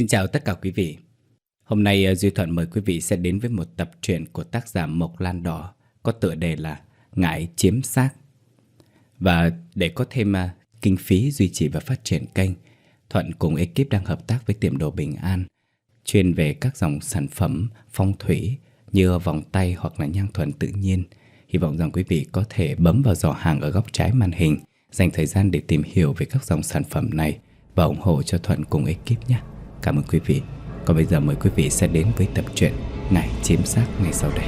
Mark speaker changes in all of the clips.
Speaker 1: Xin chào tất cả quý vị. Hôm nay ờ, Duy Thuận mời quý vị sẽ đến với một tập truyện của tác giả Mộc Lan Đỏ có tựa đề là Ngải Chiếm Xác. Và để có thêm ờ, kinh phí duy trì và phát triển kênh, Thuận cùng ekip đang hợp tác với tiệm đồ Bình An chuyên về các dòng sản phẩm phong thủy như vòng tay hoặc là nhang thuần tự nhiên. Hy vọng rằng quý vị có thể bấm vào giỏ hàng ở góc trái màn hình, dành thời gian để tìm hiểu về các dòng sản phẩm này và ủng hộ cho Thuận cùng ekip nhé. Cảm ơn quý vị. Còn bây giờ mời quý vị sẽ đến với tập truyện Ngày chiếm xác ngay sau đây.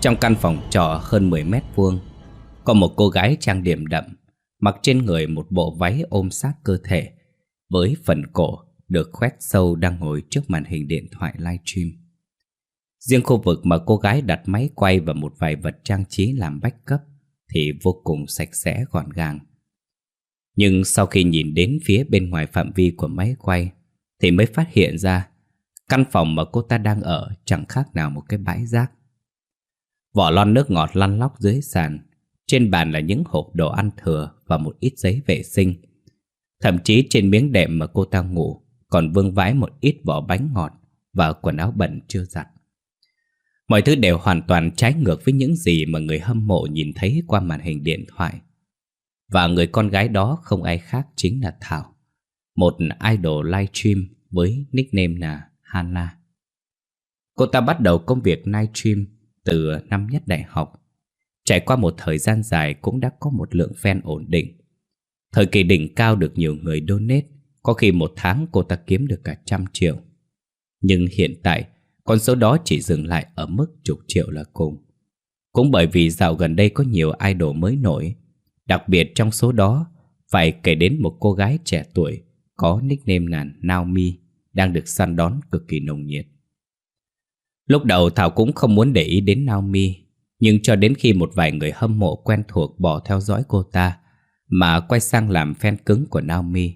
Speaker 1: Trong căn phòng trọ hơn 10 mét vuông, có một cô gái trang điểm đậm, mặc trên người một bộ váy ôm sát cơ thể, với phần cổ được khoét sâu đang ngồi trước màn hình điện thoại livestream. Riêng khu vực mà cô gái đặt máy quay và một vài vật trang trí làm backup thì vô cùng sạch sẽ gọn gàng. Nhưng sau khi nhìn đến phía bên ngoài phạm vi của máy quay thì mới phát hiện ra căn phòng mà cô ta đang ở chẳng khác nào một cái bãi rác. Vỏ lon nước ngọt lăn lóc dưới sàn, trên bàn là những hộp đồ ăn thừa và một ít giấy vệ sinh. Thậm chí trên miếng đệm mà cô ta ngủ còn vương vãi một ít vỏ bánh ngọt và quần áo bẩn chưa giặt. Mọi thứ đều hoàn toàn trái ngược với những gì mà người hâm mộ nhìn thấy qua màn hình điện thoại. Và người con gái đó không ai khác chính là Thảo, một idol livestream với nickname là Hana. Cô ta bắt đầu công việc livestream từ năm nhất đại học. Trải qua một thời gian dài cũng đã có một lượng fan ổn định. Thời kỳ đỉnh cao được nhiều người donate, có khi một tháng cô ta kiếm được cả trăm triệu. Nhưng hiện tại, con số đó chỉ dừng lại ở mức chục triệu là cùng. Cũng bởi vì dạo gần đây có nhiều idol mới nổi, đặc biệt trong số đó phải kể đến một cô gái trẻ tuổi có nickname là Naomi đang được săn đón cực kỳ nồng nhiệt. Lúc đầu Thảo cũng không muốn để ý đến Naomi, nhưng cho đến khi một vài người hâm mộ quen thuộc bỏ theo dõi cô ta mà quay sang làm fan cứng của Naomi,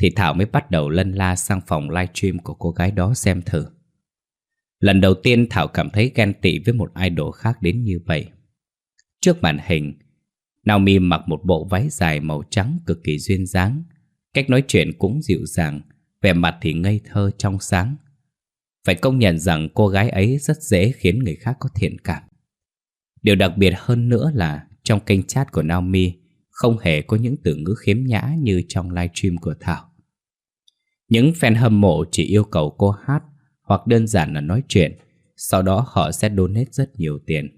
Speaker 1: thì Thảo mới bắt đầu lân la sang phòng livestream của cô gái đó xem thử. Lần đầu tiên Thảo cảm thấy ghen tị với một idol khác đến như vậy. Trước màn hình, Naomi mặc một bộ váy dài màu trắng cực kỳ duyên dáng. Cách nói chuyện cũng dịu dàng, vẻ mặt thì ngây thơ trong sáng. Phải công nhận rằng cô gái ấy rất dễ khiến người khác có thiện cảm. Điều đặc biệt hơn nữa là trong kênh chat của Naomi không hề có những từ ngữ khiếm nhã như trong livestream của Thảo. Những fan hâm mộ chỉ yêu cầu cô hát hoặc đơn giản là nói chuyện, sau đó họ sẽ donate rất nhiều tiền.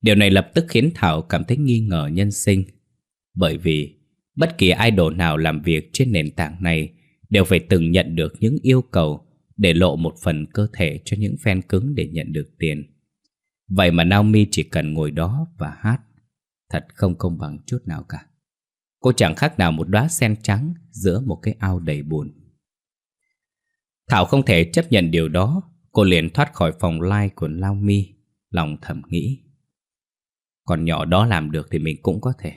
Speaker 1: Điều này lập tức khiến Thảo cảm thấy nghi ngờ nhân sinh, bởi vì bất kỳ idol nào làm việc trên nền tảng này đều phải từng nhận được những yêu cầu để lộ một phần cơ thể cho những fan cứng để nhận được tiền. Vậy mà Naomi chỉ cần ngồi đó và hát, thật không công bằng chút nào cả. Cô chẳng khác nào một đóa sen trắng giữa một cái ao đầy buồn. Thảo không thể chấp nhận điều đó. Cô liền thoát khỏi phòng like của Lao Mi, Lòng thầm nghĩ. Còn nhỏ đó làm được thì mình cũng có thể.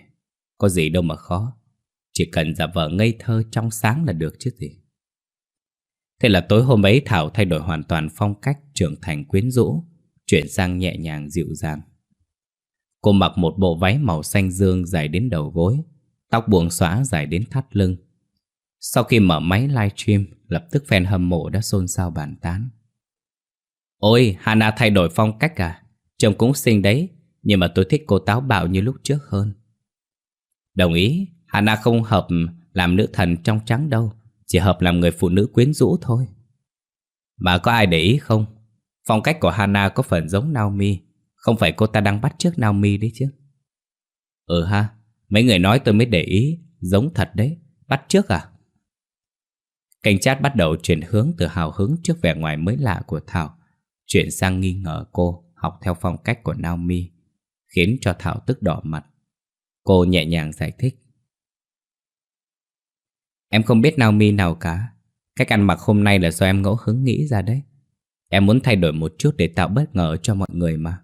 Speaker 1: Có gì đâu mà khó. Chỉ cần giả vờ ngây thơ trong sáng là được chứ gì. Thế là tối hôm ấy, Thảo thay đổi hoàn toàn phong cách, trưởng thành quyến rũ, Chuyển sang nhẹ nhàng dịu dàng. Cô mặc một bộ váy màu xanh dương dài đến đầu gối, Tóc buông xõa dài đến thắt lưng sau khi mở máy livestream, lập tức fan hâm mộ đã xôn xao bàn tán. Ôi, Hana thay đổi phong cách à? Trông cũng xinh đấy, nhưng mà tôi thích cô táo bạo như lúc trước hơn. Đồng ý, Hana không hợp làm nữ thần trong trắng đâu, chỉ hợp làm người phụ nữ quyến rũ thôi. Mà có ai để ý không? Phong cách của Hana có phần giống Naomi, không phải cô ta đang bắt trước Naomi đấy chứ. Ừ ha, mấy người nói tôi mới để ý, giống thật đấy, bắt trước à? Cảnh chat bắt đầu chuyển hướng từ hào hứng trước vẻ ngoài mới lạ của Thảo, Chuyển sang nghi ngờ cô học theo phong cách của Naomi, Khiến cho Thảo tức đỏ mặt. Cô nhẹ nhàng giải thích. Em không biết Naomi nào cả. Cách ăn mặc hôm nay là do em ngẫu hứng nghĩ ra đấy. Em muốn thay đổi một chút để tạo bất ngờ cho mọi người mà.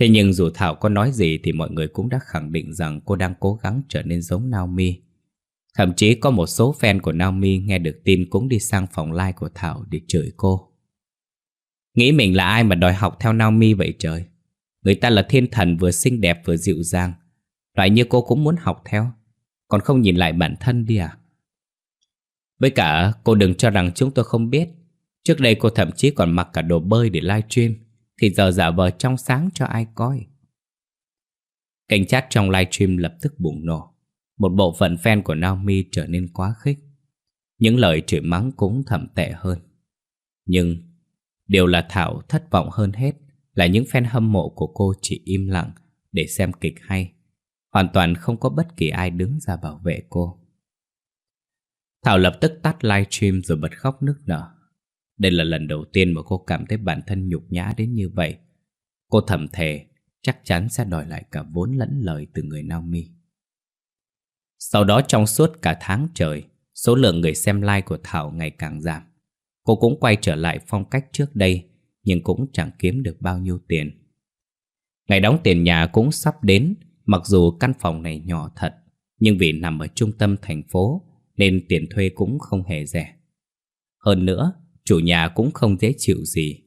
Speaker 1: Thế nhưng dù Thảo có nói gì thì mọi người cũng đã khẳng định rằng cô đang cố gắng trở nên giống Naomi. Thậm chí có một số fan của Naomi nghe được tin cũng đi sang phòng live của Thảo để chửi cô. Nghĩ mình là ai mà đòi học theo Naomi vậy trời? Người ta là thiên thần vừa xinh đẹp vừa dịu dàng. Loại như cô cũng muốn học theo. Còn không nhìn lại bản thân đi à? Với cả, cô đừng cho rằng chúng tôi không biết. Trước đây cô thậm chí còn mặc cả đồ bơi để live stream. Thì giờ giả vờ trong sáng cho ai coi. Cảnh chat trong live stream lập tức bùng nổ. Một bộ phận fan của Naomi trở nên quá khích. Những lời chửi mắng cũng thậm tệ hơn. Nhưng Điều là Thảo thất vọng hơn hết Là những fan hâm mộ của cô chỉ im lặng Để xem kịch hay, Hoàn toàn không có bất kỳ ai đứng ra bảo vệ cô. Thảo lập tức tắt livestream rồi bật khóc nức nở. Đây là lần đầu tiên mà cô cảm thấy bản thân nhục nhã đến như vậy. Cô thầm thề chắc chắn sẽ đòi lại cả vốn lẫn lời từ người Naomi. Sau đó trong suốt cả tháng trời, số lượng người xem like của Thảo ngày càng giảm. Cô cũng quay trở lại phong cách trước đây, nhưng cũng chẳng kiếm được bao nhiêu tiền. Ngày đóng tiền nhà cũng sắp đến, mặc dù căn phòng này nhỏ thật, nhưng vì nằm ở trung tâm thành phố nên tiền thuê cũng không hề rẻ. Hơn nữa, chủ nhà cũng không dễ chịu gì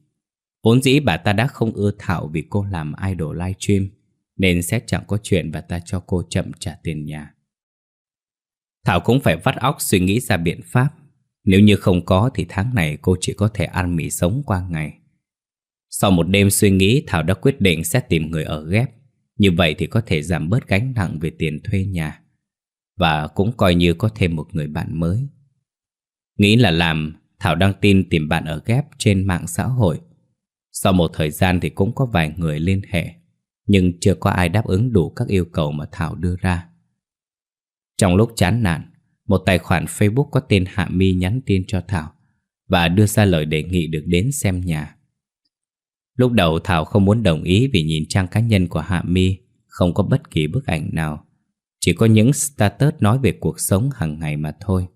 Speaker 1: Vốn dĩ bà ta đã không ưa Thảo vì cô làm idol livestream Nên sẽ chẳng có chuyện bà ta cho cô chậm trả tiền nhà Thảo cũng phải vắt óc suy nghĩ ra biện pháp. Nếu như không có thì tháng này cô chỉ có thể ăn mì sống qua ngày. Sau một đêm suy nghĩ, Thảo đã quyết định sẽ tìm người ở ghép. Như vậy thì có thể giảm bớt gánh nặng về tiền thuê nhà. Và cũng coi như có thêm một người bạn mới. Nghĩ là làm, Thảo đăng tin tìm bạn ở ghép trên mạng xã hội. Sau một thời gian thì cũng có vài người liên hệ, Nhưng chưa có ai đáp ứng đủ các yêu cầu mà Thảo đưa ra. Trong lúc chán nản Một tài khoản Facebook có tên Hạ Mi nhắn tin cho Thảo Và đưa ra lời đề nghị được đến xem nhà. Lúc đầu Thảo không muốn đồng ý vì nhìn trang cá nhân của Hạ Mi Không có bất kỳ bức ảnh nào Chỉ có những status nói về cuộc sống hàng ngày mà thôi.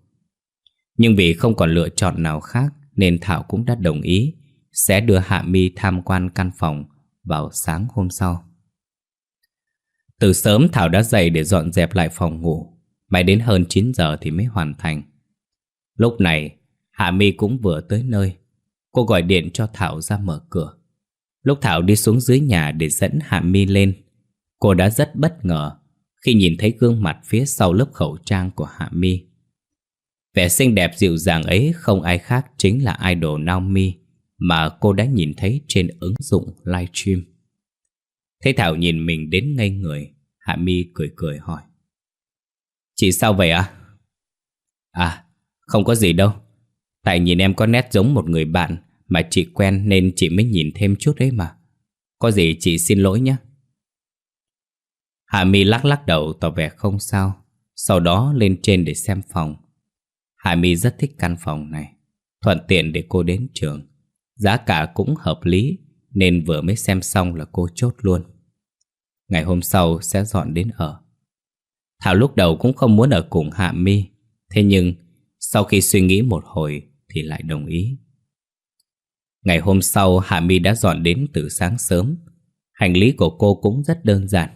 Speaker 1: Nhưng vì không còn lựa chọn nào khác Nên Thảo cũng đã đồng ý sẽ đưa Hạ Mi tham quan căn phòng vào sáng hôm sau. Từ sớm Thảo đã dậy để dọn dẹp lại phòng ngủ, mãi đến hơn 9 giờ thì mới hoàn thành. Lúc này, Hạ Mi cũng vừa tới nơi. Cô gọi điện cho Thảo ra mở cửa. Lúc Thảo đi xuống dưới nhà để dẫn Hạ Mi lên, cô đã rất bất ngờ khi nhìn thấy gương mặt phía sau lớp khẩu trang của Hạ Mi. Vẻ xinh đẹp dịu dàng ấy không ai khác chính là idol Naomi mà cô đã nhìn thấy trên ứng dụng livestream. Thấy Thảo nhìn mình đến ngây người, Hạ Mi cười cười hỏi. Chị sao vậy à? À, không có gì đâu. Tại nhìn em có nét giống một người bạn mà chị quen nên chị mới nhìn thêm chút đấy mà. Có gì chị xin lỗi nhé. Hạ Mi lắc lắc đầu tỏ vẻ không sao, sau đó lên trên để xem phòng. Hạ Mi rất thích căn phòng này, thuận tiện để cô đến trường. Giá cả cũng hợp lý Nên vừa mới xem xong là cô chốt luôn Ngày hôm sau sẽ dọn đến ở Thảo lúc đầu cũng không muốn ở cùng Hạ Mi. Thế nhưng, Sau khi suy nghĩ một hồi Thì lại đồng ý. Ngày hôm sau, Hạ Mi đã dọn đến từ sáng sớm. Hành lý của cô cũng rất đơn giản.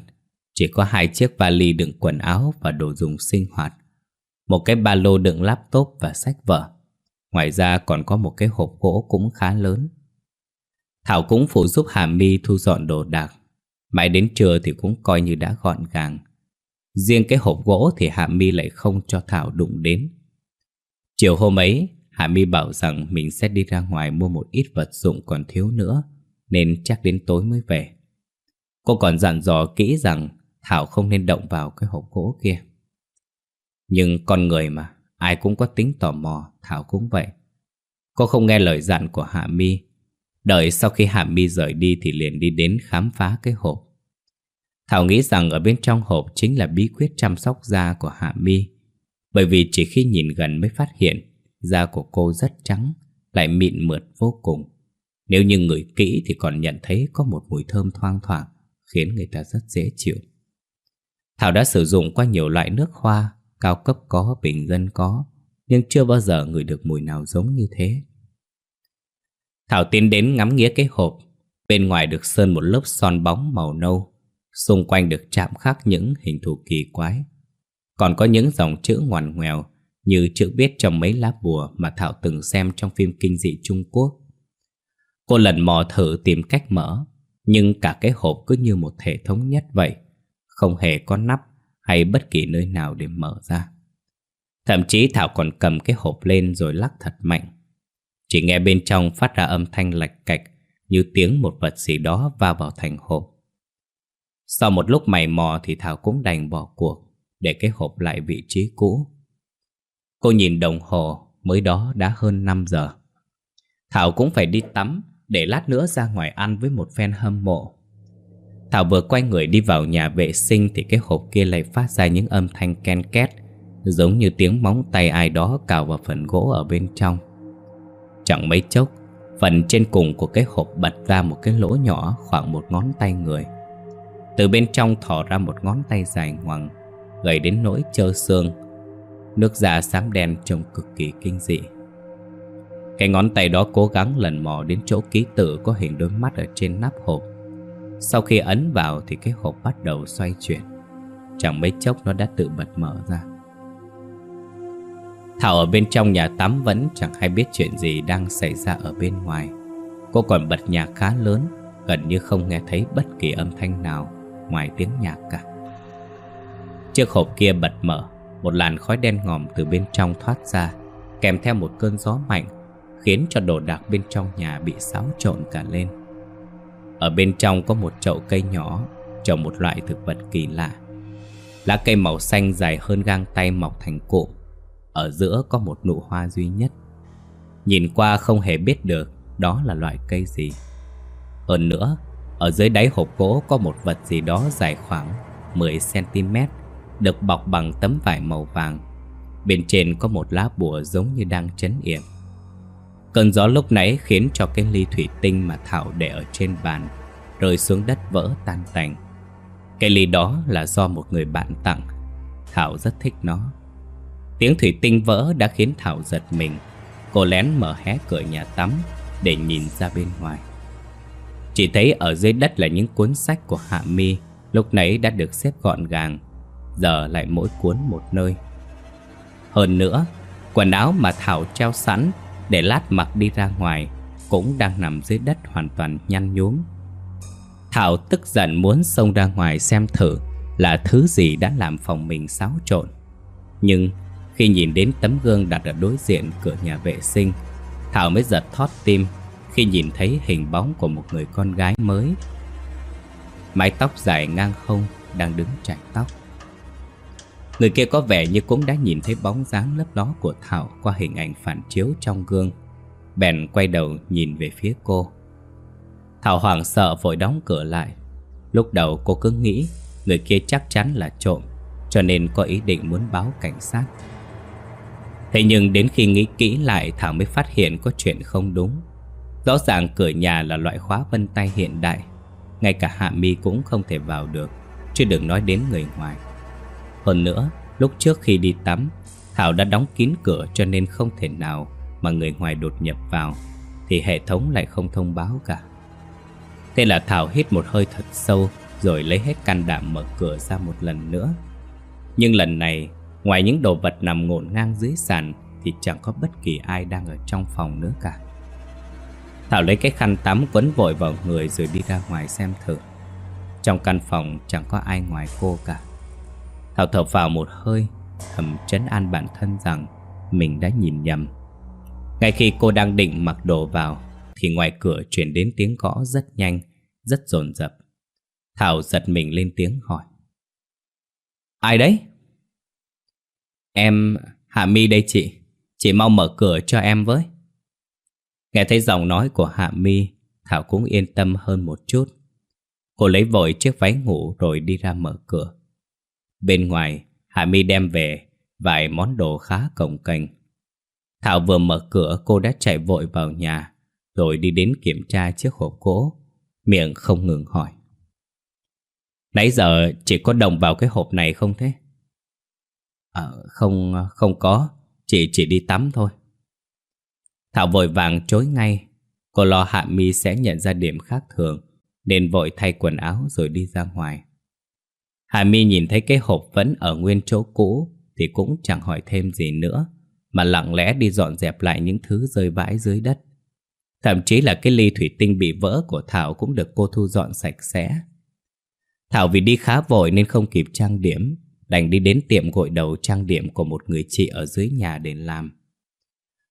Speaker 1: Chỉ có hai chiếc vali đựng quần áo và đồ dùng sinh hoạt, Một cái ba lô đựng laptop và sách vở. Ngoài ra còn có một cái hộp gỗ cũng khá lớn. Thảo cũng phụ giúp Hà My thu dọn đồ đạc. Mãi đến trưa thì cũng coi như đã gọn gàng. Riêng cái hộp gỗ thì Hạ Mi lại không cho Thảo đụng đến Chiều hôm ấy Hạ Mi bảo rằng mình sẽ đi ra ngoài mua một ít vật dụng còn thiếu nữa Nên chắc đến tối mới về Cô còn dặn dò kỹ rằng Thảo không nên động vào cái hộp gỗ kia Nhưng con người mà Ai cũng có tính tò mò, Thảo cũng vậy. Cô không nghe lời dặn của Hạ Mi. Đợi sau khi Hạ Mi rời đi thì liền đi đến khám phá cái hộp. Thảo nghĩ rằng ở bên trong hộp chính là bí quyết chăm sóc da của Hạ Mi. Bởi vì chỉ khi nhìn gần mới phát hiện da của cô rất trắng, lại mịn mượt vô cùng. Nếu như người kỹ thì còn nhận thấy có một mùi thơm thoang thoảng, khiến người ta rất dễ chịu. Thảo đã sử dụng qua nhiều loại nước hoa Cao cấp có, bình dân có Nhưng chưa bao giờ ngửi được mùi nào giống như thế Thảo tiến đến ngắm nghía cái hộp Bên ngoài được sơn một lớp son bóng màu nâu Xung quanh được chạm khắc những hình thù kỳ quái. Còn có những dòng chữ ngoằn ngoèo Như chữ viết trong mấy lá bùa Mà Thảo từng xem trong phim kinh dị Trung Quốc. Cô lần mò thử tìm cách mở, Nhưng cả cái hộp cứ như một thể thống nhất vậy, Không hề có nắp hay bất kỳ nơi nào để mở ra. Thậm chí Thảo còn cầm cái hộp lên rồi lắc thật mạnh. Chỉ nghe bên trong phát ra âm thanh lạch cạch Như tiếng một vật gì đó va vào thành hộp. Sau một lúc mày mò thì Thảo cũng đành bỏ cuộc Để cái hộp lại vị trí cũ Cô nhìn đồng hồ mới đó đã hơn 5 giờ Thảo cũng phải đi tắm để lát nữa ra ngoài ăn với một fan hâm mộ. Thảo vừa quay người đi vào nhà vệ sinh thì cái hộp kia lại phát ra những âm thanh ken két, giống như tiếng móng tay ai đó cào vào phần gỗ ở bên trong. Chẳng mấy chốc, phần trên cùng của cái hộp bật ra một cái lỗ nhỏ khoảng một ngón tay người. Từ bên trong thò ra một ngón tay dài ngoằng, gầy đến nỗi trơ xương. Nước da xám đen trông cực kỳ kinh dị. Cái ngón tay đó cố gắng lần mò đến chỗ ký tự có hình đôi mắt ở trên nắp hộp. Sau khi ấn vào thì cái hộp bắt đầu xoay chuyển. Chẳng mấy chốc nó đã tự bật mở ra. Thảo ở bên trong nhà tắm vẫn chẳng hay biết chuyện gì đang xảy ra ở bên ngoài. Cô còn bật nhạc khá lớn Gần như không nghe thấy bất kỳ âm thanh nào ngoài tiếng nhạc cả Chiếc hộp kia bật mở Một làn khói đen ngòm từ bên trong thoát ra Kèm theo một cơn gió mạnh khiến cho đồ đạc bên trong nhà bị xáo trộn cả lên. Ở bên trong có một chậu cây nhỏ, trồng một loại thực vật kỳ lạ. Lá cây màu xanh dài hơn gang tay mọc thành cụm, ở giữa có một nụ hoa duy nhất. Nhìn qua không hề biết được đó là loại cây gì. Hơn nữa, ở dưới đáy hộp gỗ có một vật gì đó dài khoảng 10cm, được bọc bằng tấm vải màu vàng. Bên trên có một lá bùa giống như đang chấn yểm. Cơn gió lúc nãy khiến cho cái ly thủy tinh mà Thảo để ở trên bàn rơi xuống đất vỡ tan tành. Cái ly đó là do một người bạn tặng. Thảo rất thích nó. Tiếng thủy tinh vỡ đã khiến Thảo giật mình. Cô lén mở hé cửa nhà tắm để nhìn ra bên ngoài. Chỉ thấy ở dưới đất là những cuốn sách của Hạ Mi lúc nãy đã được xếp gọn gàng, giờ lại mỗi cuốn một nơi. Hơn nữa, quần áo mà Thảo treo sẵn để lát mặc đi ra ngoài cũng đang nằm dưới đất hoàn toàn nhăn nhúm. Thảo tức giận muốn xông ra ngoài xem thử là thứ gì đã làm phòng mình xáo trộn. Nhưng khi nhìn đến tấm gương đặt ở đối diện cửa nhà vệ sinh, Thảo mới giật thót tim khi nhìn thấy hình bóng của một người con gái mới. Mái tóc dài ngang không đang đứng chải tóc. Người kia có vẻ như cũng đã nhìn thấy bóng dáng lấp ló của Thảo qua hình ảnh phản chiếu trong gương. Bèn quay đầu nhìn về phía cô. Thảo hoảng sợ vội đóng cửa lại. Lúc đầu cô cứ nghĩ người kia chắc chắn là trộm, cho nên có ý định muốn báo cảnh sát. Thế nhưng đến khi nghĩ kỹ lại Thảo mới phát hiện có chuyện không đúng. Rõ ràng cửa nhà là loại khóa vân tay hiện đại, ngay cả Hạ Mi cũng không thể vào được, chứ đừng nói đến người ngoài. Hơn nữa, lúc trước khi đi tắm, Thảo đã đóng kín cửa cho nên không thể nào mà người ngoài đột nhập vào, thì hệ thống lại không thông báo cả. Thế là Thảo hít một hơi thật sâu rồi lấy hết can đảm mở cửa ra một lần nữa. Nhưng lần này, ngoài những đồ vật nằm ngổn ngang dưới sàn thì chẳng có bất kỳ ai đang ở trong phòng nữa cả. Thảo lấy cái khăn tắm quấn vội vào người rồi đi ra ngoài xem thử. Trong căn phòng chẳng có ai ngoài cô cả. Thảo thở vào một hơi, Thầm trấn an bản thân rằng Mình đã nhìn nhầm Ngay khi cô đang định mặc đồ vào, Thì ngoài cửa chuyển đến tiếng gõ rất nhanh, Rất dồn dập Thảo giật mình lên tiếng hỏi Ai đấy? Em, Hạ Mi đây chị Chị mau mở cửa cho em với Nghe thấy giọng nói của Hạ Mi Thảo cũng yên tâm hơn một chút Cô lấy vội chiếc váy ngủ rồi đi ra mở cửa Bên ngoài, Hạ Mi đem về vài món đồ khá cồng kềnh. Thảo vừa mở cửa cô đã chạy vội vào nhà, rồi đi đến kiểm tra chiếc hộp gỗ, miệng không ngừng hỏi. Nãy giờ chỉ có đồng vào cái hộp này không thế? À, không, không có, chị chỉ đi tắm thôi. Thảo vội vàng chối ngay, cô lo Hạ Mi sẽ nhận ra điểm khác thường, nên vội thay quần áo rồi đi ra ngoài. Hạ Mi nhìn thấy cái hộp vẫn ở nguyên chỗ cũ thì cũng chẳng hỏi thêm gì nữa, mà lặng lẽ đi dọn dẹp lại những thứ rơi vãi dưới đất. Thậm chí là cái ly thủy tinh bị vỡ của Thảo cũng được cô thu dọn sạch sẽ. Thảo vì đi khá vội nên không kịp trang điểm, đành đi đến tiệm gội đầu trang điểm của một người chị ở dưới nhà để làm.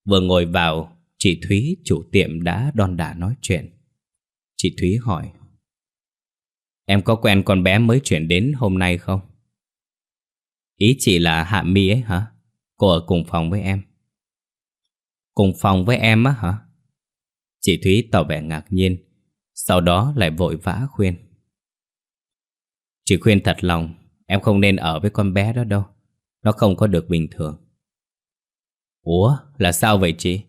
Speaker 1: Vừa ngồi vào, chị Thúy, chủ tiệm đã đon đả nói chuyện. Chị Thúy hỏi, Em có quen con bé mới chuyển đến hôm nay không? Ý chị là Hạ Mi ấy hả? Cô ở cùng phòng với em. Cùng phòng với em á hả? Chị Thúy tỏ vẻ ngạc nhiên, sau đó lại vội vã khuyên. Chị khuyên thật lòng, em không nên ở với con bé đó đâu. Nó không có được bình thường. Ủa, là sao vậy chị?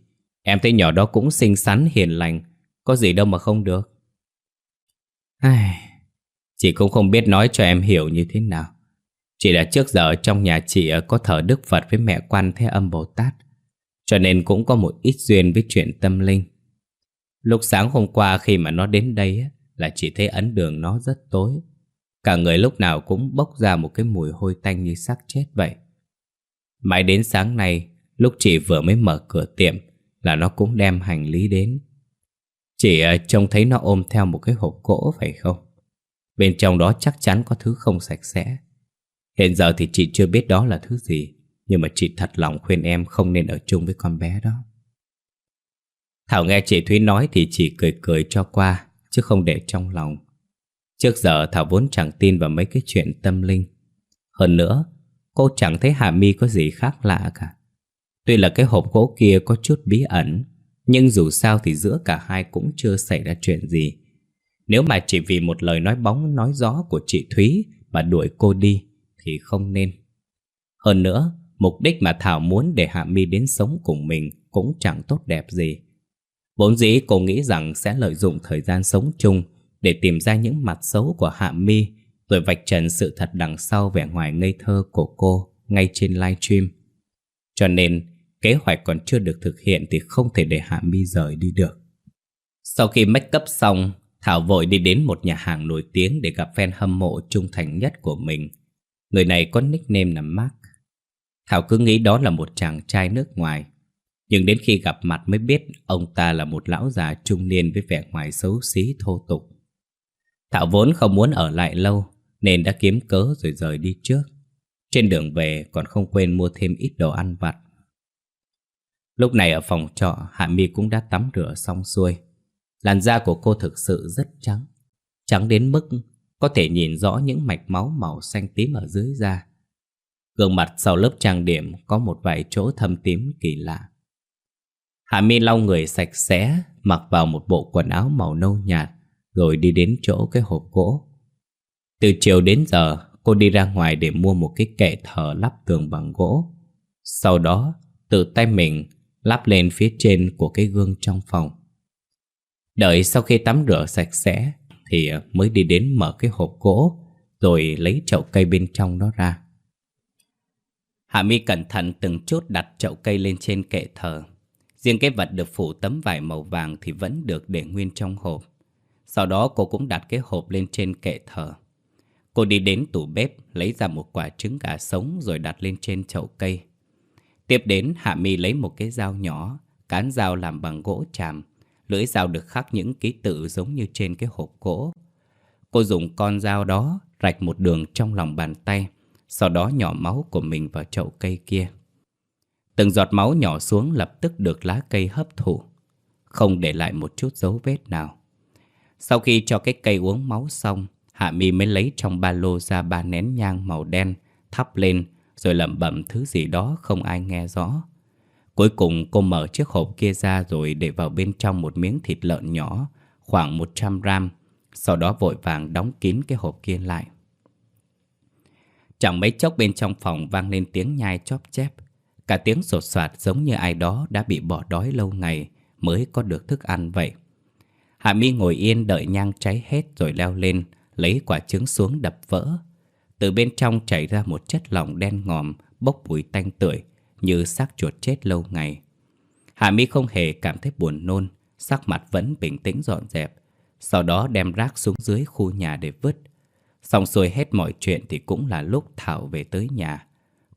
Speaker 1: Em thấy nhỏ đó cũng xinh xắn hiền lành, có gì đâu mà không được. Ai... Chị cũng không biết nói cho em hiểu như thế nào. Chị là trước giờ trong nhà chị ờ, có thờ Đức Phật với mẹ quan Thế Âm Bồ Tát. Cho nên cũng có một ít duyên với chuyện tâm linh. Lúc sáng hôm qua khi mà nó đến đây là chị thấy ấn đường nó rất tối. Cả người lúc nào cũng bốc ra một cái mùi hôi tanh như xác chết vậy. Mãi đến sáng nay, lúc chị vừa mới mở cửa tiệm là nó cũng đem hành lý đến. Chị à, trông thấy nó ôm theo một cái hộp gỗ phải không? Bên trong đó chắc chắn có thứ không sạch sẽ. Hiện giờ thì chị chưa biết đó là thứ gì, nhưng mà chị thật lòng khuyên em không nên ở chung với con bé đó. Thảo nghe chị Thúy nói thì chỉ cười cười cho qua, chứ không để trong lòng. Trước giờ Thảo vốn chẳng tin vào mấy cái chuyện tâm linh. Hơn nữa, cô chẳng thấy Hà My có gì khác lạ cả. Tuy là cái hộp gỗ kia có chút bí ẩn, nhưng dù sao thì giữa cả hai cũng chưa xảy ra chuyện gì. Nếu mà chỉ vì một lời nói bóng nói gió của chị Thúy mà đuổi cô đi thì không nên. Hơn nữa, mục đích mà Thảo muốn để Hạ mi đến sống cùng mình cũng chẳng tốt đẹp gì. Vốn dĩ cô nghĩ rằng sẽ lợi dụng thời gian sống chung để tìm ra những mặt xấu của Hạ mi rồi vạch trần sự thật đằng sau vẻ ngoài ngây thơ của cô ngay trên live stream Cho nên, kế hoạch còn chưa được thực hiện thì không thể để Hạ mi rời đi được. Sau khi make up xong, Thảo vội đi đến một nhà hàng nổi tiếng để gặp fan hâm mộ trung thành nhất của mình. Người này có nickname là Mark. Thảo cứ nghĩ đó là một chàng trai nước ngoài. Nhưng đến khi gặp mặt mới biết ông ta là một lão già trung niên với vẻ ngoài xấu xí thô tục. Thảo vốn không muốn ở lại lâu nên đã kiếm cớ rồi rời đi trước. Trên đường về còn không quên mua thêm ít đồ ăn vặt. Lúc này ở phòng trọ, Hạ mi cũng đã tắm rửa xong xuôi. Làn da của cô thực sự rất trắng. Trắng đến mức có thể nhìn rõ những mạch máu màu xanh tím ở dưới da. Gương mặt sau lớp trang điểm có một vài chỗ thâm tím kỳ lạ. Hạ mi lau người sạch sẽ, Mặc vào một bộ quần áo màu nâu nhạt, Rồi đi đến chỗ cái hộp gỗ. Từ chiều đến giờ, Cô đi ra ngoài để mua một cái kệ thờ lắp tường bằng gỗ. Sau đó, tự tay mình lắp lên phía trên của cái gương trong phòng. Đợi sau khi tắm rửa sạch sẽ Thì ờ, mới đi đến mở cái hộp gỗ, Rồi lấy chậu cây bên trong đó ra. Hạ mi cẩn thận từng chút đặt chậu cây lên trên kệ thờ. Riêng cái vật được phủ tấm vải màu vàng thì vẫn được để nguyên trong hộp. Sau đó cô cũng đặt cái hộp lên trên kệ thờ. Cô đi đến tủ bếp, lấy ra một quả trứng gà sống rồi đặt lên trên chậu cây. Tiếp đến Hạ Mi lấy một cái dao nhỏ Cán dao làm bằng gỗ chàm Lưỡi dao được khắc những ký tự giống như trên cái hộp gỗ. Cô dùng con dao đó rạch một đường trong lòng bàn tay, sau đó nhỏ máu của mình vào chậu cây kia. Từng giọt máu nhỏ xuống lập tức được lá cây hấp thụ, không để lại một chút dấu vết nào. Sau khi cho cái cây uống máu xong, Hạ Mi mới lấy trong ba lô ra ba nén nhang màu đen, thắp lên, rồi lẩm bẩm thứ gì đó không ai nghe rõ. Cuối cùng cô mở chiếc hộp kia ra rồi để vào bên trong một miếng thịt lợn nhỏ, khoảng 100 gram, sau đó vội vàng đóng kín cái hộp kia lại. Chẳng mấy chốc bên trong phòng vang lên tiếng nhai chóp chép, cả tiếng sột soạt giống như ai đó đã bị bỏ đói lâu ngày mới có được thức ăn vậy. Hạ Mi ngồi yên đợi nhang cháy hết rồi leo lên, lấy quả trứng xuống đập vỡ. Từ bên trong chảy ra một chất lỏng đen ngòm, bốc mùi tanh tưởi, như xác chuột chết lâu ngày. Hạ Mi không hề cảm thấy buồn nôn, sắc mặt vẫn bình tĩnh dọn dẹp. Sau đó đem rác xuống dưới khu nhà để vứt. Xong xuôi hết mọi chuyện thì cũng là lúc Thảo về tới nhà.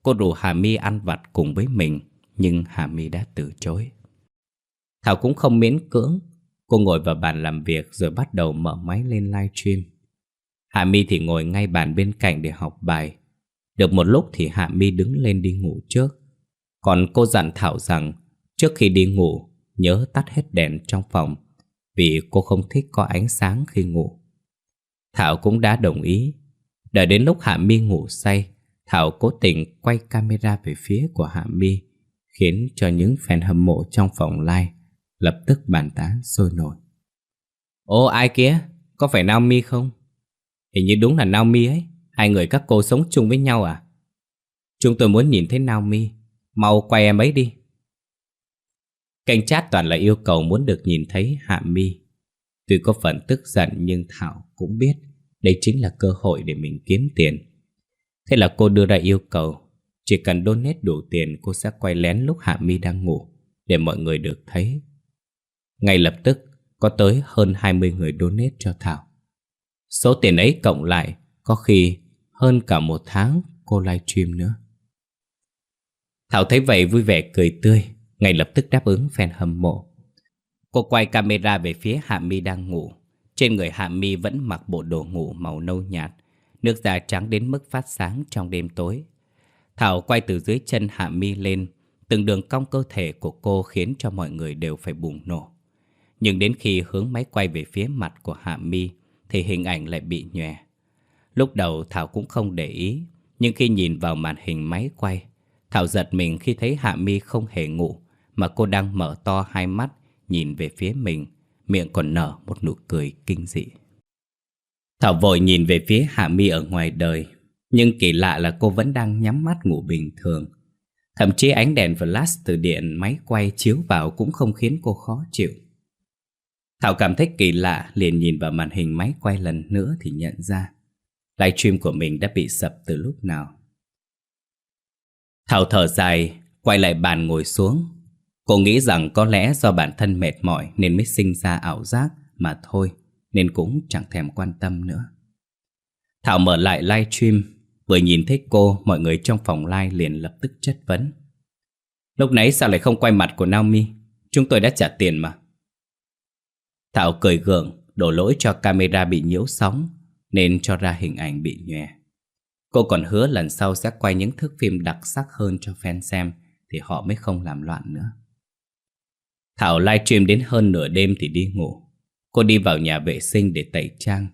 Speaker 1: Cô rủ Hà My ăn vặt cùng với mình, nhưng Hà My đã từ chối. Thảo cũng không miễn cưỡng Cô ngồi vào bàn làm việc rồi bắt đầu mở máy lên live stream Hạ Mi thì ngồi ngay bàn bên cạnh để học bài. Được một lúc thì Hạ Mi đứng lên đi ngủ trước. Còn cô dặn Thảo rằng, Trước khi đi ngủ, Nhớ tắt hết đèn trong phòng, Vì cô không thích có ánh sáng khi ngủ. Thảo cũng đã đồng ý. Đợi đến lúc Hạ Mi ngủ say, Thảo cố tình quay camera về phía của Hạ Mi, Khiến cho những fan hâm mộ trong phòng live Lập tức bàn tán sôi nổi. Ô, ai kia? Có phải Naomi không? Hình như đúng là Naomi ấy. Hai người các cô sống chung với nhau à? Chúng tôi muốn nhìn thấy Naomi. Mau quay em ấy đi. Kênh chat toàn là yêu cầu muốn được nhìn thấy Hạ Mi. Tuy có phần tức giận nhưng Thảo cũng biết Đây chính là cơ hội để mình kiếm tiền. Thế là cô đưa ra yêu cầu. Chỉ cần donate đủ tiền, cô sẽ quay lén lúc Hạ Mi đang ngủ Để mọi người được thấy. Ngay lập tức, có tới hơn 20 người donate cho Thảo. Số tiền ấy cộng lại có khi hơn cả một tháng cô livestream nữa. Thảo thấy vậy vui vẻ cười tươi, ngay lập tức đáp ứng fan hâm mộ. Cô quay camera về phía Hạ Mi đang ngủ. Trên người Hạ Mi vẫn mặc bộ đồ ngủ màu nâu nhạt, nước da trắng đến mức phát sáng trong đêm tối. Thảo quay từ dưới chân Hạ Mi lên, từng đường cong cơ thể của cô khiến cho mọi người đều phải bùng nổ. Nhưng đến khi hướng máy quay về phía mặt của Hạ Mi thì hình ảnh lại bị nhòe. Lúc đầu Thảo cũng không để ý, Nhưng khi nhìn vào màn hình máy quay, Thảo giật mình khi thấy Hạ Mi không hề ngủ, Mà cô đang mở to hai mắt, Nhìn về phía mình, Miệng còn nở một nụ cười kinh dị. Thảo vội nhìn về phía Hạ Mi ở ngoài đời, Nhưng kỳ lạ là cô vẫn đang nhắm mắt ngủ bình thường. Thậm chí ánh đèn flash từ điện máy quay chiếu vào cũng không khiến cô khó chịu. Thảo cảm thấy kỳ lạ liền nhìn vào màn hình máy quay lần nữa thì nhận ra livestream của mình đã bị sập từ lúc nào. Thảo thở dài, quay lại bàn ngồi xuống. Cô nghĩ rằng có lẽ do bản thân mệt mỏi nên mới sinh ra ảo giác mà thôi, nên cũng chẳng thèm quan tâm nữa. Thảo mở lại livestream, vừa nhìn thấy cô, mọi người trong phòng live liền lập tức chất vấn. Lúc nãy sao lại không quay mặt của Naomi? Chúng tôi đã trả tiền mà. Thảo cười gượng, đổ lỗi cho camera bị nhiễu sóng, nên cho ra hình ảnh bị nhòe. Cô còn hứa lần sau sẽ quay những thước phim đặc sắc hơn cho fan xem, thì họ mới không làm loạn nữa. Thảo livestream đến hơn nửa đêm thì đi ngủ. Cô đi vào nhà vệ sinh để tẩy trang.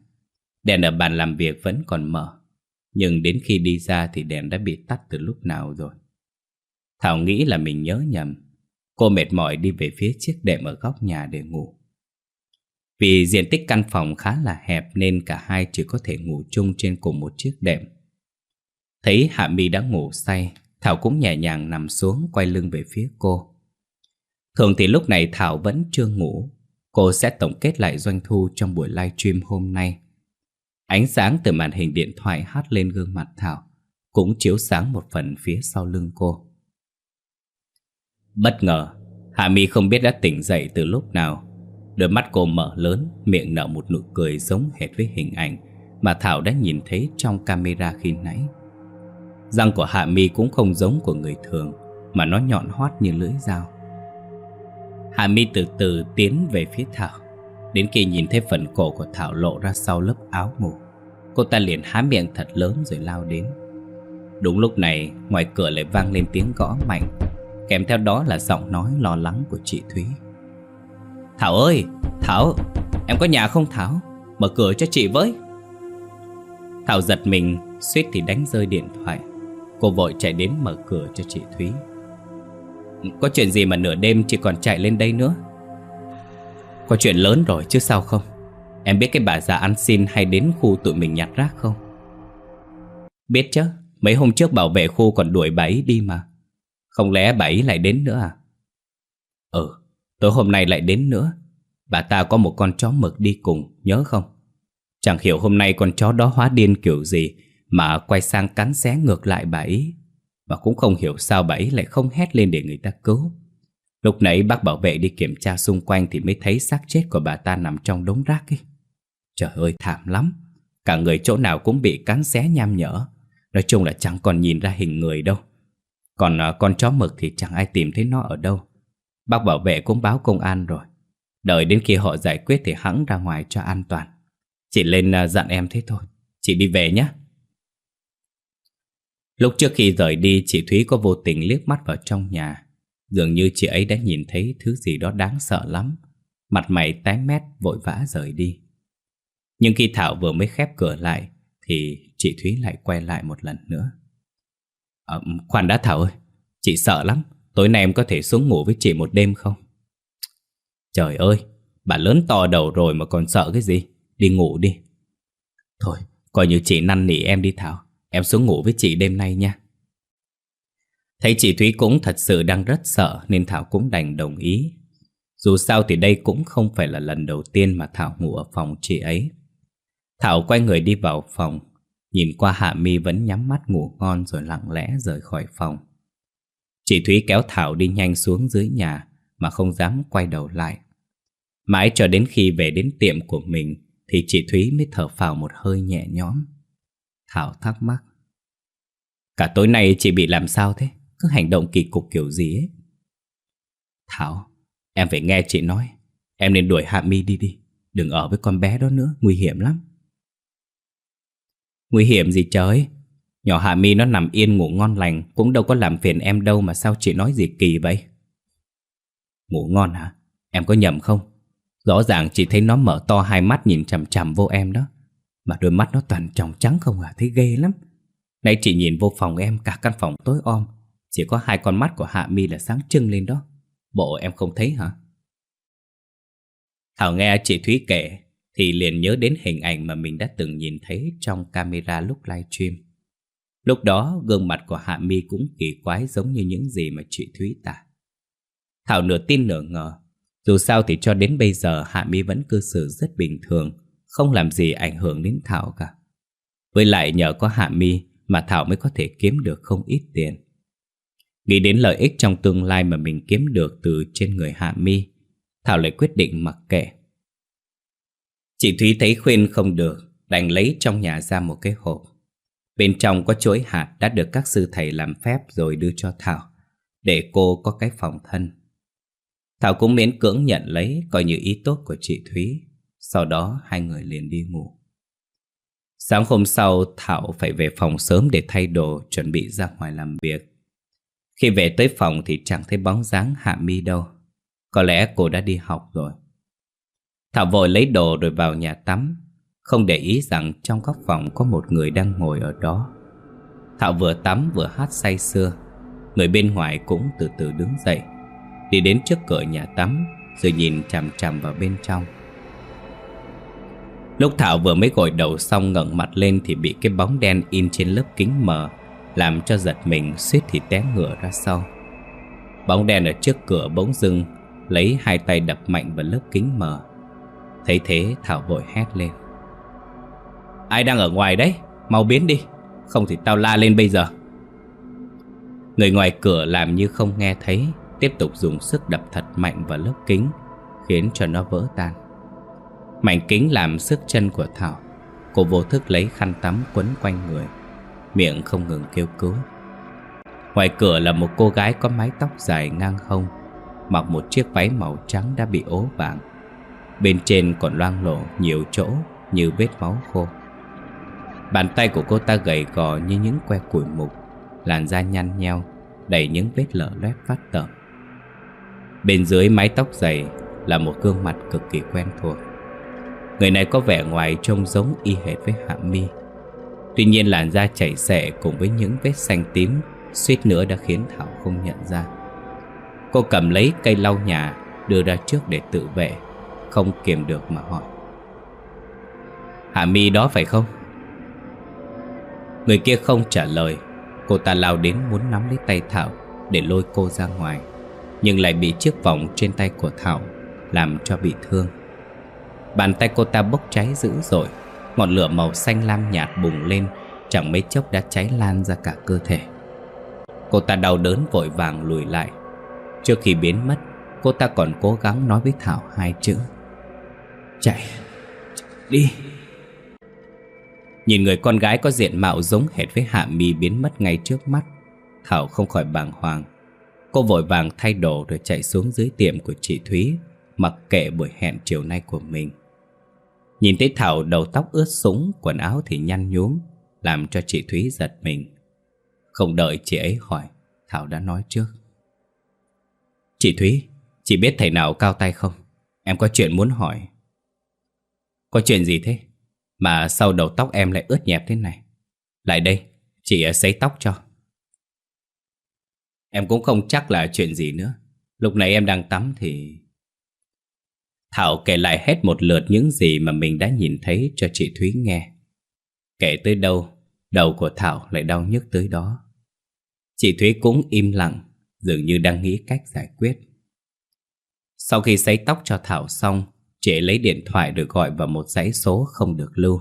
Speaker 1: Đèn ở bàn làm việc vẫn còn mở, nhưng đến khi đi ra thì đèn đã bị tắt từ lúc nào rồi. Thảo nghĩ là mình nhớ nhầm. Cô mệt mỏi đi về phía chiếc đệm ở góc nhà để ngủ. Vì diện tích căn phòng khá là hẹp nên cả hai chỉ có thể ngủ chung trên cùng một chiếc đệm. Thấy Hạ Mi đã ngủ say, Thảo cũng nhẹ nhàng nằm xuống quay lưng về phía cô. Thường thì lúc này Thảo vẫn chưa ngủ, cô sẽ tổng kết lại doanh thu trong buổi livestream hôm nay. Ánh sáng từ màn hình điện thoại hát lên gương mặt Thảo, cũng chiếu sáng một phần phía sau lưng cô. Bất ngờ, Hạ Mi không biết đã tỉnh dậy từ lúc nào Đôi mắt cô mở lớn, miệng nở một nụ cười giống hệt với hình ảnh mà Thảo đã nhìn thấy trong camera khi nãy. Răng của Hạ Mi cũng không giống của người thường, mà nó nhọn hoắt như lưỡi dao. Hạ Mi từ từ tiến về phía Thảo, đến khi nhìn thấy phần cổ của Thảo lộ ra sau lớp áo ngủ. Cô ta liền há miệng thật lớn rồi lao đến. Đúng lúc này, ngoài cửa lại vang lên tiếng gõ mạnh, kèm theo đó là giọng nói lo lắng của chị Thúy. Thảo ơi, Thảo, em có nhà không Thảo? Mở cửa cho chị với. Thảo giật mình, suýt thì đánh rơi điện thoại. Cô vội chạy đến mở cửa cho chị Thúy. Có chuyện gì mà nửa đêm chị còn chạy lên đây nữa? Có chuyện lớn rồi chứ sao không? Em biết cái bà già ăn xin hay đến khu tụi mình nhặt rác không? Biết chứ, mấy hôm trước bảo vệ khu còn đuổi bà ấy đi mà. Không lẽ bà ấy lại đến nữa à? Ừ, Tối hôm nay lại đến nữa. Bà ta có một con chó mực đi cùng Nhớ không? Chẳng hiểu hôm nay con chó đó hóa điên kiểu gì Mà quay sang cắn xé ngược lại bà ấy. Và cũng không hiểu sao bà ấy lại không hét lên để người ta cứu. Lúc nãy bác bảo vệ đi kiểm tra xung quanh Thì mới thấy xác chết của bà ta nằm trong đống rác ấy. Trời ơi thảm lắm. Cả người chỗ nào cũng bị cắn xé nham nhở. Nói chung là chẳng còn nhìn ra hình người đâu. Còn uh, con chó mực thì chẳng ai tìm thấy nó ở đâu. Bác bảo vệ cũng báo công an rồi. Đợi đến khi họ giải quyết thì hẵng ra ngoài cho an toàn. Chị lên à, dặn em thế thôi. Chị đi về nhé. Lúc trước khi rời đi Chị Thúy có vô tình liếc mắt vào trong nhà. Dường như chị ấy đã nhìn thấy Thứ gì đó đáng sợ lắm. Mặt mày tái mét vội vã rời đi. Nhưng khi Thảo vừa mới khép cửa lại Thì chị Thúy lại quay lại một lần nữa. À, Khoan đã Thảo ơi Chị sợ lắm. Tối nay em có thể xuống ngủ với chị một đêm không? Trời ơi, Bà lớn to đầu rồi mà còn sợ cái gì? Đi ngủ đi. Thôi, coi như chị năn nỉ em đi Thảo. Em xuống ngủ với chị đêm nay nha. Thấy chị Thúy cũng thật sự đang rất sợ Nên Thảo cũng đành đồng ý. Dù sao thì đây cũng không phải là lần đầu tiên Mà Thảo ngủ ở phòng chị ấy. Thảo quay người đi vào phòng, Nhìn qua Hạ Mi vẫn nhắm mắt ngủ ngon Rồi lặng lẽ rời khỏi phòng. Chị Thúy kéo Thảo đi nhanh xuống dưới nhà Mà không dám quay đầu lại. Mãi cho đến khi về đến tiệm của mình Thì chị Thúy mới thở phào một hơi nhẹ nhõm. Thảo thắc mắc. Cả tối nay chị bị làm sao thế? Cứ hành động kỳ cục kiểu gì ấy? Thảo, Em phải nghe chị nói. Em nên đuổi Hạ Mi đi đi. Đừng ở với con bé đó nữa, Nguy hiểm lắm. Nguy hiểm gì trời? Nhỏ Hạ Mi nó nằm yên ngủ ngon lành, Cũng đâu có làm phiền em đâu Mà sao chị nói gì kỳ vậy? Ngủ ngon hả? Em có nhầm không? Rõ ràng chị thấy nó mở to hai mắt nhìn chằm chằm vô em đó. Mà đôi mắt nó toàn tròng trắng không à Thấy ghê lắm. Nãy chị nhìn vô phòng em, cả căn phòng tối om. Chỉ có hai con mắt của Hạ Mi là sáng trưng lên đó. Bộ em không thấy hả? Thảo nghe chị Thúy kể, Thì liền nhớ đến hình ảnh mà mình đã từng nhìn thấy Trong camera lúc live stream Lúc đó gương mặt của Hạ Mi cũng kỳ quái giống như những gì mà chị Thúy tả. Thảo nửa tin nửa ngờ. Dù sao thì cho đến bây giờ Hạ Mi vẫn cư xử rất bình thường, không làm gì ảnh hưởng đến Thảo cả. Với lại nhờ có Hạ Mi mà Thảo mới có thể kiếm được không ít tiền. Nghĩ đến lợi ích trong tương lai mà mình kiếm được từ trên người Hạ Mi, Thảo lại quyết định mặc kệ. Chị Thúy thấy khuyên không được, đành lấy trong nhà ra một cái hộp. Bên trong có chuỗi hạt đã được các sư thầy làm phép rồi đưa cho Thảo, để cô có cái phòng thân. Thảo cũng miễn cưỡng nhận lấy coi như ý tốt của chị Thúy, sau đó hai người liền đi ngủ. Sáng hôm sau Thảo phải về phòng sớm để thay đồ chuẩn bị ra ngoài làm việc. Khi về tới phòng thì chẳng thấy bóng dáng Hạ Mi đâu. Có lẽ cô đã đi học rồi. Thảo vội lấy đồ rồi vào nhà tắm không để ý rằng trong góc phòng có một người đang ngồi ở đó. Thảo vừa tắm vừa hát say sưa. Người bên ngoài cũng từ từ đứng dậy, Đi đến trước cửa nhà tắm, Rồi nhìn chằm chằm vào bên trong. Lúc Thảo vừa mới gội đầu xong ngẩng mặt lên Thì bị cái bóng đen in trên lớp kính mờ, Làm cho giật mình, suýt thì té ngửa ra sau. Bóng đen ở trước cửa bỗng dưng Lấy hai tay đập mạnh vào lớp kính mờ. Thấy thế, Thảo vội hét lên. Ai đang ở ngoài đấy? Mau biến đi. Không thì tao la lên bây giờ. Người ngoài cửa làm như không nghe thấy, Tiếp tục dùng sức đập thật mạnh vào lớp kính, Khiến cho nó vỡ tan. Mảnh kính làm sức chân của Thảo, Cô vô thức lấy khăn tắm quấn quanh người, Miệng không ngừng kêu cứu. Ngoài cửa là một cô gái có mái tóc dài ngang hông, Mặc một chiếc váy màu trắng đã bị ố vàng. Bên trên còn loang lộ nhiều chỗ như vết máu khô. Bàn tay của cô ta gầy gò như những que củi mục, Làn da nhăn nheo, Đầy những vết lở loét phát tởm Bên dưới mái tóc dày Là một gương mặt cực kỳ quen thuộc. Người này có vẻ ngoài trông giống y hệt với Hạ Mi. Tuy nhiên làn da chảy xệ cùng với những vết xanh tím Suýt nữa đã khiến Thảo không nhận ra. Cô cầm lấy cây lau nhà, Đưa ra trước để tự vệ, Không kiềm được mà hỏi. Hạ Mi đó phải không? Người kia không trả lời. Cô ta lao đến muốn nắm lấy tay Thảo Để lôi cô ra ngoài Nhưng lại bị chiếc vòng trên tay của Thảo Làm cho bị thương. Bàn tay cô ta bốc cháy dữ dội Ngọn lửa màu xanh lam nhạt bùng lên Chẳng mấy chốc đã cháy lan ra cả cơ thể. Cô ta đau đớn vội vàng lùi lại. Trước khi biến mất Cô ta còn cố gắng nói với Thảo hai chữ. Chạy, chạy đi. Nhìn người con gái có diện mạo giống hệt với Hạ Mi biến mất ngay trước mắt, Thảo không khỏi bàng hoàng. Cô vội vàng thay đồ rồi chạy xuống dưới tiệm của chị Thúy, Mặc kệ buổi hẹn chiều nay của mình. Nhìn thấy Thảo đầu tóc ướt sũng, Quần áo thì nhăn nhúm, Làm cho chị Thúy giật mình. Không đợi chị ấy hỏi, Thảo đã nói trước. Chị Thúy, Chị biết thầy nào cao tay không? Em có chuyện muốn hỏi. Có chuyện gì thế? Mà sau đầu tóc em lại ướt nhẹp thế này? Lại đây, Chị ờ, sấy tóc cho. Em cũng không chắc là chuyện gì nữa. Lúc này em đang tắm thì Thảo kể lại hết một lượt những gì mà mình đã nhìn thấy cho chị Thúy nghe. Kể tới đâu, Đầu của Thảo lại đau nhức tới đó. Chị Thúy cũng im lặng, Dường như đang nghĩ cách giải quyết. Sau khi sấy tóc cho Thảo xong Chị lấy điện thoại được gọi vào một dãy số không được lưu.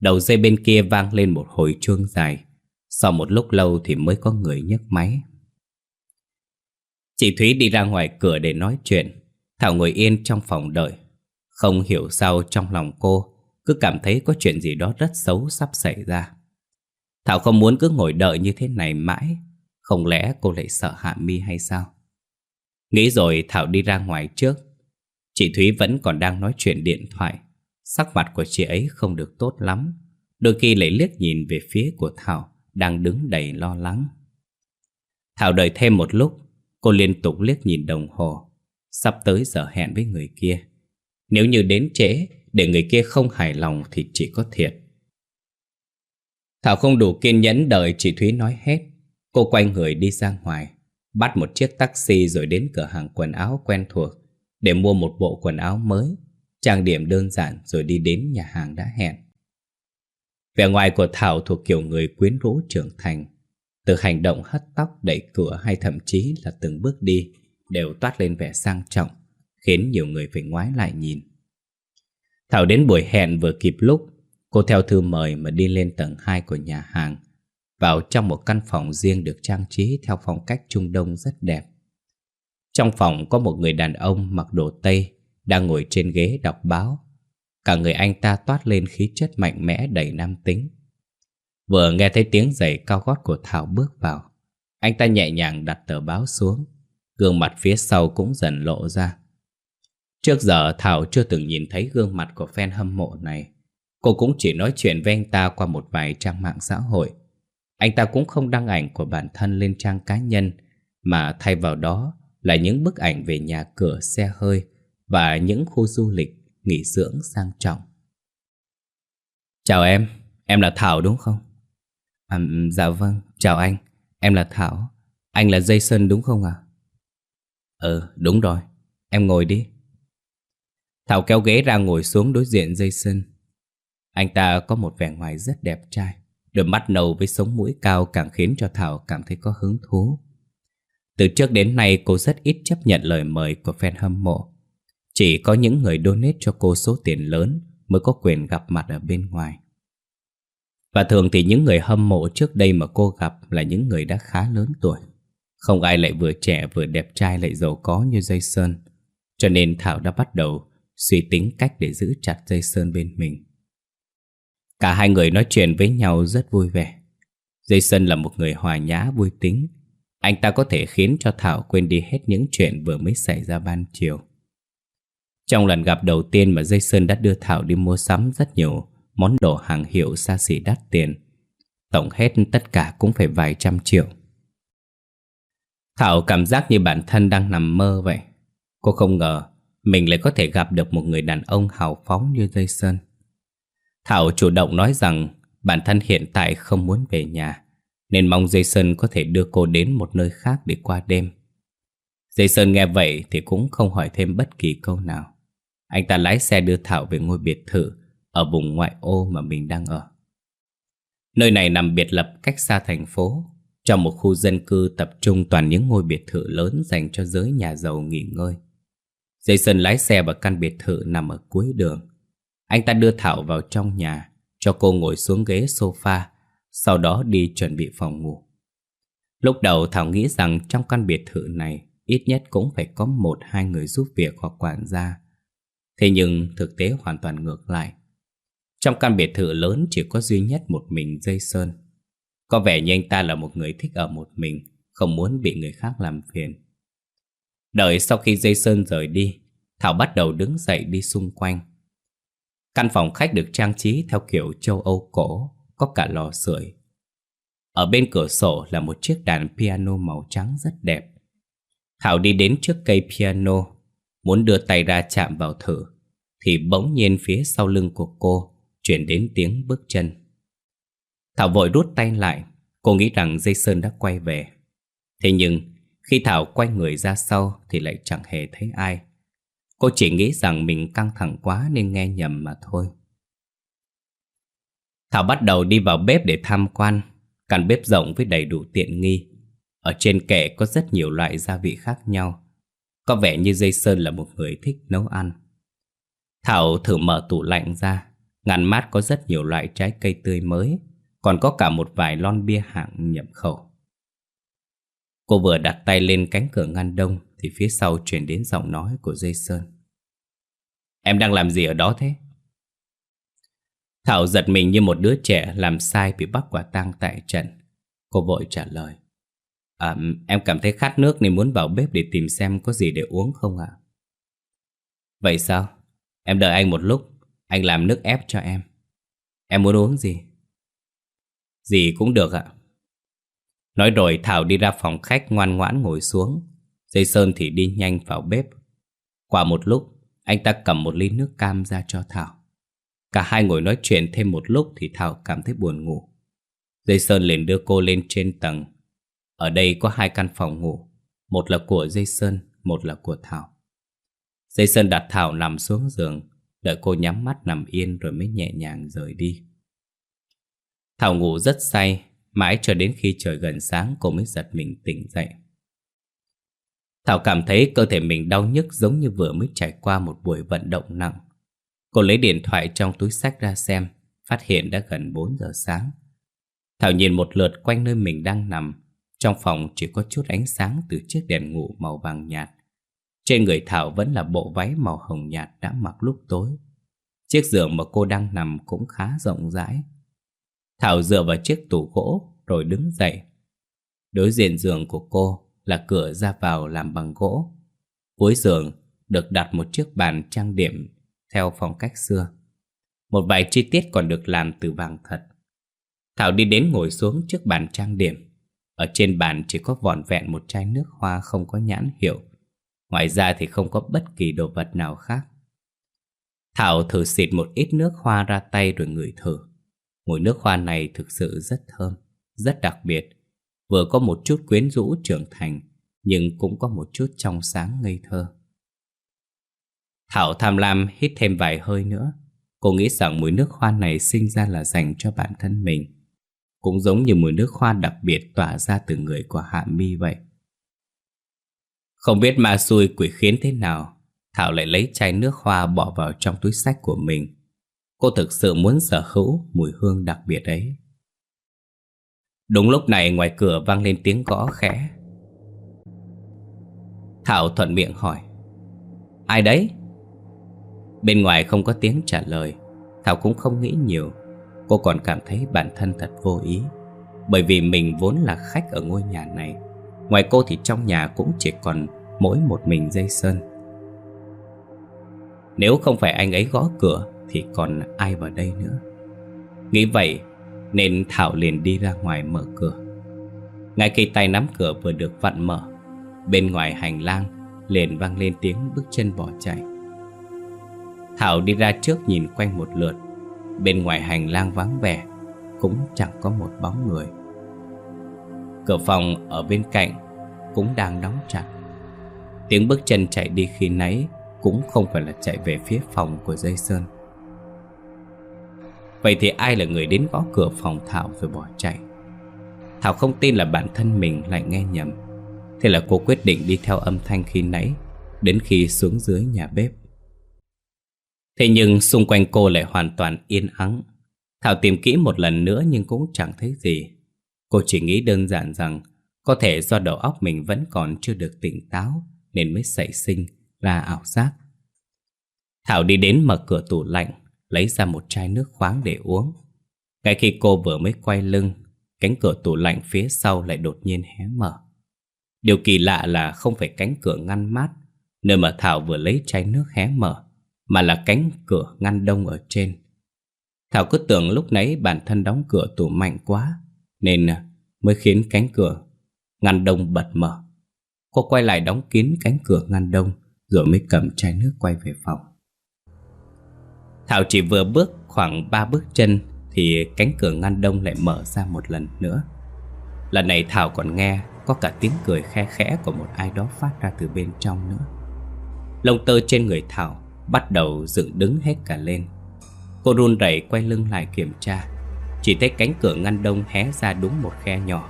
Speaker 1: Đầu dây bên kia vang lên một hồi chuông dài. Sau một lúc lâu thì mới có người nhấc máy. Chị Thúy đi ra ngoài cửa để nói chuyện. Thảo ngồi yên trong phòng đợi. Không hiểu sao trong lòng cô, Cứ cảm thấy có chuyện gì đó rất xấu sắp xảy ra. Thảo không muốn cứ ngồi đợi như thế này mãi. Không lẽ cô lại sợ Hạ Mi hay sao? Nghĩ rồi Thảo đi ra ngoài trước. Chị Thúy vẫn còn đang nói chuyện điện thoại. Sắc mặt của chị ấy không được tốt lắm. Đôi khi lại liếc nhìn về phía của Thảo, Đang đứng đầy lo lắng. Thảo đợi thêm một lúc, Cô liên tục liếc nhìn đồng hồ. Sắp tới giờ hẹn với người kia. Nếu như đến trễ, Để người kia không hài lòng Thì chỉ có thiệt. Thảo không đủ kiên nhẫn đợi chị Thúy nói hết. Cô quay người đi ra ngoài, Bắt một chiếc taxi rồi đến cửa hàng quần áo quen thuộc. Để mua một bộ quần áo mới Trang điểm đơn giản rồi đi đến nhà hàng đã hẹn Vẻ ngoài của Thảo thuộc kiểu người quyến rũ trưởng thành từ hành động hất tóc đẩy cửa hay thậm chí là từng bước đi đều toát lên vẻ sang trọng, khiến nhiều người phải ngoái lại nhìn. Thảo đến buổi hẹn vừa kịp lúc, cô theo thư mời mà đi lên tầng 2 của nhà hàng, vào trong một căn phòng riêng được trang trí theo phong cách Trung Đông rất đẹp. Trong phòng có một người đàn ông mặc đồ Tây đang ngồi trên ghế đọc báo. Cả người anh ta toát lên khí chất mạnh mẽ đầy nam tính. Vừa nghe thấy tiếng giày cao gót của Thảo bước vào, Anh ta nhẹ nhàng đặt tờ báo xuống Gương mặt phía sau cũng dần lộ ra Trước giờ, Thảo chưa từng nhìn thấy gương mặt của fan hâm mộ này Cô cũng chỉ nói chuyện với anh ta qua một vài trang mạng xã hội Anh ta cũng không đăng ảnh của bản thân lên trang cá nhân, Mà thay vào đó là những bức ảnh về nhà cửa xe hơi Và những khu du lịch nghỉ dưỡng sang trọng Chào em, em là Thảo đúng không? À, dạ vâng, chào anh, em là Thảo Anh là Jason đúng không ạ? À? Ừ, đúng rồi, em ngồi đi Thảo kéo ghế ra ngồi xuống đối diện Jason Anh ta có một vẻ ngoài rất đẹp trai Đôi mắt nâu với sống mũi cao càng khiến cho Thảo cảm thấy có hứng thú từ trước đến nay, cô rất ít chấp nhận lời mời của fan hâm mộ Chỉ có những người donate cho cô số tiền lớn mới có quyền gặp mặt ở bên ngoài và thường thì những người hâm mộ trước đây mà cô gặp là những người đã khá lớn tuổi. Không ai lại vừa trẻ vừa đẹp trai lại giàu có như Jason. Cho nên Thảo đã bắt đầu suy tính cách để giữ chặt Jason bên mình. Cả hai người nói chuyện với nhau rất vui vẻ. Jason là một người hòa nhã, vui tính. Anh ta có thể khiến cho Thảo quên đi hết những chuyện vừa mới xảy ra ban chiều. Trong lần gặp đầu tiên mà Jason đã đưa Thảo đi mua sắm rất nhiều món đồ hàng hiệu xa xỉ đắt tiền. Tổng hết tất cả cũng phải vài trăm triệu. Thảo cảm giác như bản thân đang nằm mơ vậy. Cô không ngờ mình lại có thể gặp được một người đàn ông hào phóng như Jason. Thảo chủ động nói rằng bản thân hiện tại không muốn về nhà, nên mong Jason có thể đưa cô đến một nơi khác để qua đêm. Jason nghe vậy thì cũng không hỏi thêm bất kỳ câu nào. Anh ta lái xe đưa Thảo về ngôi biệt thự ở vùng ngoại ô mà mình đang ở. Nơi này nằm biệt lập cách xa thành phố, trong một khu dân cư tập trung toàn những ngôi biệt thự lớn dành cho giới nhà giàu nghỉ ngơi. Jason lái xe vào căn biệt thự nằm ở cuối đường. Anh ta đưa Thảo vào trong nhà, cho cô ngồi xuống ghế sofa, sau đó đi chuẩn bị phòng ngủ. Lúc đầu Thảo nghĩ rằng trong căn biệt thự này ít nhất cũng phải có một hai người giúp việc hoặc quản gia. Thế nhưng thực tế hoàn toàn ngược lại. Trong căn biệt thự lớn chỉ có duy nhất một mình dây sơn Có vẻ như anh ta là một người thích ở một mình không muốn bị người khác làm phiền. Đợi sau khi dây sơn rời đi, Thảo bắt đầu đứng dậy đi xung quanh. Căn phòng khách được trang trí theo kiểu châu Âu cổ, có cả lò sưởi. Ở bên cửa sổ là một chiếc đàn piano màu trắng rất đẹp. Thảo đi đến trước cây piano, muốn đưa tay ra chạm vào thử, thì bỗng nhiên phía sau lưng của cô chuyển đến tiếng bước chân. Thảo vội rút tay lại, cô nghĩ rằng dây sơn đã quay về. Thế nhưng, khi Thảo quay người ra sau thì lại chẳng hề thấy ai. Cô chỉ nghĩ rằng mình căng thẳng quá nên nghe nhầm mà thôi. Thảo bắt đầu đi vào bếp để tham quan. Căn bếp rộng với đầy đủ tiện nghi. Ở trên kệ có rất nhiều loại gia vị khác nhau. Có vẻ như Dây Sơn là một người thích nấu ăn. Thảo thử mở tủ lạnh ra. Ngăn mát có rất nhiều loại trái cây tươi mới. Còn có cả một vài lon bia hạng nhập khẩu. Cô vừa đặt tay lên cánh cửa ngăn đông thì phía sau truyền đến giọng nói của Dây Sơn. Em đang làm gì ở đó thế? Thảo giật mình như một đứa trẻ làm sai bị bắt quả tang tại trận. Cô vội trả lời. À, em cảm thấy khát nước nên muốn vào bếp để tìm xem có gì để uống không ạ? Vậy sao? Em đợi anh một lúc, anh làm nước ép cho em. Em muốn uống gì? Gì cũng được ạ. Nói rồi Thảo đi ra phòng khách ngoan ngoãn ngồi xuống. Dây Sơn thì đi nhanh vào bếp. Qua một lúc, anh ta cầm một ly nước cam ra cho Thảo. Cả hai ngồi nói chuyện thêm một lúc thì Thảo cảm thấy buồn ngủ. Dây Sơn liền đưa cô lên trên tầng. Ở đây có hai căn phòng ngủ. Một là của Dây Sơn, một là của Thảo. Dây Sơn đặt Thảo nằm xuống giường, đợi cô nhắm mắt nằm yên rồi mới nhẹ nhàng rời đi. Thảo ngủ rất say, mãi cho đến khi trời gần sáng cô mới giật mình tỉnh dậy. Thảo cảm thấy cơ thể mình đau nhức giống như vừa mới trải qua một buổi vận động nặng. Cô lấy điện thoại trong túi sách ra xem, phát hiện đã gần 4 giờ sáng. Thảo nhìn một lượt quanh nơi mình đang nằm, trong phòng chỉ có chút ánh sáng từ chiếc đèn ngủ màu vàng nhạt. Trên người Thảo vẫn là bộ váy màu hồng nhạt đã mặc lúc tối. Chiếc giường mà cô đang nằm cũng khá rộng rãi. Thảo dựa vào chiếc tủ gỗ rồi đứng dậy. Đối diện giường của cô là cửa ra vào làm bằng gỗ. Cuối giường được đặt một chiếc bàn trang điểm theo phong cách xưa. Một vài chi tiết còn được làm từ vàng thật. Thảo đi đến ngồi xuống trước bàn trang điểm. Ở trên bàn chỉ có vỏn vẹn một chai nước hoa không có nhãn hiệu. Ngoài ra thì không có bất kỳ đồ vật nào khác. Thảo thử xịt một ít nước hoa ra tay rồi ngửi thử. Mùi nước hoa này thực sự rất thơm, rất đặc biệt. Vừa có một chút quyến rũ trưởng thành, nhưng cũng có một chút trong sáng ngây thơ. Thảo tham lam hít thêm vài hơi nữa. Cô nghĩ rằng mùi nước hoa này sinh ra là dành cho bản thân mình. Cũng giống như mùi nước hoa đặc biệt tỏa ra từ người của Hạ Mi vậy. Không biết ma xui quỷ khiến thế nào, Thảo lại lấy chai nước hoa bỏ vào trong túi sách của mình. Cô thực sự muốn sở hữu mùi hương đặc biệt ấy. Đúng lúc này ngoài cửa vang lên tiếng gõ khẽ. Thảo thuận miệng hỏi. Ai đấy? Bên ngoài không có tiếng trả lời. Thảo cũng không nghĩ nhiều. Cô còn cảm thấy bản thân thật vô ý. Bởi vì mình vốn là khách ở ngôi nhà này, Ngoài cô thì trong nhà cũng chỉ còn mỗi một mình dây sơn Nếu không phải anh ấy gõ cửa Thì còn ai vào đây nữa? Nghĩ vậy Nên Thảo liền đi ra ngoài mở cửa. Ngay khi tay nắm cửa vừa được vặn mở, Bên ngoài hành lang liền vang lên tiếng bước chân bỏ chạy. Thảo đi ra trước nhìn quanh một lượt. Bên ngoài hành lang vắng vẻ, Cũng chẳng có một bóng người. Cửa phòng ở bên cạnh Cũng đang đóng chặt. Tiếng bước chân chạy đi khi nãy Cũng không phải là chạy về phía phòng của dây sơn. Vậy thì ai là người đến gõ cửa phòng Thảo rồi bỏ chạy? Thảo không tin là bản thân mình lại nghe nhầm. Thế là cô quyết định đi theo âm thanh khi nãy, Đến khi xuống dưới nhà bếp. Thế nhưng xung quanh cô lại hoàn toàn yên ắng. Thảo tìm kỹ một lần nữa nhưng cũng chẳng thấy gì. Cô chỉ nghĩ đơn giản rằng có thể do đầu óc mình vẫn còn chưa được tỉnh táo nên mới xảy sinh ra ảo giác. Thảo đi đến mở cửa tủ lạnh, lấy ra một chai nước khoáng để uống. Ngay khi cô vừa mới quay lưng, cánh cửa tủ lạnh phía sau lại đột nhiên hé mở. Điều kỳ lạ là không phải cánh cửa ngăn mát Nơi mà Thảo vừa lấy chai nước hé mở mà là cánh cửa ngăn đông ở trên. Thảo cứ tưởng lúc nãy bản thân đóng cửa tủ mạnh quá, Nên à, mới khiến cánh cửa ngăn đông bật mở. Cô quay lại đóng kín cánh cửa ngăn đông, Rồi mới cầm chai nước quay về phòng. Thảo chỉ vừa bước khoảng ba bước chân Thì cánh cửa ngăn đông lại mở ra một lần nữa. Lần này Thảo còn nghe có cả tiếng cười khe khẽ của một ai đó phát ra từ bên trong nữa. Lông tơ trên người Thảo bắt đầu dựng đứng hết cả lên. Cô run rẩy quay lưng lại kiểm tra. Chỉ thấy cánh cửa ngăn đông hé ra đúng một khe nhỏ,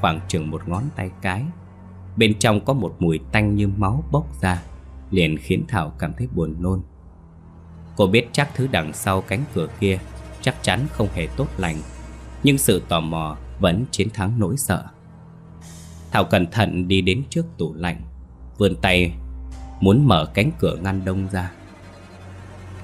Speaker 1: Khoảng chừng một ngón tay cái. Bên trong có một mùi tanh như máu bốc ra, Liền khiến Thảo cảm thấy buồn nôn. Cô biết chắc thứ đằng sau cánh cửa kia Chắc chắn không hề tốt lành, Nhưng sự tò mò vẫn chiến thắng nỗi sợ. Thảo cẩn thận đi đến trước tủ lạnh, Vươn tay Muốn mở cánh cửa ngăn đông ra.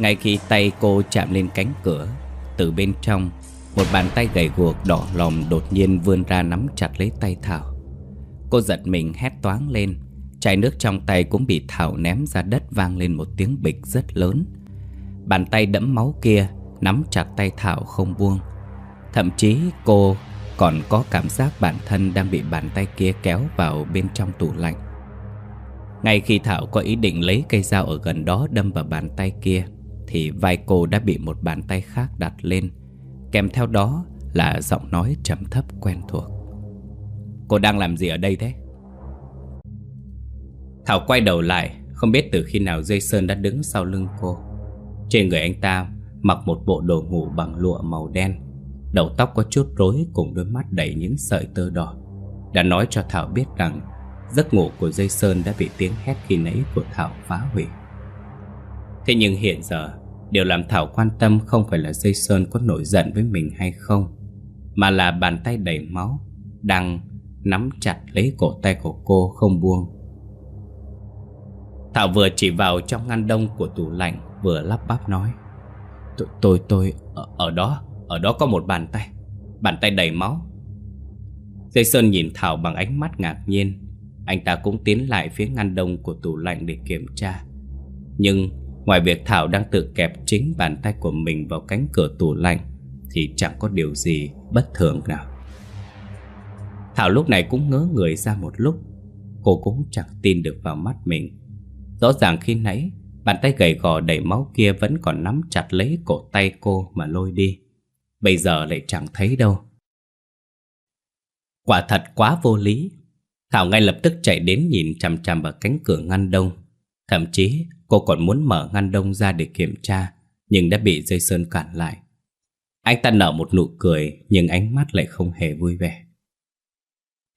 Speaker 1: Ngay khi tay cô chạm lên cánh cửa, Từ bên trong, Một bàn tay gầy guộc đỏ lòm đột nhiên vươn ra nắm chặt lấy tay Thảo. Cô giật mình hét toáng lên Chai nước trong tay cũng bị Thảo ném ra đất vang lên một tiếng bịch rất lớn. Bàn tay đẫm máu kia nắm chặt tay Thảo không buông. Thậm chí cô còn có cảm giác bản thân đang bị bàn tay kia kéo vào bên trong tủ lạnh. Ngay khi Thảo có ý định lấy cây dao ở gần đó đâm vào bàn tay kia thì vai cô đã bị một bàn tay khác đặt lên. Kèm theo đó là giọng nói trầm thấp quen thuộc. Cô đang làm gì ở đây thế? Thảo quay đầu lại, Không biết từ khi nào dây sơn đã đứng sau lưng cô. Trên người anh ta mặc một bộ đồ ngủ bằng lụa màu đen. Đầu tóc có chút rối cùng đôi mắt đầy những sợi tơ đỏ. Đã nói cho Thảo biết rằng Giấc ngủ của dây sơn đã bị tiếng hét khi nãy của Thảo phá hủy. Thế nhưng hiện giờ Điều làm Thảo quan tâm không phải là dây sơn có nổi giận với mình hay không Mà là bàn tay đầy máu Đang nắm chặt lấy cổ tay của cô không buông. Thảo vừa chỉ vào trong ngăn đông của tủ lạnh Vừa lắp bắp nói Tôi, tôi, tôi, ở, ở đó ở đó có một bàn tay Bàn tay đầy máu. Dây Sơn nhìn Thảo bằng ánh mắt ngạc nhiên Anh ta cũng tiến lại phía ngăn đông của tủ lạnh để kiểm tra. Nhưng ngoài việc Thảo đang tự kẹp chính bàn tay của mình vào cánh cửa tủ lạnh, Thì chẳng có điều gì bất thường nào. Thảo lúc này cũng ngớ người ra một lúc. Cô cũng chẳng tin được vào mắt mình. Rõ ràng khi nãy, Bàn tay gầy gò đầy máu kia vẫn còn nắm chặt lấy cổ tay cô mà lôi đi. Bây giờ lại chẳng thấy đâu. Quả thật quá vô lý. Thảo ngay lập tức chạy đến nhìn chằm chằm vào cánh cửa ngăn đông. Thậm chí cô còn muốn mở ngăn đông ra để kiểm tra Nhưng đã bị dây sơn cản lại. Anh ta nở một nụ cười Nhưng ánh mắt lại không hề vui vẻ.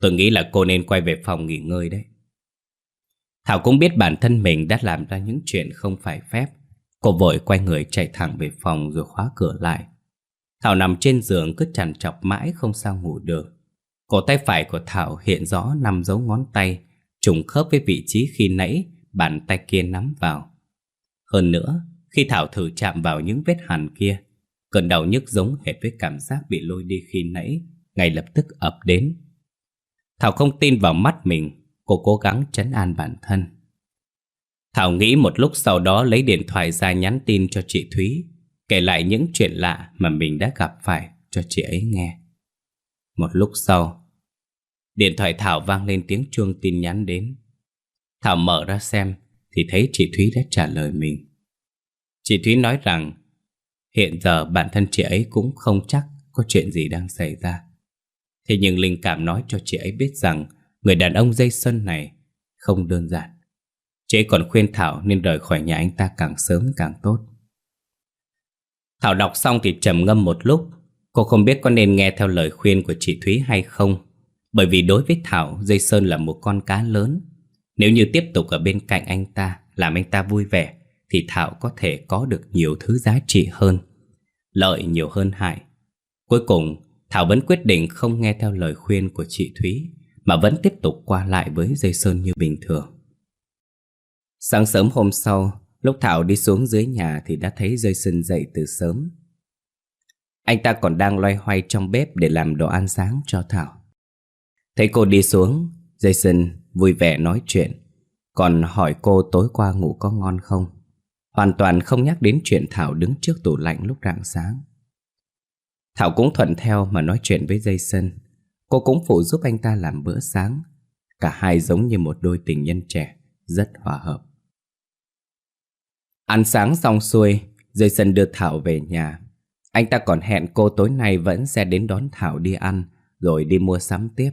Speaker 1: Tôi nghĩ là cô nên quay về phòng nghỉ ngơi đấy. Thảo cũng biết bản thân mình đã làm ra những chuyện không phải phép. Cô vội quay người chạy thẳng về phòng rồi khóa cửa lại. Thảo nằm trên giường cứ chằn chọc mãi không sao ngủ được. Cổ tay phải của Thảo hiện rõ nằm dấu ngón tay, trùng khớp với vị trí khi nãy bàn tay kia nắm vào. Hơn nữa, khi Thảo thử chạm vào những vết hằn kia, cơn đau nhức giống hệt với cảm giác bị lôi đi khi nãy, ngay lập tức ập đến. Thảo không tin vào mắt mình, cô cố gắng trấn an bản thân. Thảo nghĩ một lúc sau đó lấy điện thoại ra nhắn tin cho chị Thúy kể lại những chuyện lạ mà mình đã gặp phải cho chị ấy nghe. Một lúc sau, điện thoại Thảo vang lên tiếng chuông tin nhắn đến. Thảo mở ra xem, thì thấy chị Thúy đã trả lời mình. Chị Thúy nói rằng, hiện giờ bản thân chị ấy cũng không chắc có chuyện gì đang xảy ra. Thế nhưng linh cảm nói cho chị ấy biết rằng người đàn ông dây xuân này không đơn giản. Chị ấy còn khuyên Thảo nên rời khỏi nhà anh ta càng sớm càng tốt. Thảo đọc xong thì trầm ngâm một lúc Cô không biết có nên nghe theo lời khuyên của chị Thúy hay không, Bởi vì đối với Thảo, Dây Sơn là một con cá lớn nếu như tiếp tục ở bên cạnh anh ta Làm anh ta vui vẻ Thì Thảo có thể có được nhiều thứ giá trị hơn Lợi nhiều hơn hại Cuối cùng Thảo vẫn quyết định không nghe theo lời khuyên của chị Thúy Mà vẫn tiếp tục qua lại với Dây Sơn như bình thường Sáng sớm hôm sau Lúc Thảo đi xuống dưới nhà thì đã thấy dây sơn dậy từ sớm. Anh ta còn đang loay hoay trong bếp để làm đồ ăn sáng cho Thảo. Thấy cô đi xuống, Jason vui vẻ nói chuyện, còn hỏi cô tối qua ngủ có ngon không. Hoàn toàn không nhắc đến chuyện Thảo đứng trước tủ lạnh lúc rạng sáng. Thảo cũng thuận theo mà nói chuyện với Jason. Cô cũng phụ giúp anh ta làm bữa sáng. Cả hai giống như một đôi tình nhân trẻ, rất hòa hợp. Ăn sáng xong xuôi, Jason đưa Thảo về nhà. Anh ta còn hẹn cô tối nay vẫn sẽ đến đón Thảo đi ăn, rồi đi mua sắm tiếp.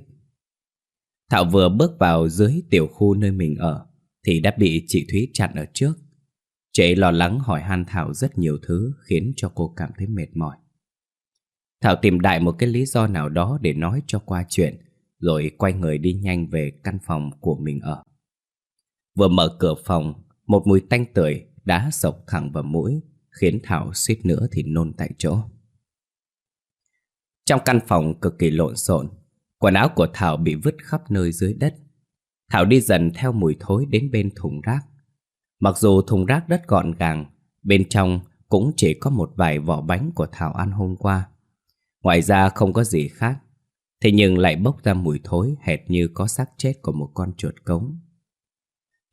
Speaker 1: Thảo vừa bước vào dưới tiểu khu nơi mình ở, thì đã bị chị Thúy chặn ở trước. Chị lo lắng hỏi han Thảo rất nhiều thứ khiến cho cô cảm thấy mệt mỏi. Thảo tìm đại một cái lý do nào đó để nói cho qua chuyện, rồi quay người đi nhanh về căn phòng của mình ở. Vừa mở cửa phòng, một mùi tanh tưởi đã sộc thẳng vào mũi, khiến Thảo suýt nữa thì nôn tại chỗ. Trong căn phòng cực kỳ lộn xộn, quần áo của Thảo bị vứt khắp nơi dưới đất. Thảo đi dần theo mùi thối đến bên thùng rác. Mặc dù thùng rác rất gọn gàng, bên trong cũng chỉ có một vài vỏ bánh của Thảo ăn hôm qua. Ngoài ra không có gì khác, thế nhưng lại bốc ra mùi thối hệt như có xác chết của một con chuột cống.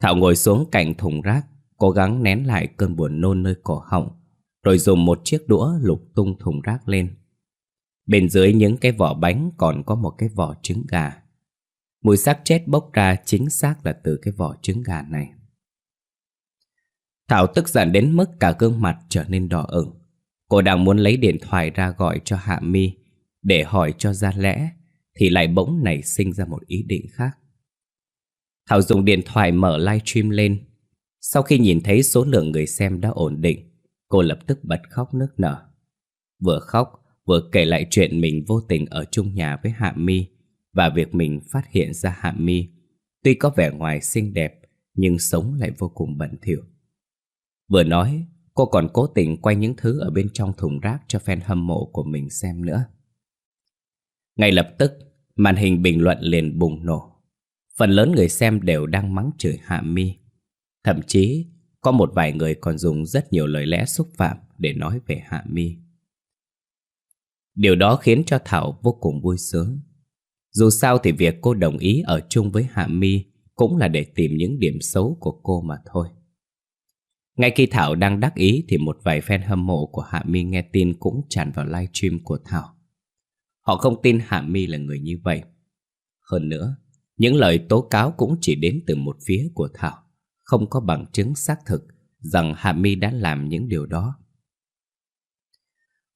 Speaker 1: Thảo ngồi xuống cạnh thùng rác, cố gắng nén lại cơn buồn nôn nơi cổ họng, rồi dùng một chiếc đũa lục tung thùng rác lên. Bên dưới những cái vỏ bánh còn có một cái vỏ trứng gà. Mùi xác chết bốc ra chính xác là từ cái vỏ trứng gà này. Thảo tức giận đến mức cả gương mặt trở nên đỏ ửng. Cô đang muốn lấy điện thoại ra gọi cho Hạ Mi để hỏi cho ra lẽ thì lại bỗng nảy sinh ra một ý định khác. Thảo dùng điện thoại mở livestream lên. Sau khi nhìn thấy số lượng người xem đã ổn định, cô lập tức bật khóc nức nở. Vừa khóc, vừa kể lại chuyện mình vô tình ở chung nhà với Hạ Mi và việc mình phát hiện ra Hạ Mi tuy có vẻ ngoài xinh đẹp nhưng sống lại vô cùng bẩn thỉu. Vừa nói, cô còn cố tình quay những thứ ở bên trong thùng rác cho fan hâm mộ của mình xem nữa. Ngay lập tức, màn hình bình luận liền bùng nổ. Phần lớn người xem đều đang mắng chửi Hạ Mi. Thậm chí, có một vài người còn dùng rất nhiều lời lẽ xúc phạm để nói về Hạ Mi. Điều đó khiến cho Thảo vô cùng vui sướng. Dù sao thì việc cô đồng ý ở chung với Hạ Mi cũng là để tìm những điểm xấu của cô mà thôi. Ngay khi Thảo đang đắc ý thì một vài fan hâm mộ của Hạ Mi nghe tin cũng tràn vào livestream của Thảo. Họ không tin Hạ Mi là người như vậy. Hơn nữa, những lời tố cáo cũng chỉ đến từ một phía của Thảo, không có bằng chứng xác thực rằng Hạ Mi đã làm những điều đó.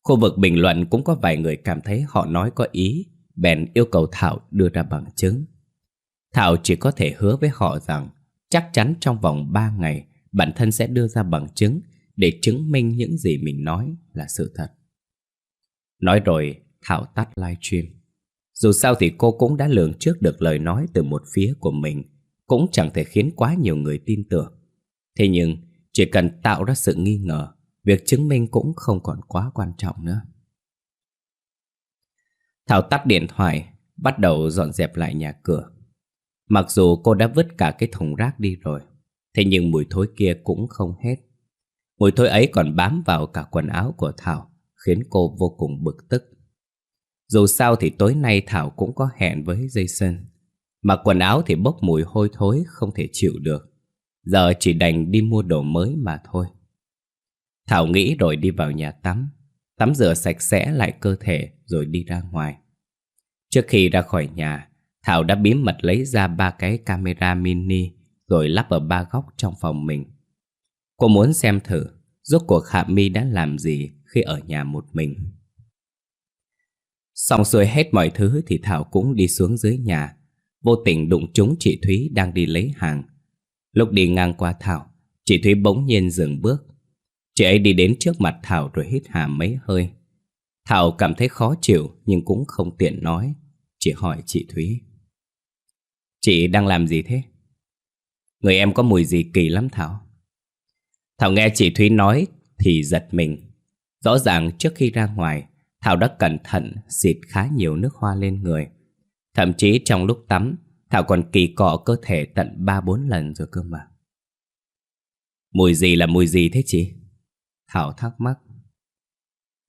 Speaker 1: Khu vực bình luận cũng có vài người cảm thấy họ nói có ý, bèn yêu cầu Thảo đưa ra bằng chứng. Thảo chỉ có thể hứa với họ rằng chắc chắn trong vòng 3 ngày bản thân sẽ đưa ra bằng chứng để chứng minh những gì mình nói là sự thật. Nói rồi, Thảo tắt live stream. Dù sao thì cô cũng đã lường trước được lời nói từ một phía của mình, cũng chẳng thể khiến quá nhiều người tin tưởng. Thế nhưng, chỉ cần tạo ra sự nghi ngờ, việc chứng minh cũng không còn quá quan trọng nữa. Thảo tắt điện thoại, bắt đầu dọn dẹp lại nhà cửa. Mặc dù cô đã vứt cả cái thùng rác đi rồi, thế nhưng mùi thối kia cũng không hết. Mùi thối ấy còn bám vào cả quần áo của Thảo, khiến cô vô cùng bực tức. Dù sao thì tối nay Thảo cũng có hẹn với Jason. Mặc quần áo thì bốc mùi hôi thối không thể chịu được. Giờ chỉ đành đi mua đồ mới mà thôi. Thảo nghĩ rồi đi vào nhà tắm. Tắm rửa sạch sẽ lại cơ thể rồi đi ra ngoài. Trước khi ra khỏi nhà, Thảo đã bí mật lấy ra ba cái camera mini rồi lắp ở ba góc trong phòng mình. Cô muốn xem thử rốt cuộc Hạ Mi đã làm gì khi ở nhà một mình. Xong xuôi hết mọi thứ thì Thảo cũng đi xuống dưới nhà, vô tình đụng trúng chị Thúy đang đi lấy hàng. Lúc đi ngang qua Thảo, chị Thúy bỗng nhiên dừng bước. Chị ấy đi đến trước mặt Thảo rồi hít hà mấy hơi. Thảo cảm thấy khó chịu nhưng cũng không tiện nói, chỉ hỏi chị Thúy. Chị đang làm gì thế? Người em có mùi gì kỳ lắm Thảo. Thảo nghe chị Thúy nói thì giật mình. Rõ ràng trước khi ra ngoài, Thảo đã cẩn thận xịt khá nhiều nước hoa lên người. Thậm chí trong lúc tắm, Thảo còn kỳ cọ cơ thể tận 3-4 lần rồi cơ mà. Mùi gì là mùi gì thế chị? Thảo thắc mắc.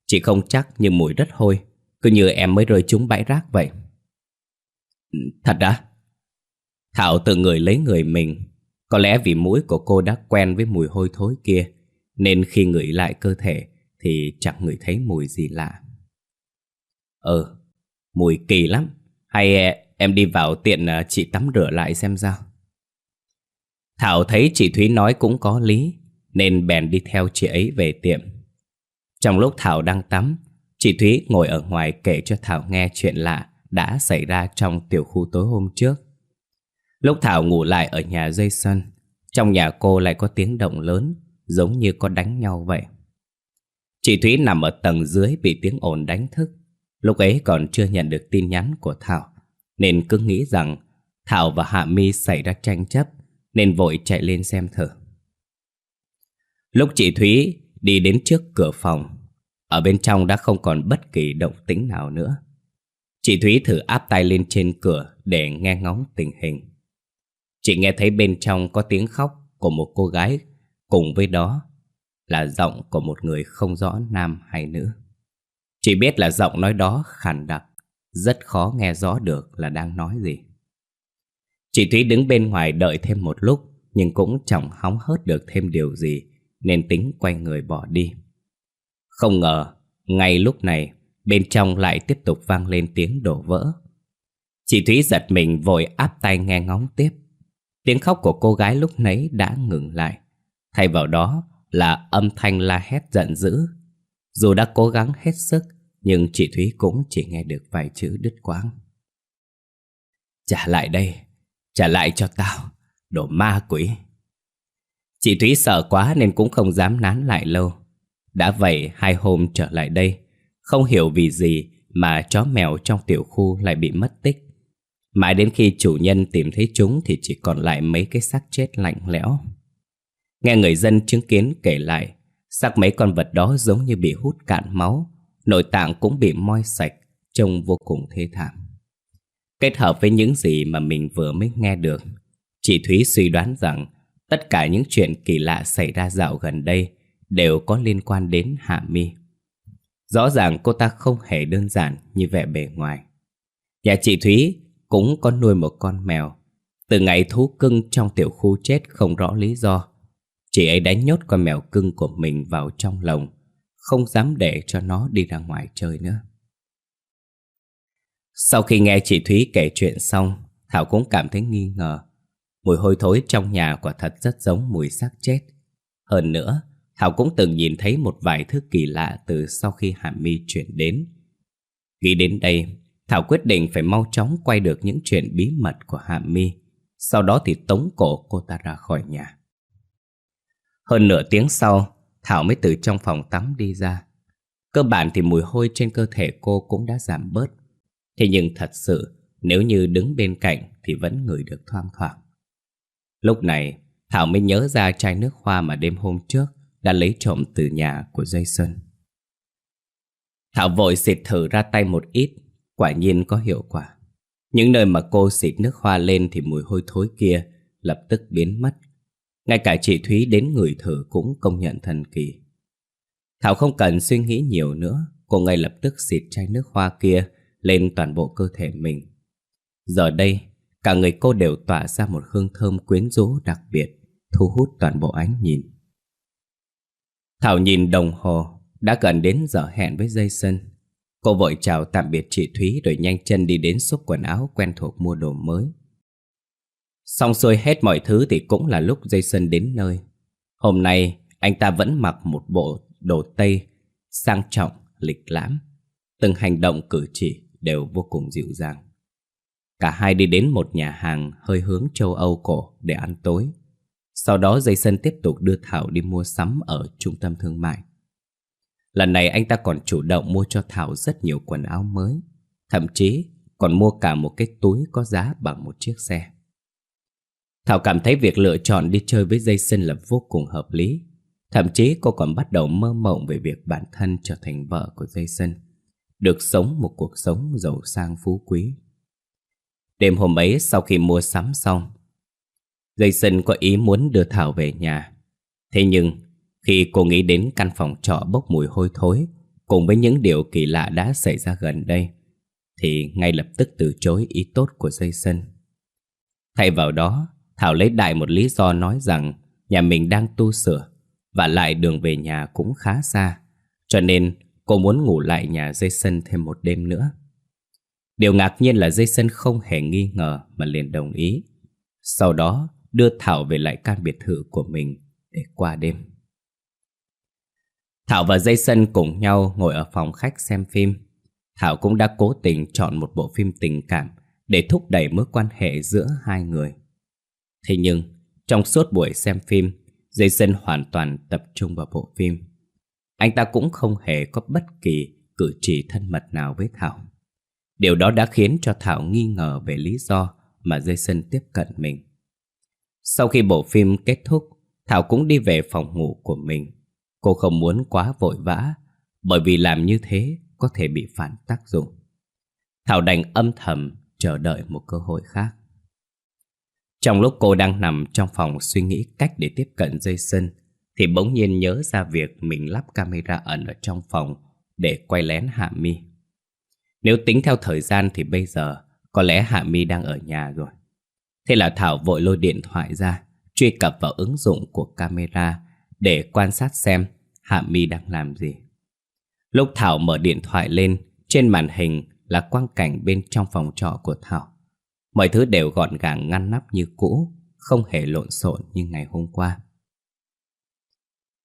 Speaker 1: Chị không chắc nhưng mùi rất hôi, cứ như em mới rơi trúng bãi rác vậy. Thật đã? Thảo tự người lấy người mình Có lẽ vì mũi của cô đã quen với mùi hôi thối kia Nên khi ngửi lại cơ thể Thì chẳng ngửi thấy mùi gì lạ Ừ, mùi kỳ lắm Hay ờ, em đi vào tiện ờ, chị tắm rửa lại xem sao Thảo thấy chị Thúy nói cũng có lý nên bèn đi theo chị ấy về tiệm. Trong lúc Thảo đang tắm, Chị Thúy ngồi ở ngoài kể cho Thảo nghe chuyện lạ Đã xảy ra trong tiểu khu tối hôm trước. Lúc Thảo ngủ lại ở nhà dây sân Trong nhà cô lại có tiếng động lớn, Giống như có đánh nhau vậy. Chị Thúy nằm ở tầng dưới bị tiếng ồn đánh thức. Lúc ấy còn chưa nhận được tin nhắn của Thảo, Nên cứ nghĩ rằng Thảo và Hạ Mi xảy ra tranh chấp, Nên vội chạy lên xem thử. Lúc chị Thúy đi đến trước cửa phòng, Ở bên trong đã không còn bất kỳ động tĩnh nào nữa. Chị Thúy thử áp tay lên trên cửa để nghe ngóng tình hình. Chị nghe thấy bên trong có tiếng khóc của một cô gái, Cùng với đó là giọng của một người không rõ nam hay nữ. Chỉ biết là giọng nói đó khàn đặc, Rất khó nghe rõ được là đang nói gì. Chị Thúy đứng bên ngoài đợi thêm một lúc, Nhưng cũng chẳng hóng hớt được thêm điều gì. Nên tính quay người bỏ đi. Không ngờ, Ngay lúc này, Bên trong lại tiếp tục vang lên tiếng đổ vỡ. Chị Thúy giật mình vội áp tay nghe ngóng tiếp. Tiếng khóc của cô gái lúc nấy đã ngừng lại. Thay vào đó là âm thanh la hét giận dữ. Dù đã cố gắng hết sức, Nhưng chị Thúy cũng chỉ nghe được vài chữ đứt quãng. Trả lại đây, Trả lại cho tao, Đồ ma quỷ. Chị Thúy sợ quá nên cũng không dám nán lại lâu Đã vậy hai hôm trở lại đây Không hiểu vì gì mà chó mèo trong tiểu khu lại bị mất tích Mãi đến khi chủ nhân tìm thấy chúng thì chỉ còn lại mấy cái xác chết lạnh lẽo. Nghe người dân chứng kiến kể lại, xác mấy con vật đó giống như bị hút cạn máu, nội tạng cũng bị moi sạch, trông vô cùng thê thảm. Kết hợp với những gì mà mình vừa mới nghe được, chị Thúy suy đoán rằng tất cả những chuyện kỳ lạ xảy ra dạo gần đây đều có liên quan đến Hạ Mi. Rõ ràng cô ta không hề đơn giản như vẻ bề ngoài. Nhà chị Thúy cũng có nuôi một con mèo. Từ ngày thú cưng trong tiểu khu chết không rõ lý do, chị ấy đã nhốt con mèo cưng của mình vào trong lồng, không dám để cho nó đi ra ngoài chơi nữa. Sau khi nghe chị Thúy kể chuyện xong, Thảo cũng cảm thấy nghi ngờ. Mùi hôi thối trong nhà quả thật rất giống mùi xác chết. Hơn nữa, Thảo cũng từng nhìn thấy một vài thứ kỳ lạ từ sau khi Hà My chuyển đến. Nghĩ đến đây, Thảo quyết định phải mau chóng quay được những chuyện bí mật của Hạ Mi. Sau đó thì tống cổ cô ta ra khỏi nhà. Hơn nửa tiếng sau, Thảo mới từ trong phòng tắm đi ra. Cơ bản thì mùi hôi trên cơ thể cô cũng đã giảm bớt. Thế nhưng thật sự, nếu như đứng bên cạnh thì vẫn ngửi được thoang thoảng. Lúc này, Thảo mới nhớ ra chai nước hoa mà đêm hôm trước đã lấy trộm từ nhà của Jason. Thảo vội xịt thử ra tay một ít Quả nhiên có hiệu quả. Những nơi mà cô xịt nước hoa lên Thì mùi hôi thối kia lập tức biến mất. Ngay cả chị Thúy đến người thử Cũng công nhận thần kỳ. Thảo không cần suy nghĩ nhiều nữa Cô ngay lập tức xịt chai nước hoa kia Lên toàn bộ cơ thể mình. Giờ đây Cả người cô đều tỏa ra một hương thơm quyến rũ đặc biệt Thu hút toàn bộ ánh nhìn Thảo nhìn đồng hồ Đã gần đến giờ hẹn với Jason Cô vội chào tạm biệt chị Thúy rồi nhanh chân đi đến shop quần áo quen thuộc mua đồ mới. Xong xuôi hết mọi thứ thì cũng là lúc Jason đến nơi. Hôm nay anh ta vẫn mặc một bộ đồ Tây sang trọng, lịch lãm. Từng hành động cử chỉ đều vô cùng dịu dàng. Cả hai đi đến một nhà hàng hơi hướng châu Âu cổ để ăn tối. Sau đó Jason tiếp tục đưa Thảo đi mua sắm ở trung tâm thương mại. Lần này anh ta còn chủ động mua cho Thảo rất nhiều quần áo mới, Thậm chí còn mua cả một cái túi có giá bằng một chiếc xe Thảo cảm thấy việc lựa chọn đi chơi với Jason là vô cùng hợp lý, Thậm chí cô còn bắt đầu mơ mộng về việc bản thân trở thành vợ của Jason, Được sống một cuộc sống giàu sang phú quý Đêm hôm ấy sau khi mua sắm xong Jason có ý muốn đưa Thảo về nhà Thế nhưng khi cô nghĩ đến căn phòng trọ bốc mùi hôi thối Cùng với những điều kỳ lạ đã xảy ra gần đây Thì ngay lập tức từ chối ý tốt của Jason Thay vào đó, Thảo lấy đại một lý do nói rằng nhà mình đang tu sửa và lại đường về nhà cũng khá xa. Cho nên cô muốn ngủ lại nhà Jason thêm một đêm nữa. Điều ngạc nhiên là Jason không hề nghi ngờ mà liền đồng ý. Sau đó đưa Thảo về lại căn biệt thự của mình để qua đêm. Thảo và Jason cùng nhau ngồi ở phòng khách xem phim. Thảo cũng đã cố tình chọn một bộ phim tình cảm để thúc đẩy mối quan hệ giữa hai người. Thế nhưng, trong suốt buổi xem phim, Jason hoàn toàn tập trung vào bộ phim. Anh ta cũng không hề có bất kỳ cử chỉ thân mật nào với Thảo. Điều đó đã khiến cho Thảo nghi ngờ về lý do mà Jason tiếp cận mình. Sau khi bộ phim kết thúc, Thảo cũng đi về phòng ngủ của mình. Cô không muốn quá vội vã, bởi vì làm như thế có thể bị phản tác dụng. Thảo đành âm thầm chờ đợi một cơ hội khác. Trong lúc cô đang nằm trong phòng suy nghĩ cách để tiếp cận Jason, thì bỗng nhiên nhớ ra việc mình lắp camera ẩn ở trong phòng để quay lén Hạ Mi. Nếu tính theo thời gian thì bây giờ có lẽ Hạ Mi đang ở nhà rồi. Thế là Thảo vội lôi điện thoại ra, truy cập vào ứng dụng của camera để quan sát xem Hạ Mi đang làm gì. Lúc Thảo mở điện thoại lên, trên màn hình là quang cảnh bên trong phòng trọ của Thảo. Mọi thứ đều gọn gàng ngăn nắp như cũ, không hề lộn xộn như ngày hôm qua.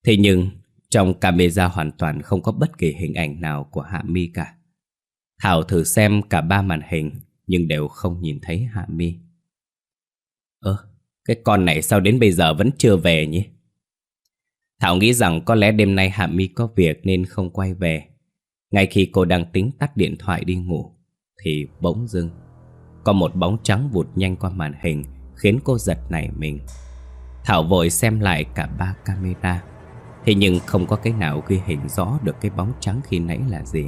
Speaker 1: Thế nhưng, trong camera hoàn toàn không có bất kỳ hình ảnh nào của Hạ Mi cả. Thảo thử xem cả ba màn hình, nhưng đều không nhìn thấy Hạ Mi. Ơ, cái con này sao đến bây giờ vẫn chưa về nhỉ? Thảo nghĩ rằng có lẽ đêm nay Hạ Mi có việc nên không quay về. Ngay khi cô đang tính tắt điện thoại đi ngủ, thì bỗng dưng có một bóng trắng vụt nhanh qua màn hình Khiến cô giật nảy mình Thảo vội xem lại cả ba camera Thế nhưng không có cái nào ghi hình rõ được cái bóng trắng khi nãy là gì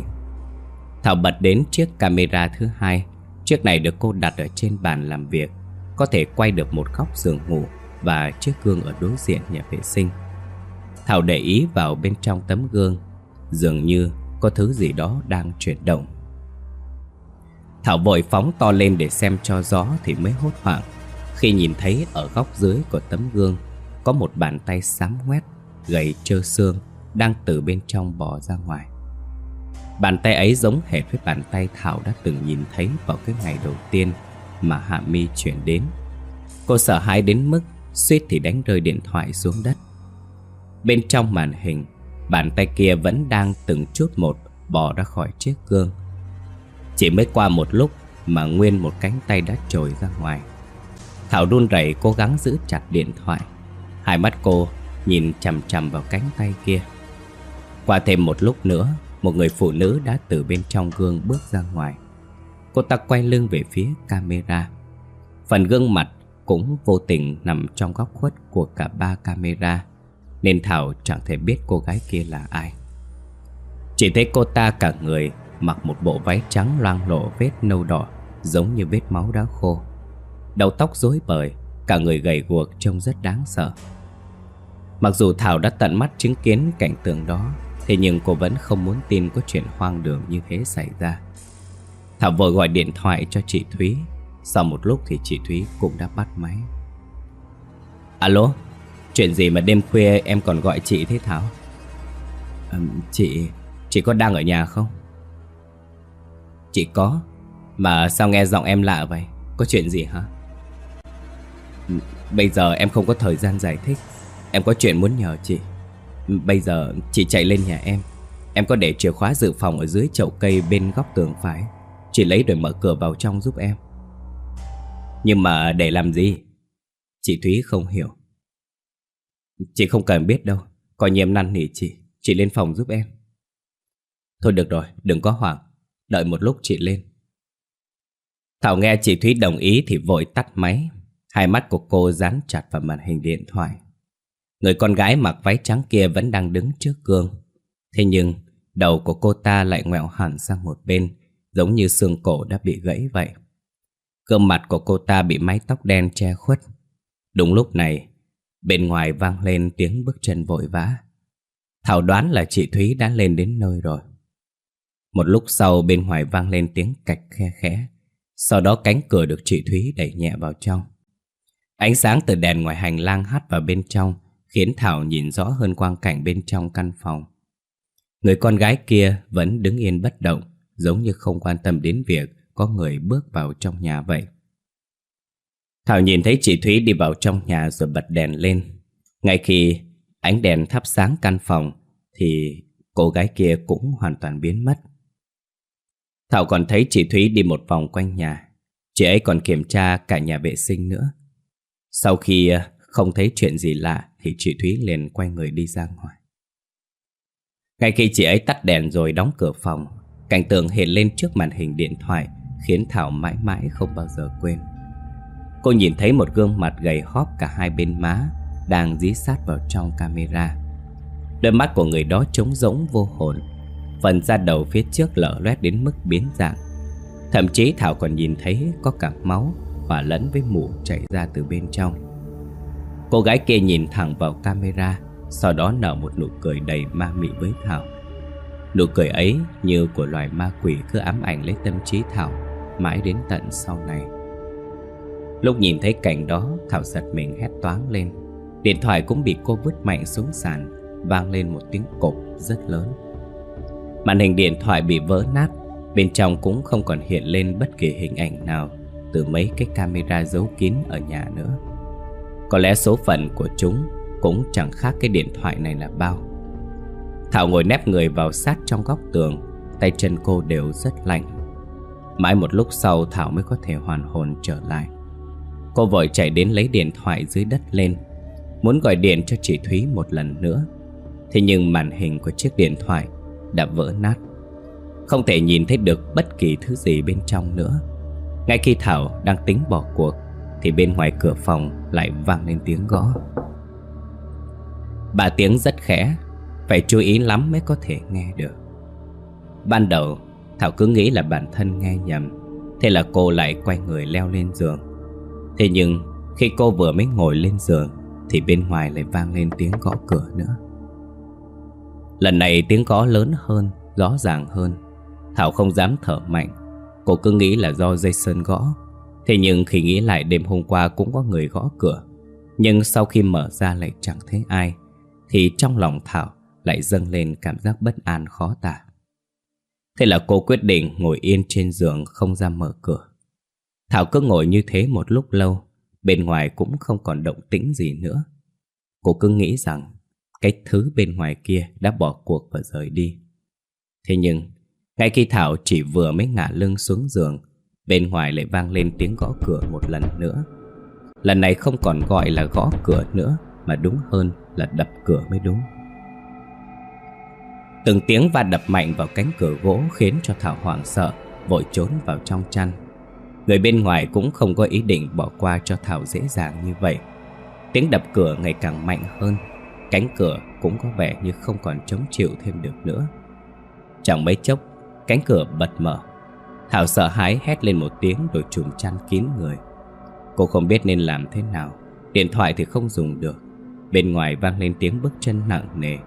Speaker 1: Thảo bật đến chiếc camera thứ hai. Chiếc này được cô đặt ở trên bàn làm việc. Có thể quay được một góc giường ngủ Và chiếc gương ở đối diện nhà vệ sinh. Thảo để ý vào bên trong tấm gương. Dường như có thứ gì đó đang chuyển động. Thảo vội phóng to lên để xem cho rõ thì mới hốt hoảng. Khi nhìn thấy ở góc dưới của tấm gương Có một bàn tay xám ngoét, gầy trơ xương Đang từ bên trong bò ra ngoài. Bàn tay ấy giống hệt với bàn tay Thảo đã từng nhìn thấy vào cái ngày đầu tiên mà Hạ Mi chuyển đến. Cô sợ hãi đến mức suýt thì đánh rơi điện thoại xuống đất. Bên trong màn hình, bàn tay kia vẫn đang từng chút một bò ra khỏi chiếc gương. Chỉ mới qua một lúc mà nguyên một cánh tay đã trồi ra ngoài. Thảo run rẩy cố gắng giữ chặt điện thoại. Hai mắt cô nhìn chằm chằm vào cánh tay kia. Qua thêm một lúc nữa, một người phụ nữ đã từ bên trong gương bước ra ngoài. Cô ta quay lưng về phía camera. Phần gương mặt cũng vô tình nằm trong góc khuất của cả ba camera, nên Thảo chẳng thể biết cô gái kia là ai. Chỉ thấy cô ta cả người Mặc một bộ váy trắng loang lộ vết nâu đỏ Giống như vết máu đã khô Đầu tóc rối bời Cả người gầy guộc trông rất đáng sợ Mặc dù Thảo đã tận mắt chứng kiến cảnh tượng đó Thế nhưng cô vẫn không muốn tin có chuyện hoang đường như thế xảy ra. Thảo vội gọi điện thoại cho chị Thúy. Sau một lúc thì chị Thúy cũng đã bắt máy. Alo, chuyện gì mà đêm khuya em còn gọi chị thế Thảo? À, chị, chị có đang ở nhà không? Chị có Mà sao nghe giọng em lạ vậy? Có chuyện gì hả? Bây giờ em không có thời gian giải thích. Em có chuyện muốn nhờ chị. Bây giờ chị chạy lên nhà em. Em có để chìa khóa dự phòng ở dưới chậu cây bên góc tường phải. Chị lấy rồi mở cửa vào trong giúp em. Nhưng mà để làm gì? Chị Thúy không hiểu. Chị không cần biết đâu. Coi như em năn nỉ chị Chị lên phòng giúp em. Thôi được rồi, đừng có hoảng. Đợi một lúc chị lên. Thảo nghe chị Thúy đồng ý thì vội tắt máy. Hai mắt của cô dán chặt vào màn hình điện thoại. Người con gái mặc váy trắng kia vẫn đang đứng trước gương. Thế nhưng, đầu của cô ta lại ngoẹo hẳn sang một bên, Giống như xương cổ đã bị gãy vậy. Gương mặt của cô ta bị mái tóc đen che khuất. Đúng lúc này, Bên ngoài vang lên tiếng bước chân vội vã. Thảo đoán là chị Thúy đã lên đến nơi rồi. Một lúc sau, bên ngoài vang lên tiếng cạch khe khẽ. Sau đó cánh cửa được chị Thúy đẩy nhẹ vào trong. Ánh sáng từ đèn ngoài hành lang hắt vào bên trong Khiến Thảo nhìn rõ hơn quang cảnh bên trong căn phòng. Người con gái kia vẫn đứng yên bất động, Giống như không quan tâm đến việc Có người bước vào trong nhà vậy. Thảo nhìn thấy chị Thúy đi vào trong nhà rồi bật đèn lên. Ngay khi ánh đèn thắp sáng căn phòng, Thì cô gái kia cũng hoàn toàn biến mất. Thảo còn thấy chị Thúy đi một vòng quanh nhà. Chị ấy còn kiểm tra cả nhà vệ sinh nữa. Sau khi ờ, không thấy chuyện gì lạ thì chị Thúy liền quay người đi ra ngoài. Ngay khi chị ấy tắt đèn rồi đóng cửa phòng, Cảnh tượng hiện lên trước màn hình điện thoại, Khiến Thảo mãi mãi không bao giờ quên. Cô nhìn thấy một gương mặt gầy hóp cả hai bên má Đang dí sát vào trong camera. Đôi mắt của người đó trống rỗng vô hồn, Phần da đầu phía trước lở loét đến mức biến dạng. Thậm chí Thảo còn nhìn thấy có cả máu Hòa lẫn với mủ chảy ra từ bên trong. Cô gái kia nhìn thẳng vào camera, Sau đó nở một nụ cười đầy ma mị với Thảo. Nụ cười ấy như của loài ma quỷ cứ ám ảnh lấy tâm trí Thảo Mãi đến tận sau này. Lúc nhìn thấy cảnh đó, Thảo giật mình hét toáng lên. Điện thoại cũng bị cô vứt mạnh xuống sàn, Vang lên một tiếng cộp rất lớn. Màn hình điện thoại bị vỡ nát, Bên trong cũng không còn hiện lên bất kỳ hình ảnh nào Từ mấy cái camera giấu kín ở nhà nữa. Có lẽ số phận của chúng Cũng chẳng khác cái điện thoại này là bao. Thảo ngồi nép người vào sát trong góc tường, Tay chân cô đều rất lạnh. Mãi một lúc sau, Thảo mới có thể hoàn hồn trở lại. Cô vội chạy đến lấy điện thoại dưới đất lên, Muốn gọi điện cho chị Thúy một lần nữa. Thế nhưng màn hình của chiếc điện thoại đã vỡ nát. Không thể nhìn thấy được bất kỳ thứ gì bên trong nữa. Ngay khi Thảo đang tính bỏ cuộc thì bên ngoài cửa phòng lại vang lên tiếng gõ. Bà tiếng rất khẽ Phải chú ý lắm mới có thể nghe được. Ban đầu Thảo cứ nghĩ là bản thân nghe nhầm Thế là cô lại quay người leo lên giường. Thế nhưng khi cô vừa mới ngồi lên giường Thì bên ngoài lại vang lên tiếng gõ cửa nữa. Lần này tiếng gõ lớn hơn, rõ ràng hơn. Thảo không dám thở mạnh Cô cứ nghĩ là do dây sơn gõ. Thế nhưng khi nghĩ lại đêm hôm qua cũng có người gõ cửa. Nhưng sau khi mở ra lại chẳng thấy ai, Thì trong lòng Thảo lại dâng lên cảm giác bất an khó tả. Thế là cô quyết định ngồi yên trên giường không ra mở cửa. Thảo cứ ngồi như thế một lúc lâu, Bên ngoài cũng không còn động tĩnh gì nữa. Cô cứ nghĩ rằng cái thứ bên ngoài kia đã bỏ cuộc và rời đi. Thế nhưng, Ngay khi Thảo chỉ vừa mới ngả lưng xuống giường Bên ngoài lại vang lên tiếng gõ cửa một lần nữa. Lần này không còn gọi là gõ cửa nữa, Mà đúng hơn là đập cửa mới đúng. Từng tiếng va đập mạnh vào cánh cửa gỗ Khiến cho Thảo hoảng sợ, Vội trốn vào trong chăn. Người bên ngoài cũng không có ý định bỏ qua cho Thảo dễ dàng như vậy. Tiếng đập cửa ngày càng mạnh hơn, Cánh cửa cũng có vẻ như không còn chống chịu thêm được nữa. Chẳng mấy chốc, Cánh cửa bật mở Thảo sợ hãi hét lên một tiếng rồi trùm chăn kín người. Cô không biết nên làm thế nào, Điện thoại thì không dùng được. Bên ngoài vang lên tiếng bước chân nặng nề,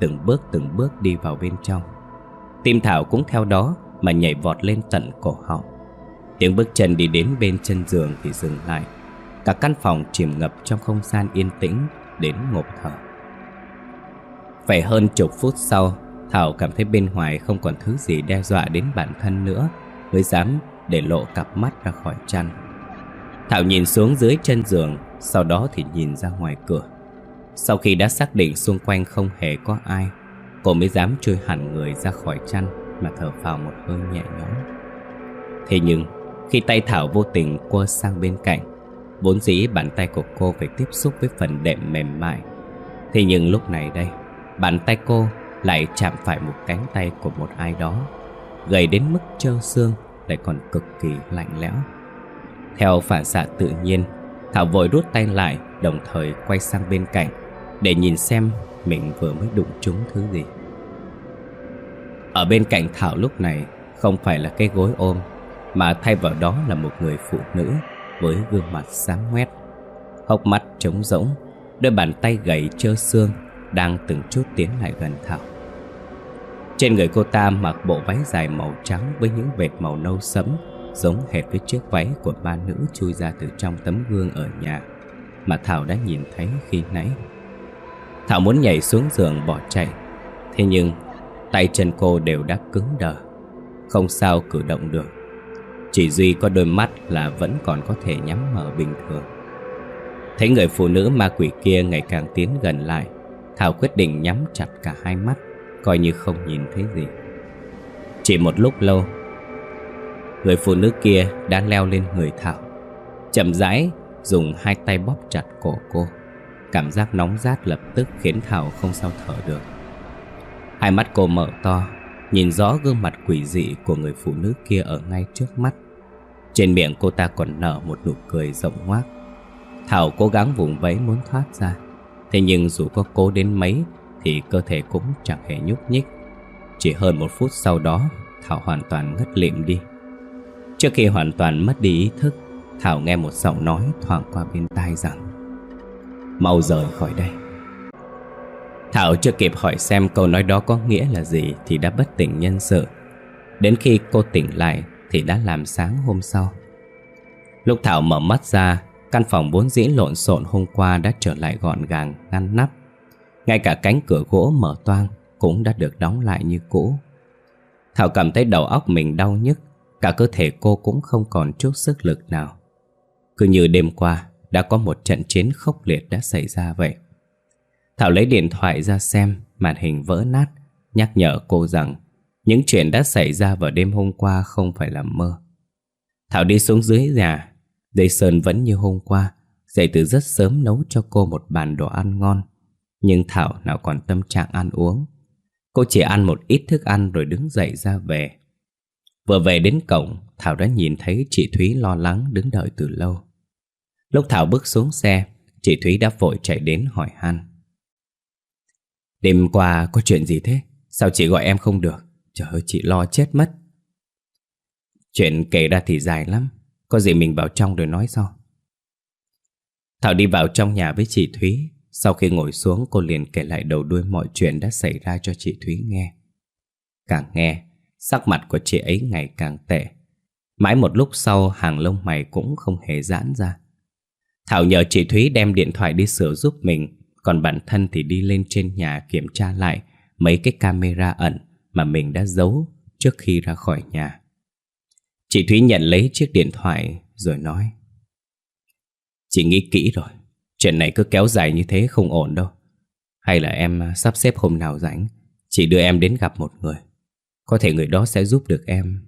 Speaker 1: Từng bước từng bước đi vào bên trong. Tim Thảo cũng theo đó Mà nhảy vọt lên tận cổ họng. Tiếng bước chân đi đến bên chân giường thì dừng lại. Cả căn phòng chìm ngập trong không gian yên tĩnh Đến ngộp thở. Phải hơn chục phút sau, Thảo cảm thấy bên ngoài không còn thứ gì đe dọa đến bản thân nữa. Mới dám để lộ cặp mắt ra khỏi chăn. Thảo nhìn xuống dưới chân giường, Sau đó thì nhìn ra ngoài cửa. Sau khi đã xác định xung quanh không hề có ai, Cô mới dám chui hẳn người ra khỏi chăn Mà thở phào một hơi nhẹ nhõm. Thế nhưng, khi tay Thảo vô tình quơ sang bên cạnh, Vốn dĩ bàn tay của cô phải tiếp xúc với phần đệm mềm mại. Thế nhưng lúc này đây, Bàn tay cô lại chạm phải một cánh tay của một ai đó. Gầy đến mức trơ xương, Lại còn cực kỳ lạnh lẽo Theo phản xạ tự nhiên, Thảo vội rút tay lại, Đồng thời quay sang bên cạnh, Để nhìn xem mình vừa mới đụng trúng thứ gì Ở bên cạnh Thảo lúc này, Không phải là cái gối ôm, Mà thay vào đó là một người phụ nữ Với gương mặt sáng ngoét, Hốc mắt trống rỗng, Đôi bàn tay gầy trơ xương đang từng chút tiến lại gần Thảo. Trên người cô ta mặc bộ váy dài màu trắng với những vệt màu nâu sẫm, giống hệt với chiếc váy của ba nữ chui ra từ trong tấm gương ở nhà. mà Thảo đã nhìn thấy khi nãy. Thảo muốn nhảy xuống giường bỏ chạy, thế nhưng tay chân cô đều đã cứng đờ, không sao cử động được. Chỉ Duy có đôi mắt là vẫn còn có thể nhắm mở bình thường. Thấy người phụ nữ ma quỷ kia ngày càng tiến gần lại, Thảo quyết định nhắm chặt cả hai mắt, coi như không nhìn thấy gì. Chỉ một lúc lâu, người phụ nữ kia đã leo lên người Thảo. Chậm rãi dùng hai tay bóp chặt cổ cô. Cảm giác nóng rát lập tức khiến Thảo không sao thở được. Hai mắt cô mở to, nhìn rõ gương mặt quỷ dị của người phụ nữ kia ở ngay trước mắt. Trên miệng cô ta còn nở một nụ cười rộng ngoác. Thảo cố gắng vùng vẫy muốn thoát ra. Thế nhưng dù có cố đến mấy thì cơ thể cũng chẳng hề nhúc nhích. Chỉ hơn một phút sau đó, Thảo hoàn toàn ngất lịm đi. Trước khi hoàn toàn mất đi ý thức, Thảo nghe một giọng nói thoảng qua bên tai rằng Mau rời khỏi đây Thảo chưa kịp hỏi xem câu nói đó có nghĩa là gì Thì đã bất tỉnh nhân sự Đến khi cô tỉnh lại Thì đã làm sáng hôm sau Lúc Thảo mở mắt ra Căn phòng vốn dĩ lộn xộn hôm qua Đã trở lại gọn gàng, ngăn nắp ngay cả cánh cửa gỗ mở toang Cũng đã được đóng lại như cũ. Thảo cảm thấy đầu óc mình đau nhức, Cả cơ thể cô cũng không còn chút sức lực nào. Cứ như đêm qua, Đã có một trận chiến khốc liệt đã xảy ra vậy. Thảo lấy điện thoại ra xem, Màn hình vỡ nát, Nhắc nhở cô rằng Những chuyện đã xảy ra vào đêm hôm qua không phải là mơ. Thảo đi xuống dưới nhà, Dây Sơn vẫn như hôm qua, Dậy từ rất sớm nấu cho cô một bàn đồ ăn ngon. Nhưng Thảo nào còn tâm trạng ăn uống. Cô chỉ ăn một ít thức ăn rồi đứng dậy ra về. Vừa về đến cổng, Thảo đã nhìn thấy chị Thúy lo lắng đứng đợi từ lâu. Lúc Thảo bước xuống xe, Chị Thúy đã vội chạy đến hỏi han. Đêm qua có chuyện gì thế? Sao chị gọi em không được? Trời ơi, chị lo chết mất. Chuyện kể ra thì dài lắm. Có gì mình vào trong rồi nói sau. Thảo đi vào trong nhà với chị Thúy. Sau khi ngồi xuống, cô liền kể lại đầu đuôi mọi chuyện đã xảy ra cho chị Thúy nghe. Càng nghe, Sắc mặt của chị ấy ngày càng tệ. Mãi một lúc sau, hàng lông mày cũng không hề giãn ra. Thảo nhờ chị Thúy đem điện thoại đi sửa giúp mình, Còn bản thân thì đi lên trên nhà kiểm tra lại Mấy cái camera ẩn mà mình đã giấu trước khi ra khỏi nhà. Chị Thúy nhận lấy chiếc điện thoại rồi nói, Chị nghĩ kỹ rồi. Chuyện này cứ kéo dài như thế không ổn đâu. Hay là em à, sắp xếp hôm nào rảnh Chị đưa em đến gặp một người. Có thể người đó sẽ giúp được em.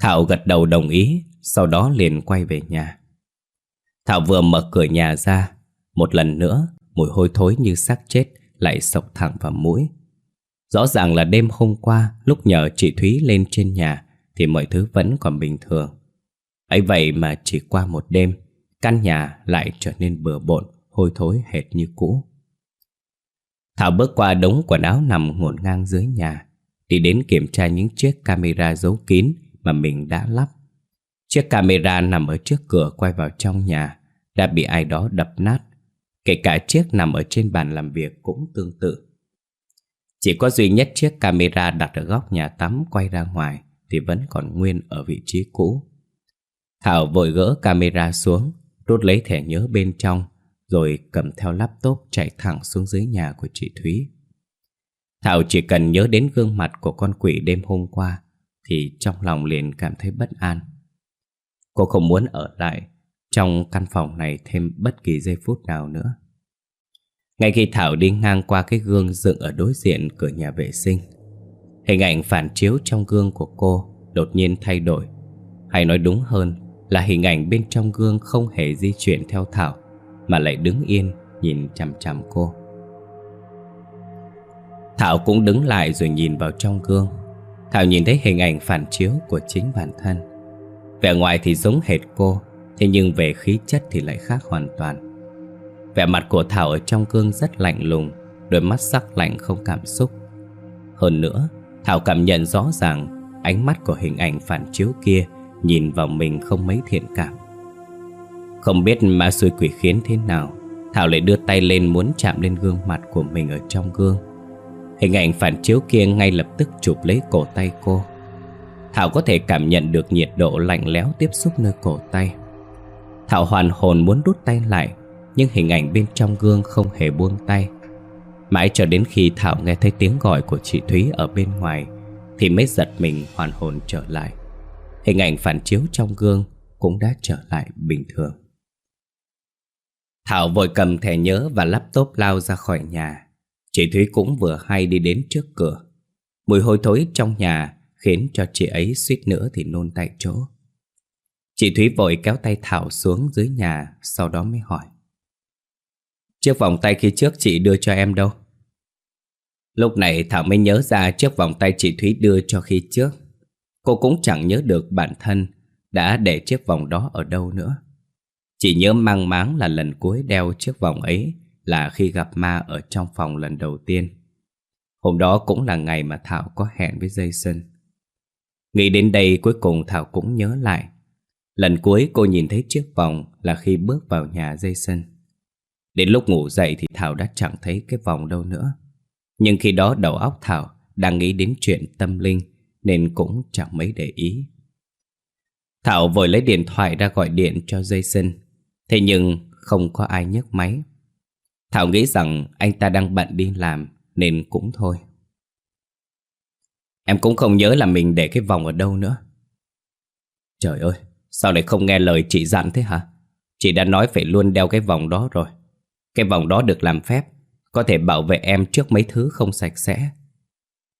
Speaker 1: Thảo gật đầu đồng ý, Sau đó liền quay về nhà. Thảo vừa mở cửa nhà ra, Một lần nữa, Mùi hôi thối như xác chết Lại sộc thẳng vào mũi. Rõ ràng là đêm hôm qua, Lúc nhờ chị Thúy lên trên nhà, Thì mọi thứ vẫn còn bình thường. Ấy vậy mà chỉ qua một đêm Căn nhà lại trở nên bừa bộn, Hôi thối hệt như cũ. Thảo bước qua đống quần áo nằm ngổn ngang dưới nhà, Đi đến kiểm tra những chiếc camera giấu kín mà mình đã lắp. Chiếc camera nằm ở trước cửa quay vào trong nhà, Đã bị ai đó đập nát. Kể cả chiếc nằm ở trên bàn làm việc cũng tương tự. Chỉ có duy nhất chiếc camera đặt ở góc nhà tắm quay ra ngoài Thì vẫn còn nguyên ở vị trí cũ. Thảo vội gỡ camera xuống Rút lấy thẻ nhớ bên trong rồi cầm theo laptop chạy thẳng xuống dưới nhà của chị Thúy. Thảo chỉ cần nhớ đến gương mặt của con quỷ đêm hôm qua thì trong lòng liền cảm thấy bất an. Cô không muốn ở lại trong căn phòng này thêm bất kỳ giây phút nào nữa. Ngay khi Thảo đi ngang qua cái gương dựng ở đối diện cửa nhà vệ sinh, hình ảnh phản chiếu trong gương của cô đột nhiên thay đổi. Hay nói đúng hơn là hình ảnh bên trong gương không hề di chuyển theo Thảo, mà lại đứng yên, nhìn chằm chằm cô. Thảo cũng đứng lại rồi nhìn vào trong gương. Thảo nhìn thấy hình ảnh phản chiếu của chính bản thân. Vẻ ngoài thì giống hệt cô, Thế nhưng về khí chất thì lại khác hoàn toàn. Vẻ mặt của Thảo ở trong gương rất lạnh lùng, Đôi mắt sắc lạnh không cảm xúc. Hơn nữa, Thảo cảm nhận rõ ràng Ánh mắt của hình ảnh phản chiếu kia Nhìn vào mình không mấy thiện cảm. Không biết ma xui quỷ khiến thế nào, Thảo lại đưa tay lên muốn chạm lên gương mặt của mình ở trong gương. Hình ảnh phản chiếu kia ngay lập tức chụp lấy cổ tay cô. Thảo có thể cảm nhận được nhiệt độ lạnh lẽo tiếp xúc nơi cổ tay. Thảo hoàn hồn muốn đút tay lại, Nhưng hình ảnh bên trong gương không hề buông tay. Mãi cho đến khi Thảo nghe thấy tiếng gọi của chị Thúy ở bên ngoài, Thì mới giật mình hoàn hồn trở lại. Hình ảnh phản chiếu trong gương cũng đã trở lại bình thường. Thảo vội cầm thẻ nhớ và laptop lao ra khỏi nhà. Chị Thúy cũng vừa hay đi đến trước cửa. Mùi hôi thối trong nhà khiến cho chị ấy suýt nữa thì nôn tại chỗ. Chị Thúy vội kéo tay Thảo xuống dưới nhà, Sau đó mới hỏi. Chiếc vòng tay khi trước chị đưa cho em đâu? Lúc này Thảo mới nhớ ra chiếc vòng tay chị Thúy đưa cho khi trước. Cô cũng chẳng nhớ được bản thân đã để chiếc vòng đó ở đâu nữa. Chỉ nhớ mang máng là lần cuối đeo chiếc vòng ấy là khi gặp ma ở trong phòng lần đầu tiên. Hôm đó cũng là ngày mà Thảo có hẹn với Jason. Nghĩ đến đây cuối cùng Thảo cũng nhớ lại. Lần cuối cô nhìn thấy chiếc vòng là khi bước vào nhà Jason. Đến lúc ngủ dậy thì Thảo đã chẳng thấy cái vòng đâu nữa. Nhưng khi đó đầu óc Thảo đang nghĩ đến chuyện tâm linh nên cũng chẳng mấy để ý. Thảo vội lấy điện thoại ra gọi điện cho Jason, Thế nhưng không có ai nhấc máy. Thảo nghĩ rằng anh ta đang bận đi làm Nên cũng thôi. Em cũng không nhớ là mình để cái vòng ở đâu nữa. Trời ơi, Sao lại không nghe lời chị dặn thế hả? Chị đã nói phải luôn đeo cái vòng đó rồi. Cái vòng đó được làm phép, Có thể bảo vệ em trước mấy thứ không sạch sẽ.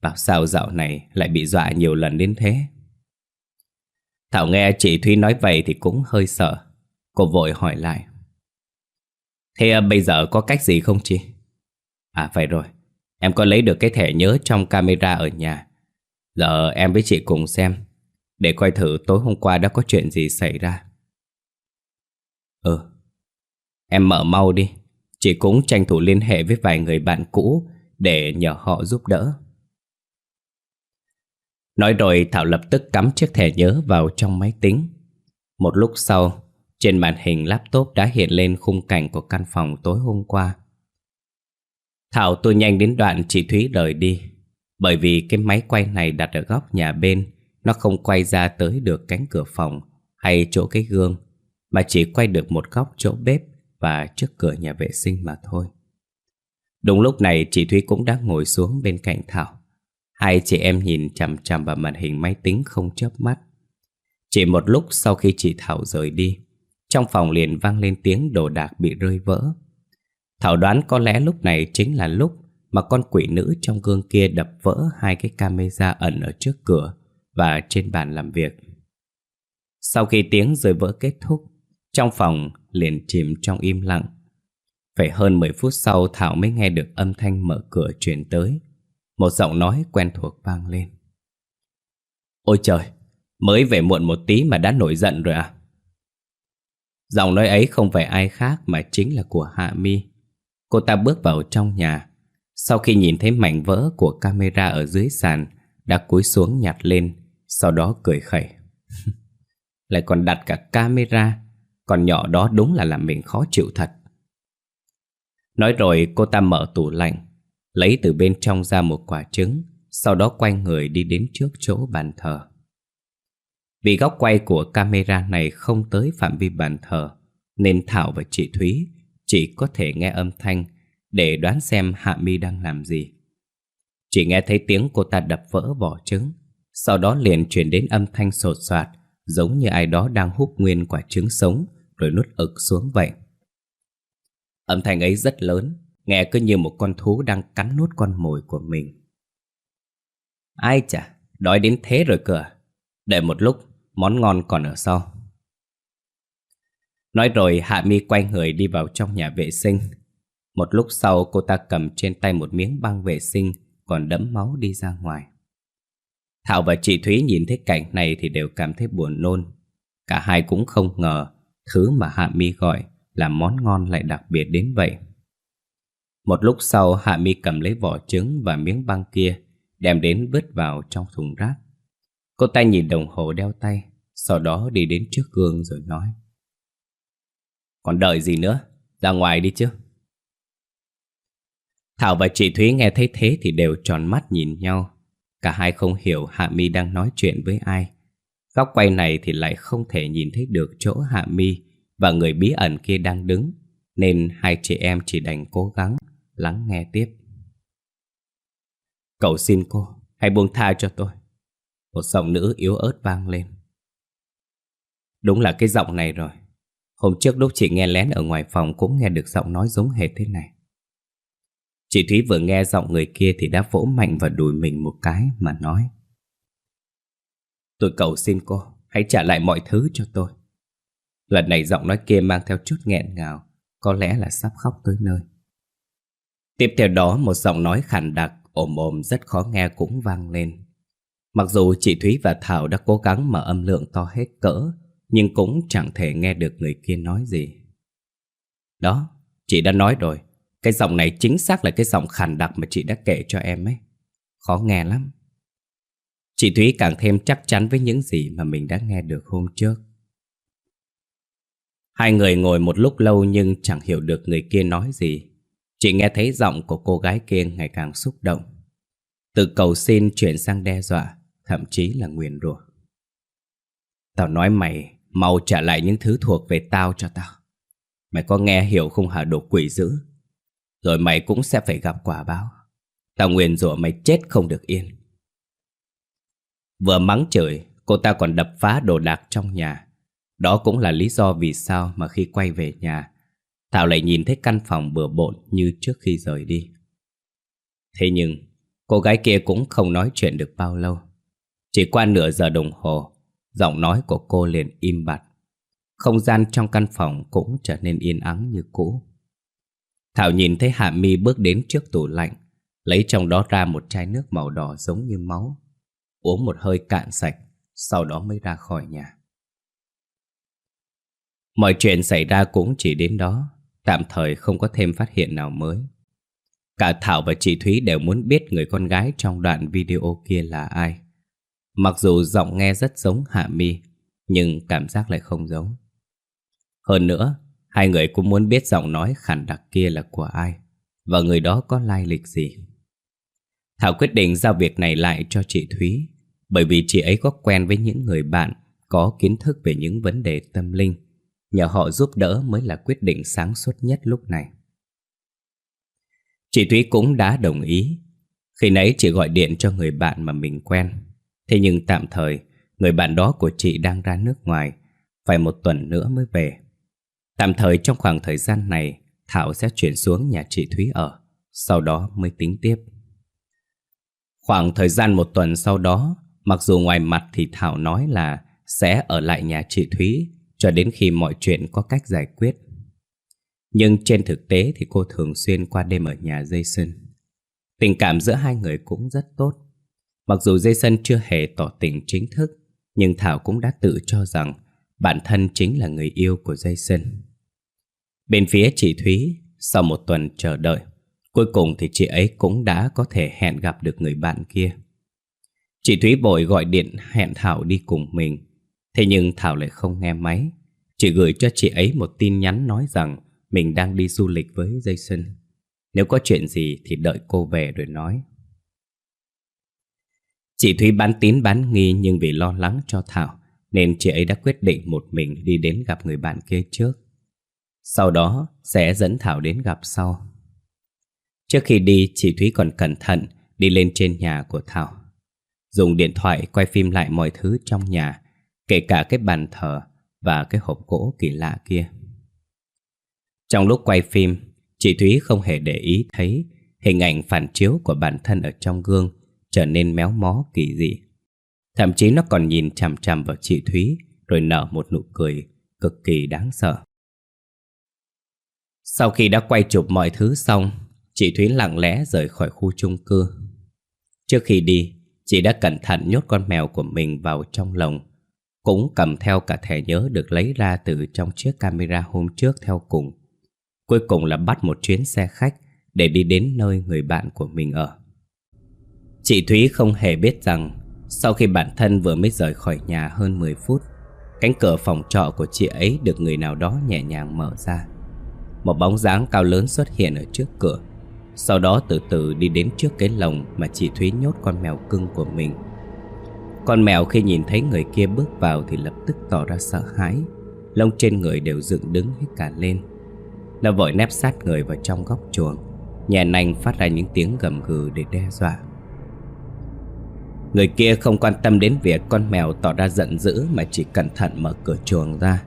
Speaker 1: Bảo sao dạo này lại bị dọa nhiều lần đến thế? Thảo nghe chị Thúy nói vậy thì cũng hơi sợ. Cô vội hỏi lại. Thế à, bây giờ có cách gì không chị? À phải rồi. Em có lấy được cái thẻ nhớ trong camera ở nhà. Giờ em với chị cùng xem. Để coi thử tối hôm qua đã có chuyện gì xảy ra. Ừ. Em mở mau đi. Chị cũng tranh thủ liên hệ với vài người bạn cũ Để nhờ họ giúp đỡ. Nói rồi Thảo lập tức cắm chiếc thẻ nhớ vào trong máy tính. Một lúc sau, Trên màn hình laptop đã hiện lên khung cảnh của căn phòng tối hôm qua. Thảo, tôi nhanh đến đoạn chị Thúy rời đi, Bởi vì cái máy quay này đặt ở góc nhà bên, Nó không quay ra tới được cánh cửa phòng Hay chỗ cái gương, Mà chỉ quay được một góc chỗ bếp Và trước cửa nhà vệ sinh mà thôi. Đúng lúc này chị Thúy cũng đã ngồi xuống bên cạnh Thảo. Hai chị em nhìn chằm chằm vào màn hình máy tính không chớp mắt. Chỉ một lúc sau khi chị Thảo rời đi, trong phòng liền vang lên tiếng đồ đạc bị rơi vỡ. Thảo đoán có lẽ lúc này chính là lúc mà con quỷ nữ trong gương kia đập vỡ hai cái camera ẩn ở trước cửa và trên bàn làm việc. Sau khi tiếng rơi vỡ kết thúc, trong phòng liền chìm trong im lặng. Phải hơn 10 phút sau Thảo mới nghe được âm thanh mở cửa truyền tới. Một giọng nói quen thuộc vang lên. Ôi trời, Mới về muộn một tí mà đã nổi giận rồi à? Giọng nói ấy không phải ai khác Mà chính là của Hạ Mi. Cô ta bước vào trong nhà. Sau khi nhìn thấy mảnh vỡ của camera ở dưới sàn, Đã cúi xuống nhặt lên, Sau đó cười khẩy. Lại còn đặt cả camera, Còn nhỏ đó đúng là làm mình khó chịu thật. Nói rồi cô ta mở tủ lạnh Lấy từ bên trong ra một quả trứng, Sau đó quay người đi đến trước chỗ bàn thờ. Vì góc quay của camera này không tới phạm vi bàn thờ, Nên Thảo và chị Thúy chỉ có thể nghe âm thanh Để đoán xem Hạ Mi đang làm gì. Chỉ nghe thấy tiếng cô ta đập vỡ vỏ trứng, Sau đó liền chuyển đến âm thanh sột soạt, Giống như ai đó đang hút nguyên quả trứng sống Rồi nuốt ực xuống vậy. Âm thanh ấy rất lớn Nghe cứ như một con thú đang cắn nuốt con mồi của mình. Ai chả, đói đến thế rồi cơ à? Đợi một lúc, món ngon còn ở sau. Nói rồi Hạ Mi quay người đi vào trong nhà vệ sinh. Một lúc sau cô ta cầm trên tay một miếng băng vệ sinh Còn đẫm máu đi ra ngoài. Thảo và chị Thúy nhìn thấy cảnh này thì đều cảm thấy buồn nôn. Cả hai cũng không ngờ Thứ mà Hạ Mi gọi là món ngon lại đặc biệt đến vậy một lúc sau Hạ Mi cầm lấy vỏ trứng và miếng băng kia Đem đến vứt vào trong thùng rác. Cô ta nhìn đồng hồ đeo tay Sau đó đi đến trước gương rồi nói Còn đợi gì nữa? Ra ngoài đi chứ. Thảo và chị Thúy nghe thấy thế Thì đều tròn mắt nhìn nhau. Cả hai không hiểu Hạ Mi đang nói chuyện với ai. Góc quay này thì lại không thể nhìn thấy được chỗ Hạ Mi và người bí ẩn kia đang đứng, nên hai chị em chỉ đành cố gắng lắng nghe tiếp. Cậu xin cô, hãy buông tha cho tôi. Một giọng nữ yếu ớt vang lên. Đúng là cái giọng này rồi. Hôm trước lúc chị nghe lén ở ngoài phòng cũng nghe được giọng nói giống hệt thế này. Chị Thúy vừa nghe giọng người kia thì đã vỗ mạnh vào đùi mình một cái mà nói. Tôi cầu xin cô, hãy trả lại mọi thứ cho tôi. Lần này giọng nói kia mang theo chút nghẹn ngào, có lẽ là sắp khóc tới nơi. Tiếp theo đó một giọng nói khàn đặc, ồm ồm rất khó nghe cũng vang lên. Mặc dù chị Thúy và Thảo đã cố gắng mở âm lượng to hết cỡ, nhưng cũng chẳng thể nghe được người kia nói gì. Đó, chị đã nói rồi, cái giọng này chính xác là cái giọng khàn đặc mà chị đã kể cho em ấy. Khó nghe lắm. Chị Thúy càng thêm chắc chắn với những gì mà mình đã nghe được hôm trước. Hai người ngồi một lúc lâu nhưng chẳng hiểu được người kia nói gì. Chỉ nghe thấy giọng của cô gái kia ngày càng xúc động. Từ cầu xin chuyển sang đe dọa, thậm chí là nguyền rủa. Tao nói mày, mau trả lại những thứ thuộc về tao cho tao. Mày có nghe hiểu không hả đồ quỷ dữ? Rồi mày cũng sẽ phải gặp quả báo. Tao nguyền rủa mày chết không được yên. Vừa mắng chửi, cô ta còn đập phá đồ đạc trong nhà. Đó cũng là lý do vì sao mà khi quay về nhà, Thảo lại nhìn thấy căn phòng bừa bộn như trước khi rời đi. Thế nhưng, cô gái kia cũng không nói chuyện được bao lâu. Chỉ qua nửa giờ đồng hồ, giọng nói của cô liền im bặt. Không gian trong căn phòng cũng trở nên yên ắng như cũ. Thảo nhìn thấy Hạ Mi bước đến trước tủ lạnh, lấy trong đó ra một chai nước màu đỏ giống như máu. Uống một hơi cạn sạch, sau đó mới ra khỏi nhà. Mọi chuyện xảy ra cũng chỉ đến đó, tạm thời không có thêm phát hiện nào mới. Cả Thảo và chị Thúy đều muốn biết người con gái trong đoạn video kia là ai. Mặc dù giọng nghe rất giống Hạ Mi, nhưng cảm giác lại không giống. Hơn nữa, hai người cũng muốn biết giọng nói khản đặc kia là của ai, và người đó có lai lịch gì. Thảo quyết định giao việc này lại cho chị Thúy, bởi vì chị ấy có quen với những người bạn có kiến thức về những vấn đề tâm linh Nhờ họ giúp đỡ mới là quyết định sáng suốt nhất lúc này. Chị Thúy cũng đã đồng ý. Khi nãy chị gọi điện cho người bạn mà mình quen. Thế nhưng tạm thời, Người bạn đó của chị đang ra nước ngoài. Phải một tuần nữa mới về. Tạm thời trong khoảng thời gian này, Thảo sẽ chuyển xuống nhà chị Thúy ở. Sau đó mới tính tiếp. Khoảng thời gian một tuần sau đó, Mặc dù ngoài mặt thì Thảo nói là Sẽ ở lại nhà chị Thúy cho đến khi mọi chuyện có cách giải quyết. Nhưng trên thực tế thì cô thường xuyên qua đêm ở nhà Jason. Tình cảm giữa hai người cũng rất tốt. Mặc dù Jason chưa hề tỏ tình chính thức, nhưng Thảo cũng đã tự cho rằng bản thân chính là người yêu của Jason. Bên phía chị Thúy, sau một tuần chờ đợi, cuối cùng thì chị ấy cũng đã có thể hẹn gặp được người bạn kia. Chị Thúy vội gọi điện hẹn Thảo đi cùng mình, Thế nhưng Thảo lại không nghe máy. Chỉ gửi cho chị ấy một tin nhắn nói rằng Mình đang đi du lịch với Jason. Nếu có chuyện gì thì đợi cô về rồi nói. Chị Thúy bán tín bán nghi nhưng vì lo lắng cho Thảo Nên chị ấy đã quyết định một mình đi đến gặp người bạn kia trước. Sau đó sẽ dẫn Thảo đến gặp sau. Trước khi đi, chị Thúy còn cẩn thận đi lên trên nhà của Thảo. Dùng điện thoại quay phim lại mọi thứ trong nhà. Kể cả cái bàn thờ và cái hộp gỗ kỳ lạ kia. Trong lúc quay phim, Chị Thúy không hề để ý thấy Hình ảnh phản chiếu của bản thân ở trong gương Trở nên méo mó, kỳ dị. Thậm chí nó còn nhìn chằm chằm vào chị Thúy Rồi nở một nụ cười cực kỳ đáng sợ. Sau khi đã quay chụp mọi thứ xong, Chị Thúy lặng lẽ rời khỏi khu chung cư. Trước khi đi, Chị đã cẩn thận nhốt con mèo của mình vào trong lồng cũng cầm theo cả thẻ nhớ được lấy ra từ trong chiếc camera hôm trước theo cùng. Cuối cùng là bắt một chuyến xe khách để đi đến nơi người bạn của mình ở. Chị Thúy không hề biết rằng sau khi bản thân vừa mới rời khỏi nhà hơn 10 phút, cánh cửa phòng trọ của chị ấy được người nào đó nhẹ nhàng mở ra. Một bóng dáng cao lớn xuất hiện ở trước cửa, sau đó từ từ đi đến trước cái lồng mà chị Thúy nhốt con mèo cưng của mình. Con mèo khi nhìn thấy người kia bước vào thì lập tức tỏ ra sợ hãi. Lông trên người đều dựng đứng hết cả lên. Nó vội nép sát người vào trong góc chuồng Nhà nành phát ra những tiếng gầm gừ để đe dọa. Người kia không quan tâm đến việc con mèo tỏ ra giận dữ Mà chỉ cẩn thận mở cửa chuồng ra,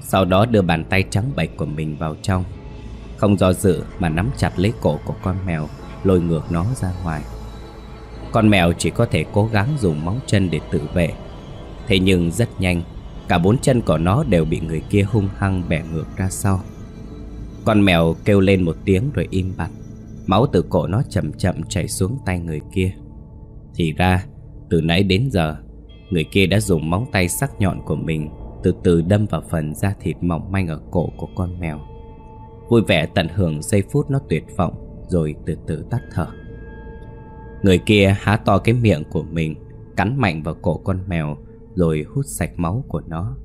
Speaker 1: Sau đó đưa bàn tay trắng bệch của mình vào trong. Không do dự mà nắm chặt lấy cổ của con mèo, Lôi ngược nó ra ngoài. Con mèo chỉ có thể cố gắng dùng móng chân để tự vệ. Thế nhưng rất nhanh, Cả bốn chân của nó đều bị người kia hung hăng bẻ ngược ra sau. Con mèo kêu lên một tiếng rồi im bặt. Máu từ cổ nó chậm chậm chảy xuống tay người kia. Thì ra, từ nãy đến giờ, Người kia đã dùng móng tay sắc nhọn của mình Từ từ đâm vào phần da thịt mỏng manh ở cổ của con mèo. Vui vẻ tận hưởng giây phút nó tuyệt vọng, Rồi từ từ tắt thở. Người kia há to cái miệng của mình, Cắn mạnh vào cổ con mèo, Rồi hút sạch máu của nó.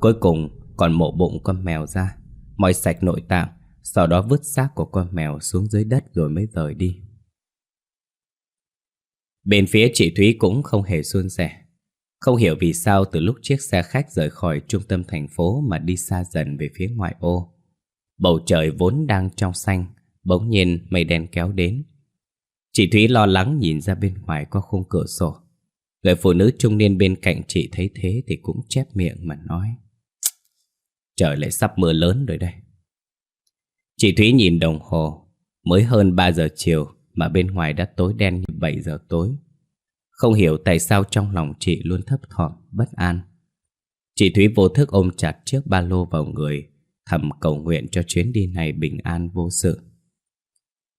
Speaker 1: Cuối cùng, còn mổ bụng con mèo ra, Moi sạch nội tạng, Sau đó vứt xác của con mèo xuống dưới đất rồi mới rời đi. Bên phía chị Thúy cũng không hề suôn sẻ. Không hiểu vì sao từ lúc chiếc xe khách rời khỏi trung tâm thành phố mà đi xa dần về phía ngoại ô. Bầu trời vốn đang trong xanh, Bỗng nhiên mây đen kéo đến. Chị Thúy lo lắng nhìn ra bên ngoài qua khung cửa sổ Người phụ nữ trung niên bên cạnh chị thấy thế thì cũng chép miệng mà nói Trời lại sắp mưa lớn rồi đây Chị Thúy nhìn đồng hồ Mới hơn 3 giờ chiều mà bên ngoài đã tối đen như 7 giờ tối. Không hiểu tại sao trong lòng chị luôn thấp thỏm, bất an. Chị Thúy vô thức ôm chặt chiếc ba lô vào người, thầm cầu nguyện cho chuyến đi này bình an vô sự.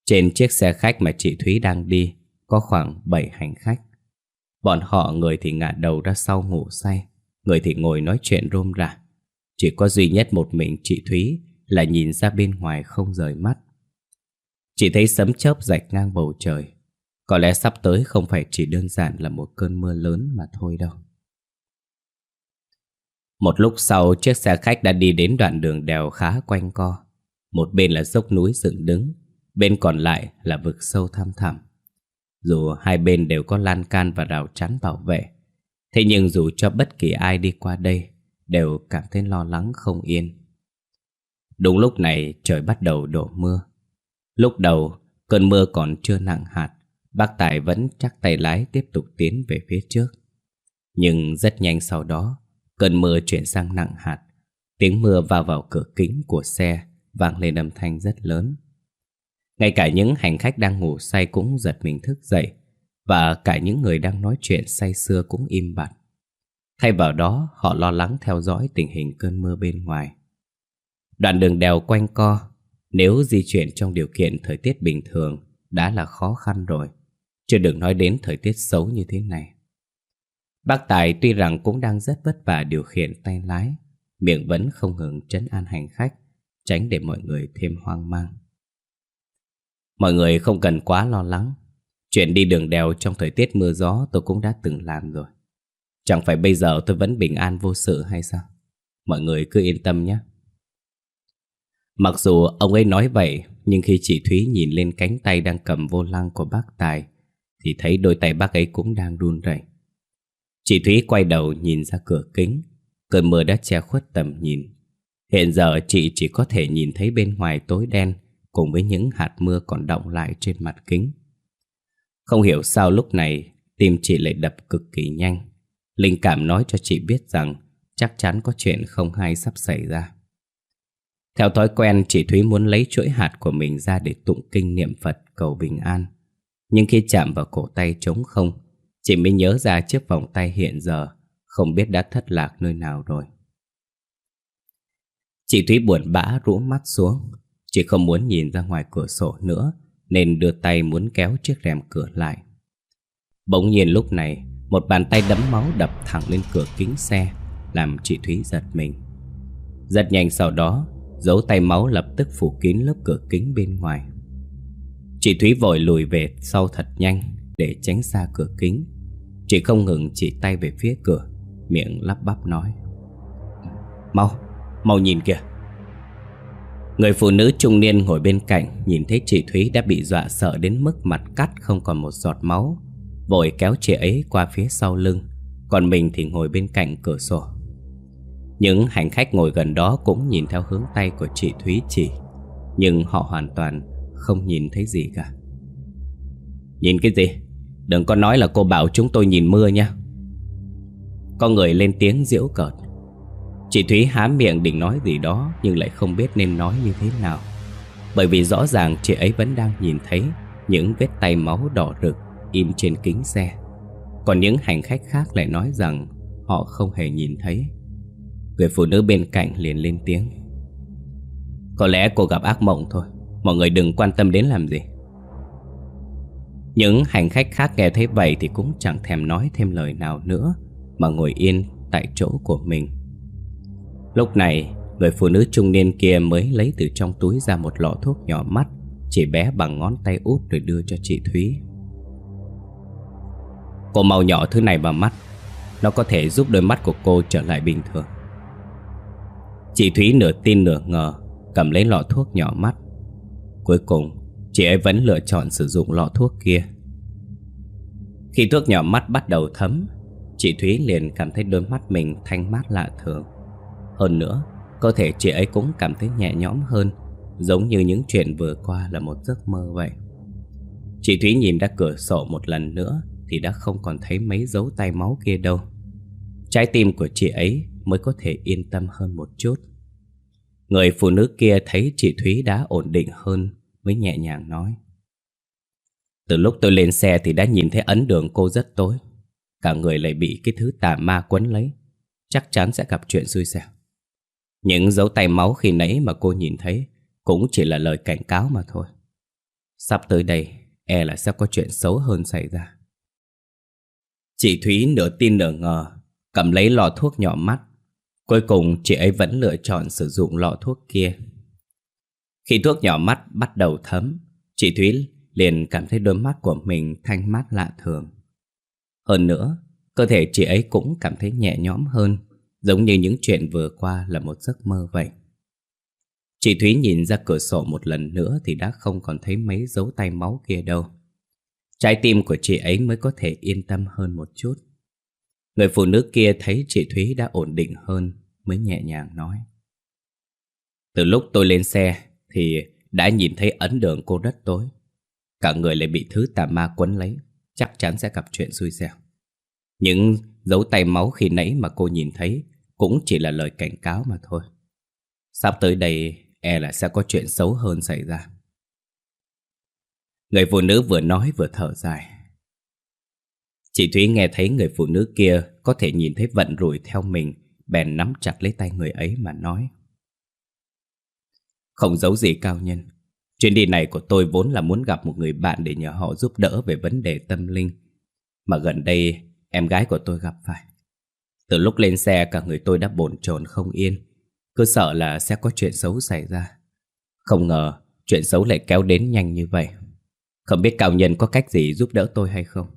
Speaker 1: Trên chiếc xe khách mà chị Thúy đang đi, có khoảng 7 hành khách. Bọn họ người thì ngả đầu ra sau ngủ say, người thì ngồi nói chuyện rôm rả. Chỉ có duy nhất một mình chị Thúy là nhìn ra bên ngoài không rời mắt. Chỉ thấy sấm chớp rạch ngang bầu trời Có lẽ sắp tới không phải chỉ đơn giản là một cơn mưa lớn mà thôi đâu Một lúc sau chiếc xe khách đã đi đến đoạn đường đèo khá quanh co Một bên là dốc núi dựng đứng Bên còn lại là vực sâu thăm thẳm Dù hai bên đều có lan can và rào chắn bảo vệ Thế nhưng dù cho bất kỳ ai đi qua đây Đều cảm thấy lo lắng không yên Đúng lúc này trời bắt đầu đổ mưa Lúc đầu, cơn mưa còn chưa nặng hạt, bác Tài vẫn chắc tay lái tiếp tục tiến về phía trước. Nhưng rất nhanh sau đó, cơn mưa chuyển sang nặng hạt. Tiếng mưa vào vào cửa kính của xe vang lên âm thanh rất lớn. Ngay cả những hành khách đang ngủ say cũng giật mình thức dậy và cả những người đang nói chuyện say sưa cũng im bặt. Thay vào đó, họ lo lắng theo dõi tình hình cơn mưa bên ngoài. Đoạn đường đèo quanh co, nếu di chuyển trong điều kiện thời tiết bình thường đã là khó khăn rồi, chưa đừng nói đến thời tiết xấu như thế này. Bác Tài tuy rằng cũng đang rất vất vả điều khiển tay lái, miệng vẫn không ngừng trấn an hành khách, tránh để mọi người thêm hoang mang. Mọi người không cần quá lo lắng, chuyện đi đường đèo trong thời tiết mưa gió tôi cũng đã từng làm rồi. Chẳng phải bây giờ tôi vẫn bình an vô sự hay sao? Mọi người cứ yên tâm nhé. Mặc dù ông ấy nói vậy, nhưng khi chị Thúy nhìn lên cánh tay đang cầm vô lăng của bác Tài, thì thấy đôi tay bác ấy cũng đang run rẩy. Chị Thúy quay đầu nhìn ra cửa kính, cơn mưa đã che khuất tầm nhìn. Hiện giờ chị chỉ có thể nhìn thấy bên ngoài tối đen cùng với những hạt mưa còn động lại trên mặt kính. Không hiểu sao lúc này tim chị lại đập cực kỳ nhanh. Linh cảm nói cho chị biết rằng chắc chắn có chuyện không hay sắp xảy ra. Theo thói quen chị Thúy muốn lấy chuỗi hạt của mình ra để tụng kinh niệm Phật cầu bình an. Nhưng khi chạm vào cổ tay trống không, chị mới nhớ ra chiếc vòng tay hiện giờ không biết đã thất lạc nơi nào rồi. Chị Thúy buồn bã rũ mắt xuống, chị không muốn nhìn ra ngoài cửa sổ nữa nên đưa tay muốn kéo chiếc rèm cửa lại. Bỗng nhiên lúc này, một bàn tay đấm máu đập thẳng lên cửa kính xe, làm chị Thúy giật mình. Rất nhanh sau đó, Dấu tay máu lập tức phủ kín lớp cửa kính bên ngoài Chị Thúy vội lùi về sau thật nhanh Để tránh xa cửa kính Chị không ngừng chỉ tay về phía cửa Miệng lắp bắp nói Mau, mau nhìn kìa Người phụ nữ trung niên ngồi bên cạnh Nhìn thấy chị Thúy đã bị dọa sợ đến mức mặt cắt không còn một giọt máu, Vội kéo chị ấy qua phía sau lưng, Còn mình thì ngồi bên cạnh cửa sổ. Những hành khách ngồi gần đó cũng nhìn theo hướng tay của chị Thúy chỉ, Nhưng họ hoàn toàn không nhìn thấy gì cả. Nhìn cái gì? Đừng có nói là cô bảo chúng tôi nhìn mưa nha. Có người lên tiếng diễu cợt. Chị Thúy há miệng định nói gì đó, Nhưng lại không biết nên nói như thế nào. Bởi vì rõ ràng chị ấy vẫn đang nhìn thấy Những vết tay máu đỏ rực im trên kính xe. Còn những hành khách khác lại nói rằng Họ không hề nhìn thấy. Người phụ nữ bên cạnh liền lên tiếng. Có lẽ cô gặp ác mộng thôi. Mọi người đừng quan tâm đến làm gì. Những hành khách khác nghe thấy vậy Thì cũng chẳng thèm nói thêm lời nào nữa, Mà ngồi yên tại chỗ của mình. Lúc này, Người phụ nữ trung niên kia mới lấy từ trong túi ra một lọ thuốc nhỏ mắt, Chỉ bé bằng ngón tay út rồi đưa cho chị Thúy. Cô mau nhỏ thứ này vào mắt, Nó có thể giúp đôi mắt của cô trở lại bình thường. Chị Thúy nửa tin nửa ngờ, Cầm lấy lọ thuốc nhỏ mắt. Cuối cùng, Chị ấy vẫn lựa chọn sử dụng lọ thuốc kia. Khi thuốc nhỏ mắt bắt đầu thấm, Chị Thúy liền cảm thấy đôi mắt mình thanh mát lạ thường. Hơn nữa Cơ thể chị ấy cũng cảm thấy nhẹ nhõm hơn, Giống như những chuyện vừa qua là một giấc mơ vậy. Chị Thúy nhìn ra cửa sổ một lần nữa Thì đã không còn thấy mấy dấu tay máu kia đâu. Trái tim của chị ấy mới có thể yên tâm hơn một chút. Người phụ nữ kia thấy chị Thúy đã ổn định hơn Mới nhẹ nhàng nói. Từ lúc tôi lên xe thì đã nhìn thấy ấn đường cô rất tối. Cả người lại bị cái thứ tà ma quấn lấy. Chắc chắn sẽ gặp chuyện xui xẻo. Những dấu tay máu khi nãy mà cô nhìn thấy Cũng chỉ là lời cảnh cáo mà thôi. Sắp tới đây E là sẽ có chuyện xấu hơn xảy ra. Chị Thúy nửa tin nửa ngờ Cầm lấy lọ thuốc nhỏ mắt. Cuối cùng chị ấy vẫn lựa chọn sử dụng lọ thuốc kia. Khi thuốc nhỏ mắt bắt đầu thấm Chị Thúy liền cảm thấy đôi mắt của mình thanh mát lạ thường. Hơn nữa, cơ thể chị ấy cũng cảm thấy nhẹ nhõm hơn. Giống như những chuyện vừa qua là một giấc mơ vậy. Chị Thúy nhìn ra cửa sổ một lần nữa thì đã không còn thấy mấy dấu tay máu kia đâu. Trái tim của chị ấy mới có thể yên tâm hơn một chút. Người phụ nữ kia thấy chị Thúy đã ổn định hơn Mới nhẹ nhàng nói. Từ lúc tôi lên xe Thì đã nhìn thấy ấn đường cô rất tối. Cả người lại bị thứ tà ma quấn lấy, Chắc chắn sẽ gặp chuyện xui xẻo. Những dấu tay máu khi nãy mà cô nhìn thấy Cũng chỉ là lời cảnh cáo mà thôi Sắp tới đây E là sẽ có chuyện xấu hơn xảy ra Người phụ nữ vừa nói vừa thở dài Chị Thúy nghe thấy người phụ nữ kia có thể nhìn thấy vận rủi theo mình, bèn nắm chặt lấy tay người ấy mà nói. Không giấu gì cao nhân, chuyến đi này của tôi vốn là muốn gặp một người bạn để nhờ họ giúp đỡ về vấn đề tâm linh. Mà gần đây em gái của tôi gặp phải. Từ lúc lên xe cả người tôi đã bồn chồn không yên, cứ sợ là sẽ có chuyện xấu xảy ra. Không ngờ chuyện xấu lại kéo đến nhanh như vậy. Không biết cao nhân có cách gì giúp đỡ tôi hay không?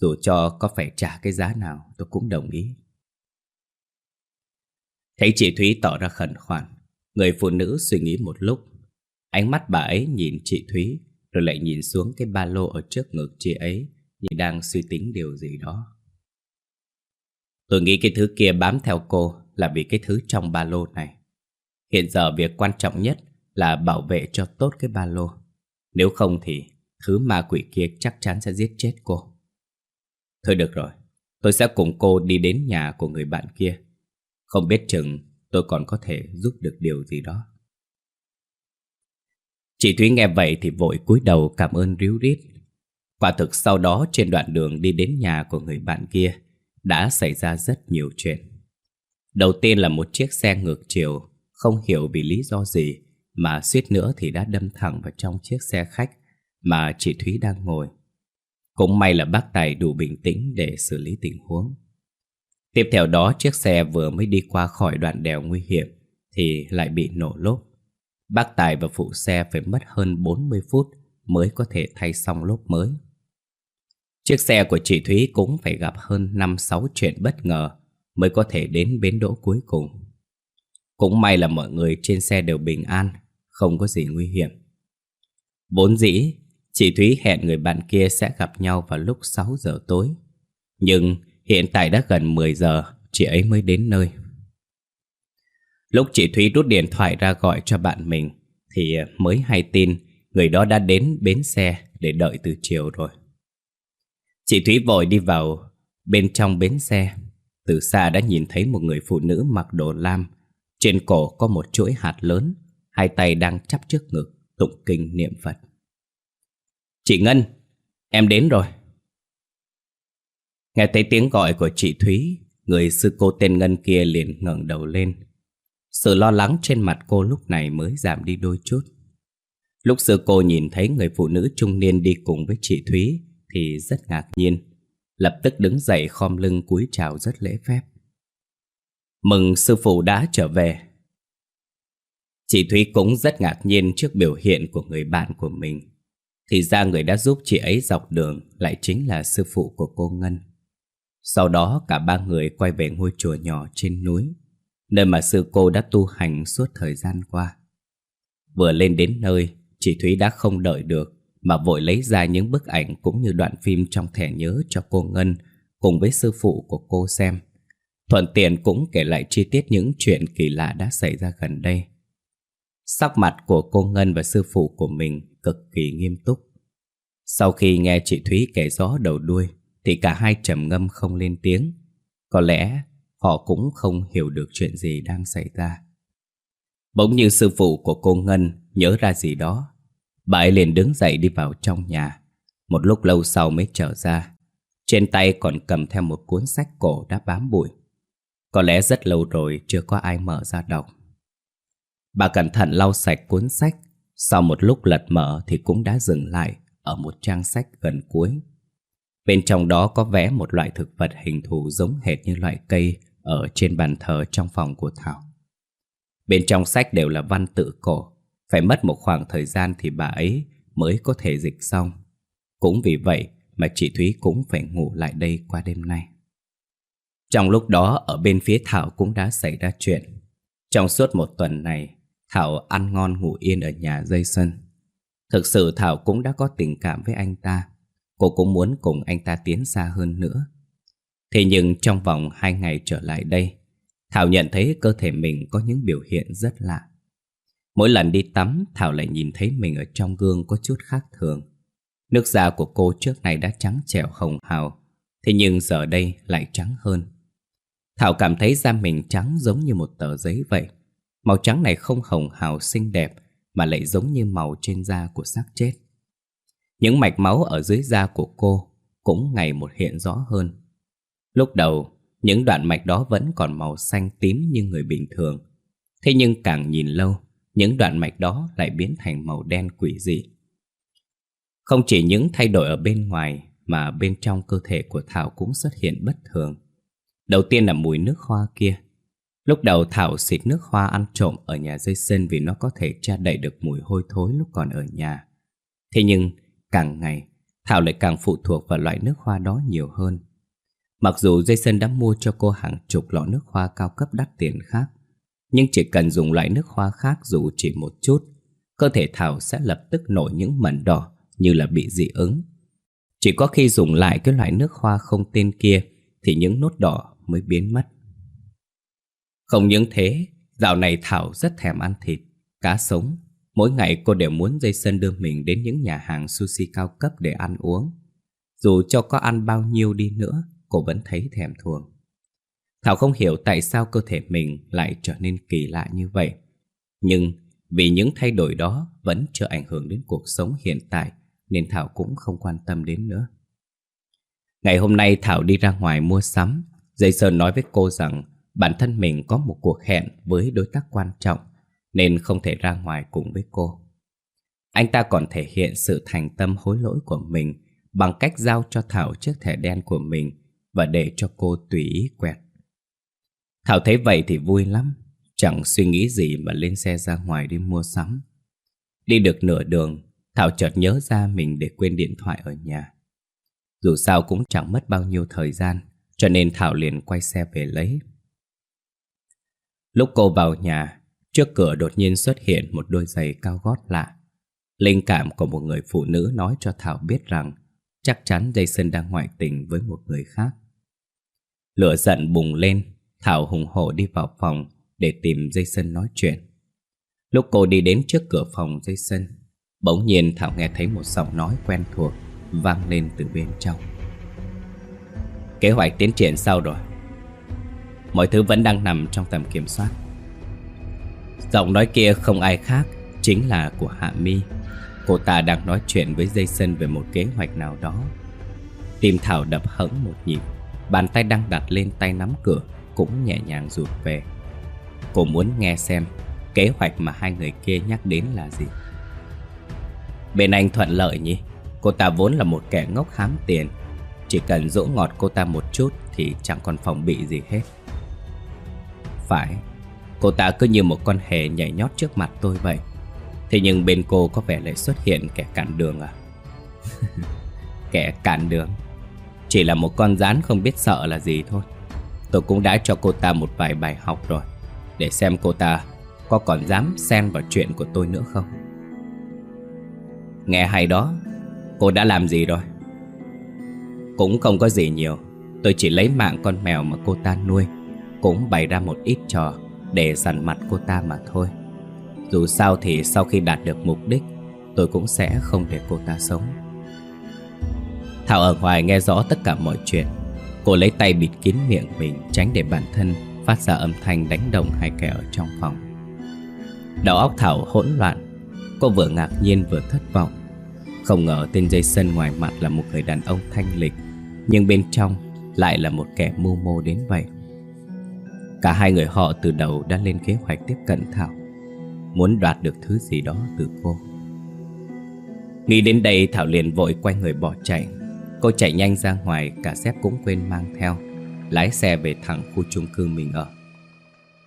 Speaker 1: Dù cho có phải trả cái giá nào tôi cũng đồng ý Thấy chị Thúy tỏ ra khẩn khoản Người phụ nữ suy nghĩ một lúc Ánh mắt bà ấy nhìn chị Thúy Rồi lại nhìn xuống cái ba lô ở trước ngực chị ấy Như đang suy tính điều gì đó Tôi nghĩ cái thứ kia bám theo cô Là vì cái thứ trong ba lô này Hiện giờ việc quan trọng nhất Là bảo vệ cho tốt cái ba lô Nếu không thì Thứ ma quỷ kia chắc chắn sẽ giết chết cô Thôi được rồi, tôi sẽ cùng cô đi đến nhà của người bạn kia. Không biết chừng tôi còn có thể giúp được điều gì đó. Chị Thúy nghe vậy thì vội cúi đầu cảm ơn ríu rít. Quả thực sau đó trên đoạn đường đi đến nhà của người bạn kia đã xảy ra rất nhiều chuyện. Đầu tiên là một chiếc xe ngược chiều, không hiểu vì lý do gì mà suýt nữa thì đã đâm thẳng vào trong chiếc xe khách mà chị Thúy đang ngồi. Cũng may là bác Tài đủ bình tĩnh để xử lý tình huống. Tiếp theo đó chiếc xe vừa mới đi qua khỏi đoạn đèo nguy hiểm thì lại bị nổ lốp. Bác Tài và phụ xe phải mất hơn 40 phút mới có thể thay xong lốp mới. Chiếc xe của chị Thúy cũng phải gặp hơn 5-6 chuyện bất ngờ mới có thể đến bến đỗ cuối cùng. Cũng may là mọi người trên xe đều bình an, không có gì nguy hiểm. Vốn dĩ, Chị Thúy hẹn người bạn kia sẽ gặp nhau vào lúc 6 giờ tối. Nhưng hiện tại đã gần 10 giờ, chị ấy mới đến nơi. Lúc chị Thúy rút điện thoại ra gọi cho bạn mình Thì mới hay tin Người đó đã đến bến xe để đợi từ chiều rồi Chị Thúy vội đi vào bên trong bến xe. Từ xa đã nhìn thấy một người phụ nữ mặc đồ lam. Trên cổ có một chuỗi hạt lớn, Hai tay đang chắp trước ngực, Tụng kinh niệm Phật. Chị Ngân, Em đến rồi. Nghe thấy tiếng gọi của chị Thúy, Người sư cô tên Ngân kia liền ngẩng đầu lên. Sự lo lắng trên mặt cô lúc này mới giảm đi đôi chút. Lúc sư cô nhìn thấy người phụ nữ trung niên đi cùng với chị Thúy thì rất ngạc nhiên Lập tức đứng dậy khom lưng cúi chào rất lễ phép. Mừng sư phụ đã trở về. Chị Thúy cũng rất ngạc nhiên trước biểu hiện của người bạn của mình. Thì ra người đã giúp chị ấy dọc đường lại chính là sư phụ của cô Ngân. Sau đó cả ba người quay về ngôi chùa nhỏ trên núi, nơi mà sư cô đã tu hành suốt thời gian qua. Vừa lên đến nơi, chị Thúy đã không đợi được, mà vội lấy ra những bức ảnh cũng như đoạn phim trong thẻ nhớ cho cô Ngân cùng với sư phụ của cô xem. Thuận tiện cũng kể lại chi tiết những chuyện kỳ lạ đã xảy ra gần đây. Sắc mặt của cô Ngân và sư phụ của mình cực kỳ nghiêm túc. Sau khi nghe chị Thúy kể rõ đầu đuôi, thì cả hai trầm ngâm không lên tiếng. Có lẽ họ cũng không hiểu được chuyện gì đang xảy ra. Bỗng như sư phụ của cô Ngân nhớ ra gì đó. Bà ấy liền đứng dậy đi vào trong nhà. Một lúc lâu sau mới trở ra. Trên tay còn cầm theo một cuốn sách cổ đã bám bụi. Có lẽ rất lâu rồi chưa có ai mở ra đọc. Bà cẩn thận lau sạch cuốn sách. Sau một lúc lật mở thì cũng đã dừng lại ở một trang sách gần cuối. Bên trong đó có vẽ một loại thực vật hình thù giống hệt như loại cây ở trên bàn thờ trong phòng của Thảo. Bên trong sách đều là văn tự cổ, phải mất một khoảng thời gian thì bà ấy mới có thể dịch xong. Cũng vì vậy mà chị Thúy cũng phải ngủ lại đây qua đêm nay. Trong lúc đó ở bên phía Thảo cũng đã xảy ra chuyện. Trong suốt một tuần này, Thảo ăn ngon ngủ yên ở nhà jason. Thực sự Thảo cũng đã có tình cảm với anh ta. Cô cũng muốn cùng anh ta tiến xa hơn nữa Thế nhưng trong vòng hai ngày trở lại đây Thảo nhận thấy cơ thể mình có những biểu hiện rất lạ Mỗi lần đi tắm Thảo lại nhìn thấy mình ở trong gương có chút khác thường Nước da của cô trước này đã trắng trẻo hồng hào Thế nhưng giờ đây lại trắng hơn Thảo cảm thấy da mình trắng giống như một tờ giấy vậy Màu trắng này không hồng hào xinh đẹp Mà lại giống như màu trên da của xác chết những mạch máu ở dưới da của cô cũng ngày một hiện rõ hơn. Lúc đầu, những đoạn mạch đó vẫn còn màu xanh tím như người bình thường. Thế nhưng càng nhìn lâu, những đoạn mạch đó lại biến thành màu đen quỷ dị. Không chỉ những thay đổi ở bên ngoài mà bên trong cơ thể của Thảo cũng xuất hiện bất thường. Đầu tiên là mùi nước hoa kia. Lúc đầu Thảo xịt nước hoa ăn trộm ở nhà dây sơn vì nó có thể tra đậy được mùi hôi thối lúc còn ở nhà. Thế nhưng Càng ngày, Thảo lại càng phụ thuộc vào loại nước hoa đó nhiều hơn. Mặc dù Jason đã mua cho cô hàng chục lọ nước hoa cao cấp đắt tiền khác, nhưng chỉ cần dùng loại nước hoa khác dù chỉ một chút, cơ thể Thảo sẽ lập tức nổi những mẩn đỏ như là bị dị ứng. Chỉ có khi dùng lại cái loại nước hoa không tên kia thì những nốt đỏ mới biến mất. Không những thế, dạo này Thảo rất thèm ăn thịt, cá sống Mỗi ngày cô đều muốn Jason đưa mình đến những nhà hàng sushi cao cấp để ăn uống. Dù cho có ăn bao nhiêu đi nữa, cô vẫn thấy thèm thuồng. Thảo không hiểu tại sao cơ thể mình lại trở nên kỳ lạ như vậy. Nhưng vì những thay đổi đó vẫn chưa ảnh hưởng đến cuộc sống hiện tại, nên Thảo cũng không quan tâm đến nữa. Ngày hôm nay Thảo đi ra ngoài mua sắm. Dây Sơn nói với cô rằng bản thân mình có một cuộc hẹn với đối tác quan trọng, nên không thể ra ngoài cùng với cô. Anh ta còn thể hiện sự thành tâm hối lỗi của mình bằng cách giao cho Thảo chiếc thẻ đen của mình và để cho cô tùy ý quẹt. Thảo thấy vậy thì vui lắm, chẳng suy nghĩ gì mà lên xe ra ngoài đi mua sắm. Đi được nửa đường, Thảo chợt nhớ ra mình để quên điện thoại ở nhà. Dù sao cũng chẳng mất bao nhiêu thời gian, cho nên Thảo liền quay xe về lấy. Lúc cô vào nhà, Trước cửa đột nhiên xuất hiện một đôi giày cao gót lạ. Linh cảm của một người phụ nữ nói cho Thảo biết rằng chắc chắn Jason đang ngoại tình với một người khác. Lửa giận bùng lên, Thảo hùng hổ đi vào phòng để tìm Jason nói chuyện. Lúc cô đi đến trước cửa phòng Jason, bỗng nhiên Thảo nghe thấy một giọng nói quen thuộc vang lên từ bên trong. Kế hoạch tiến triển sao rồi? Mọi thứ vẫn đang nằm trong tầm kiểm soát. Giọng nói kia không ai khác, chính là của Hạ Mi. Cô ta đang nói chuyện với Jason về một kế hoạch nào đó. Tim Thảo đập hững một nhịp, bàn tay đang đặt lên tay nắm cửa cũng nhẹ nhàng rụt về. Cô muốn nghe xem kế hoạch mà hai người kia nhắc đến là gì. Bên anh thuận lợi nhỉ? Cô ta vốn là một kẻ ngốc hám tiền Chỉ cần dỗ ngọt cô ta một chút Thì chẳng còn phòng bị gì hết Phải, Cô ta cứ như một con hề nhảy nhót trước mặt tôi vậy Thế nhưng bên cô có vẻ lại xuất hiện kẻ cản đường à Kẻ cản đường Chỉ là một con rán không biết sợ là gì thôi Tôi cũng đã cho cô ta một vài bài học rồi, Để xem cô ta có còn dám xen vào chuyện của tôi nữa không. Nghe hay đó, Cô đã làm gì rồi? Cũng không có gì nhiều, Tôi chỉ lấy mạng con mèo mà cô ta nuôi, Cũng bày ra một ít trò Để dằn mặt cô ta mà thôi. Dù sao thì sau khi đạt được mục đích, Tôi cũng sẽ không để cô ta sống. Thảo ở ngoài nghe rõ tất cả mọi chuyện Cô lấy tay bịt kín miệng mình, Tránh để bản thân phát ra âm thanh đánh đồng hai kẻ ở trong phòng. Đầu óc Thảo hỗn loạn, Cô vừa ngạc nhiên vừa thất vọng. Không ngờ tên Jason ngoài mặt là một người đàn ông thanh lịch, Nhưng bên trong lại là một kẻ mưu mô đến vậy. Cả hai người họ từ đầu đã lên kế hoạch tiếp cận Thảo, Muốn đoạt được thứ gì đó từ cô. Nghĩ đến đây, Thảo liền vội quay người bỏ chạy. Cô chạy nhanh ra ngoài Cả dép cũng quên mang theo Lái xe về thẳng khu chung cư mình ở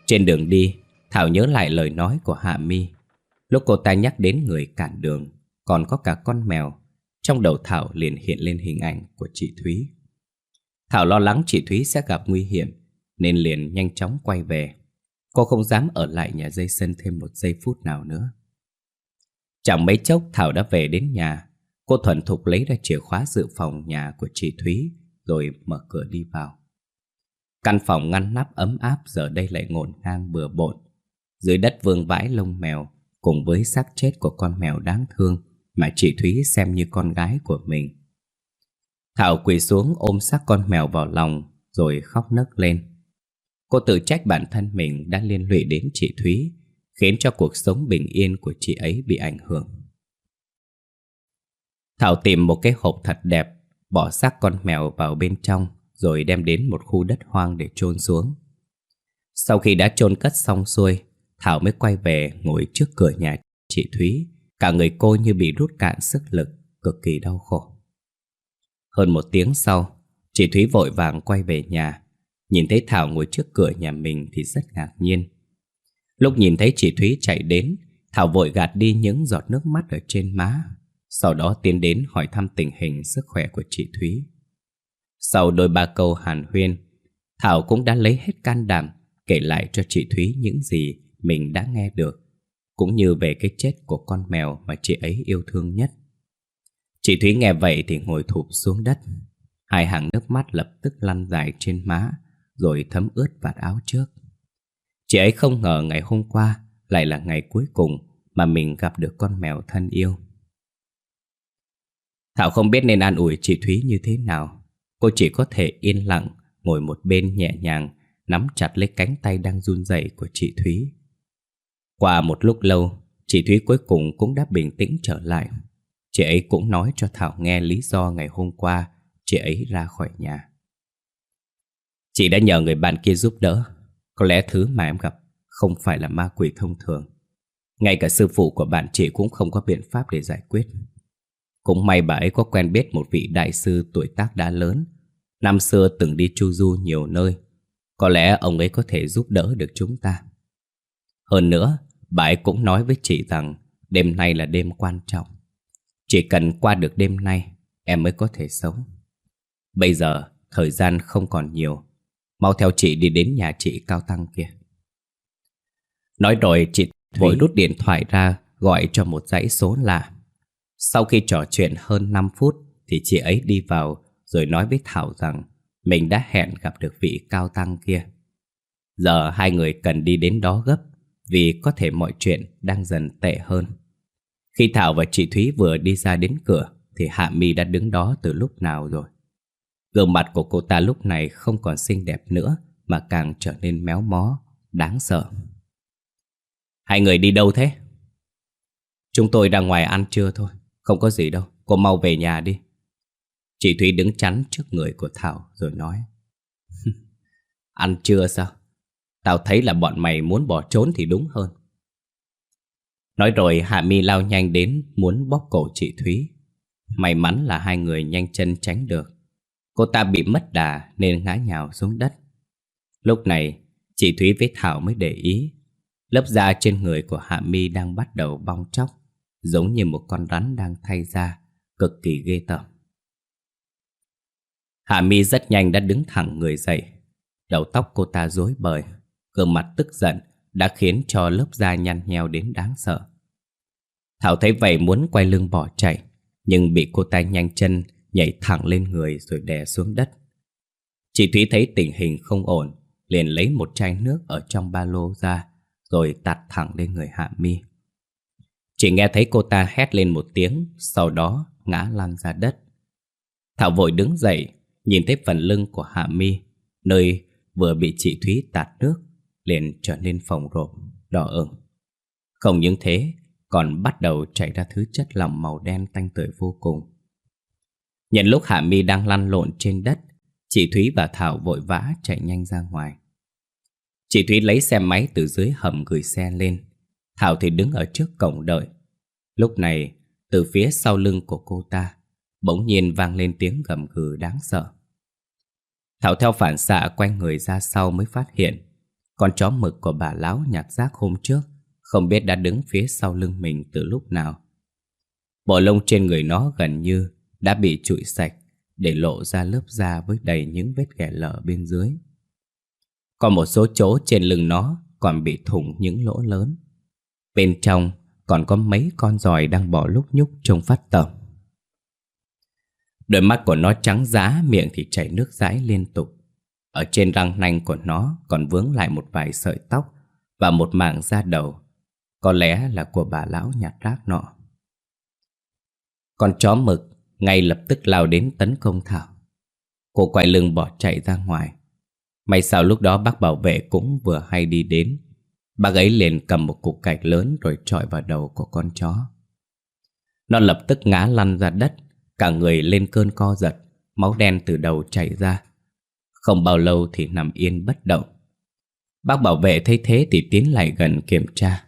Speaker 1: Trên đường đi Thảo nhớ lại lời nói của Hạ Mi Lúc cô ta nhắc đến người cản đường còn có cả con mèo. Trong đầu Thảo liền hiện lên hình ảnh của chị Thúy. Thảo lo lắng chị Thúy sẽ gặp nguy hiểm, nên liền nhanh chóng quay về. Cô không dám ở lại nhà dây sân thêm một giây phút nào nữa. Chẳng mấy chốc Thảo đã về đến nhà. Cô thuần thục lấy ra chìa khóa dự phòng nhà của chị Thúy, rồi mở cửa đi vào. Căn phòng ngăn nắp ấm áp giờ đây lại ngổn ngang bừa bộn. Dưới đất vương vãi lông mèo, cùng với xác chết của con mèo đáng thương mà chị Thúy xem như con gái của mình. Thảo quỳ xuống ôm xác con mèo vào lòng rồi khóc nấc lên. Cô tự trách bản thân mình đã liên lụy đến chị Thúy, khiến cho cuộc sống bình yên của chị ấy bị ảnh hưởng. Thảo tìm một cái hộp thật đẹp, bỏ xác con mèo vào bên trong rồi đem đến một khu đất hoang để chôn xuống. Sau khi đã chôn cất xong xuôi, Thảo mới quay về ngồi trước cửa nhà chị Thúy. Cả người cô như bị rút cạn sức lực Cực kỳ đau khổ. Hơn một tiếng sau Chị Thúy vội vàng quay về nhà. Nhìn thấy Thảo ngồi trước cửa nhà mình Thì rất ngạc nhiên. Lúc nhìn thấy chị Thúy chạy đến Thảo vội gạt đi những giọt nước mắt ở trên má. Sau đó tiến đến hỏi thăm tình hình sức khỏe của chị Thúy Sau đôi ba câu hàn huyên Thảo cũng đã lấy hết can đảm Kể lại cho chị Thúy những gì Mình đã nghe được cũng như về cái chết của con mèo mà chị ấy yêu thương nhất. Chị Thúy nghe vậy thì ngồi thụp xuống đất. Hai hàng nước mắt lập tức lăn dài trên má, rồi thấm ướt vạt áo trước. Chị ấy không ngờ ngày hôm qua lại là ngày cuối cùng mà mình gặp được con mèo thân yêu. Thảo không biết nên an ủi chị Thúy như thế nào. Cô chỉ có thể yên lặng, ngồi một bên nhẹ nhàng, nắm chặt lấy cánh tay đang run rẩy của chị Thúy. Qua một lúc lâu, chị Thúy cuối cùng cũng đã bình tĩnh trở lại. Chị ấy cũng nói cho Thảo nghe lý do ngày hôm qua chị ấy ra khỏi nhà. Chị đã nhờ người bạn kia giúp đỡ. Có lẽ thứ mà em gặp không phải là ma quỷ thông thường. Ngay cả sư phụ của bạn chị cũng không có biện pháp để giải quyết. Cũng may bà ấy có quen biết một vị đại sư tuổi tác đã lớn. Năm xưa từng đi chu du nhiều nơi. Có lẽ ông ấy có thể giúp đỡ được chúng ta. Hơn nữa, bà ấy cũng nói với chị rằng đêm nay là đêm quan trọng. Chỉ cần qua được đêm nay, em mới có thể sống. Bây giờ, thời gian không còn nhiều. Mau theo chị đi đến nhà chị Cao Tăng kia. Nói rồi, chị vội rút điện thoại ra gọi cho một dãy số lạ. Sau khi trò chuyện hơn 5 phút thì chị ấy đi vào rồi nói với Thảo rằng mình đã hẹn gặp được vị Cao Tăng kia. Giờ hai người cần đi đến đó gấp Vì có thể mọi chuyện đang dần tệ hơn Khi Thảo và chị Thúy vừa đi ra đến cửa Thì Hạ Mi đã đứng đó từ lúc nào rồi Gương mặt của cô ta lúc này không còn xinh đẹp nữa Mà càng trở nên méo mó, đáng sợ Hai người đi đâu thế? Chúng tôi ra ngoài ăn trưa thôi không có gì đâu, cô mau về nhà đi. Chị Thúy đứng chắn trước người của Thảo rồi nói. Ăn trưa sao? Tao thấy là bọn mày muốn bỏ trốn thì đúng hơn. Nói rồi Hạ Mi lao nhanh đến muốn bóp cổ chị Thúy. May mắn là hai người nhanh chân tránh được. Cô ta bị mất đà nên ngã nhào xuống đất. Lúc này chị Thúy với Thảo mới để ý. Lớp da trên người của Hạ Mi đang bắt đầu bong chóc. Giống như một con rắn đang thay da, Cực kỳ ghê tởm. Hạ Mi rất nhanh đã đứng thẳng người dậy. Đầu tóc cô ta rối bời, Gương mặt tức giận Đã khiến cho lớp da nhăn nheo đến đáng sợ. Thảo thấy vậy muốn quay lưng bỏ chạy, Nhưng bị cô ta nhanh chân Nhảy thẳng lên người rồi đè xuống đất. Chị Thúy thấy tình hình không ổn, Liền lấy một chai nước ở trong ba lô ra, Rồi tạt thẳng lên người Hạ Mi. Chỉ nghe thấy cô ta hét lên một tiếng Sau đó ngã lăn ra đất Thảo vội đứng dậy Nhìn thấy phần lưng của Hạ Mi Nơi vừa bị chị Thúy tạt nước liền trở nên phồng rộp, đỏ ửng. Không những thế, còn bắt đầu chảy ra thứ chất lỏng màu đen tanh tưởi vô cùng. Nhận lúc Hạ Mi đang lăn lộn trên đất, chị Thúy và Thảo vội vã chạy nhanh ra ngoài. Chị Thúy lấy xe máy từ dưới hầm gửi xe lên, Thảo thì đứng ở trước cổng đợi. Lúc này, từ phía sau lưng của cô ta, bỗng nhiên vang lên tiếng gầm gừ đáng sợ. Thảo theo phản xạ quay người ra sau mới phát hiện con chó mực của bà lão nhặt rác hôm trước Không biết đã đứng phía sau lưng mình từ lúc nào Bộ lông trên người nó gần như đã bị trụi sạch Để lộ ra lớp da với đầy những vết ghẻ lở bên dưới Còn một số chỗ trên lưng nó còn bị thủng những lỗ lớn Bên trong còn có mấy con giòi đang bỏ lúc nhúc trông phát tởm Đôi mắt của nó trắng giá, miệng thì chảy nước dãi liên tục ở trên răng nanh của nó còn vướng lại một vài sợi tóc và một mảng da đầu. Có lẽ là của bà lão nhặt rác nọ. Con chó mực ngay lập tức lao đến tấn công Thảo. Cô quay lưng bỏ chạy ra ngoài. May sao lúc đó bác bảo vệ cũng vừa hay đi đến. Bác ấy liền cầm một cục gạch lớn rồi trọi vào đầu của con chó. Nó lập tức ngã lăn ra đất, cả người lên cơn co giật, máu đen từ đầu chảy ra. Không bao lâu thì nằm yên bất động. Bác bảo vệ thấy thế thì tiến lại gần kiểm tra.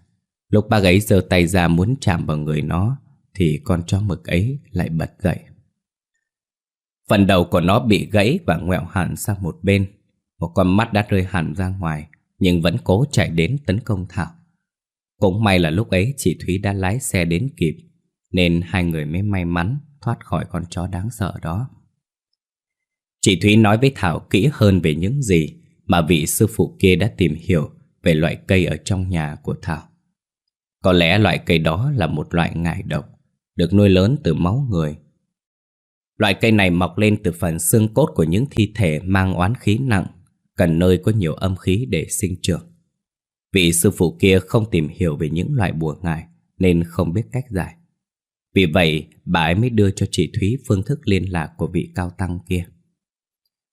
Speaker 1: Lúc bác ấy giơ tay ra muốn chạm vào người nó Thì con chó mực ấy lại bật dậy. Phần đầu của nó bị gãy và ngoẹo hẳn sang một bên. Một con mắt đã rơi hẳn ra ngoài. Nhưng vẫn cố chạy đến tấn công Thảo Cũng may là lúc ấy chị Thúy đã lái xe đến kịp Nên hai người mới may mắn thoát khỏi con chó đáng sợ đó Chị Thúy nói với Thảo kỹ hơn về những gì mà vị sư phụ kia đã tìm hiểu về loại cây ở trong nhà của Thảo. Có lẽ loại cây đó là một loại ngải độc, được nuôi lớn từ máu người. Loại cây này mọc lên từ phần xương cốt của những thi thể mang oán khí nặng, cần nơi có nhiều âm khí để sinh trưởng. Vị sư phụ kia không tìm hiểu về những loại bùa ngải nên không biết cách giải. Vì vậy, bà ấy mới đưa cho chị Thúy phương thức liên lạc của vị cao tăng kia.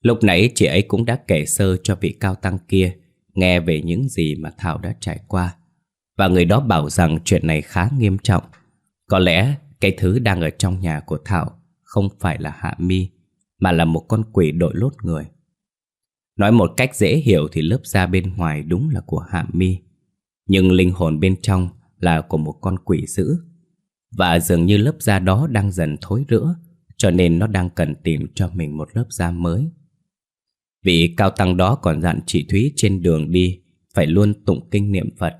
Speaker 1: Lúc nãy chị ấy cũng đã kể sơ cho vị cao tăng kia nghe về những gì mà Thảo đã trải qua. Và người đó bảo rằng chuyện này khá nghiêm trọng. Có lẽ cái thứ đang ở trong nhà của Thảo không phải là Hạ Mi, mà là một con quỷ đội lốt người. Nói một cách dễ hiểu thì lớp da bên ngoài đúng là của Hạ Mi, nhưng linh hồn bên trong là của một con quỷ dữ. Và dường như lớp da đó đang dần thối rữa, cho nên nó đang cần tìm cho mình một lớp da mới. Vị cao tăng đó còn dặn chị Thúy trên đường đi phải luôn tụng kinh niệm Phật,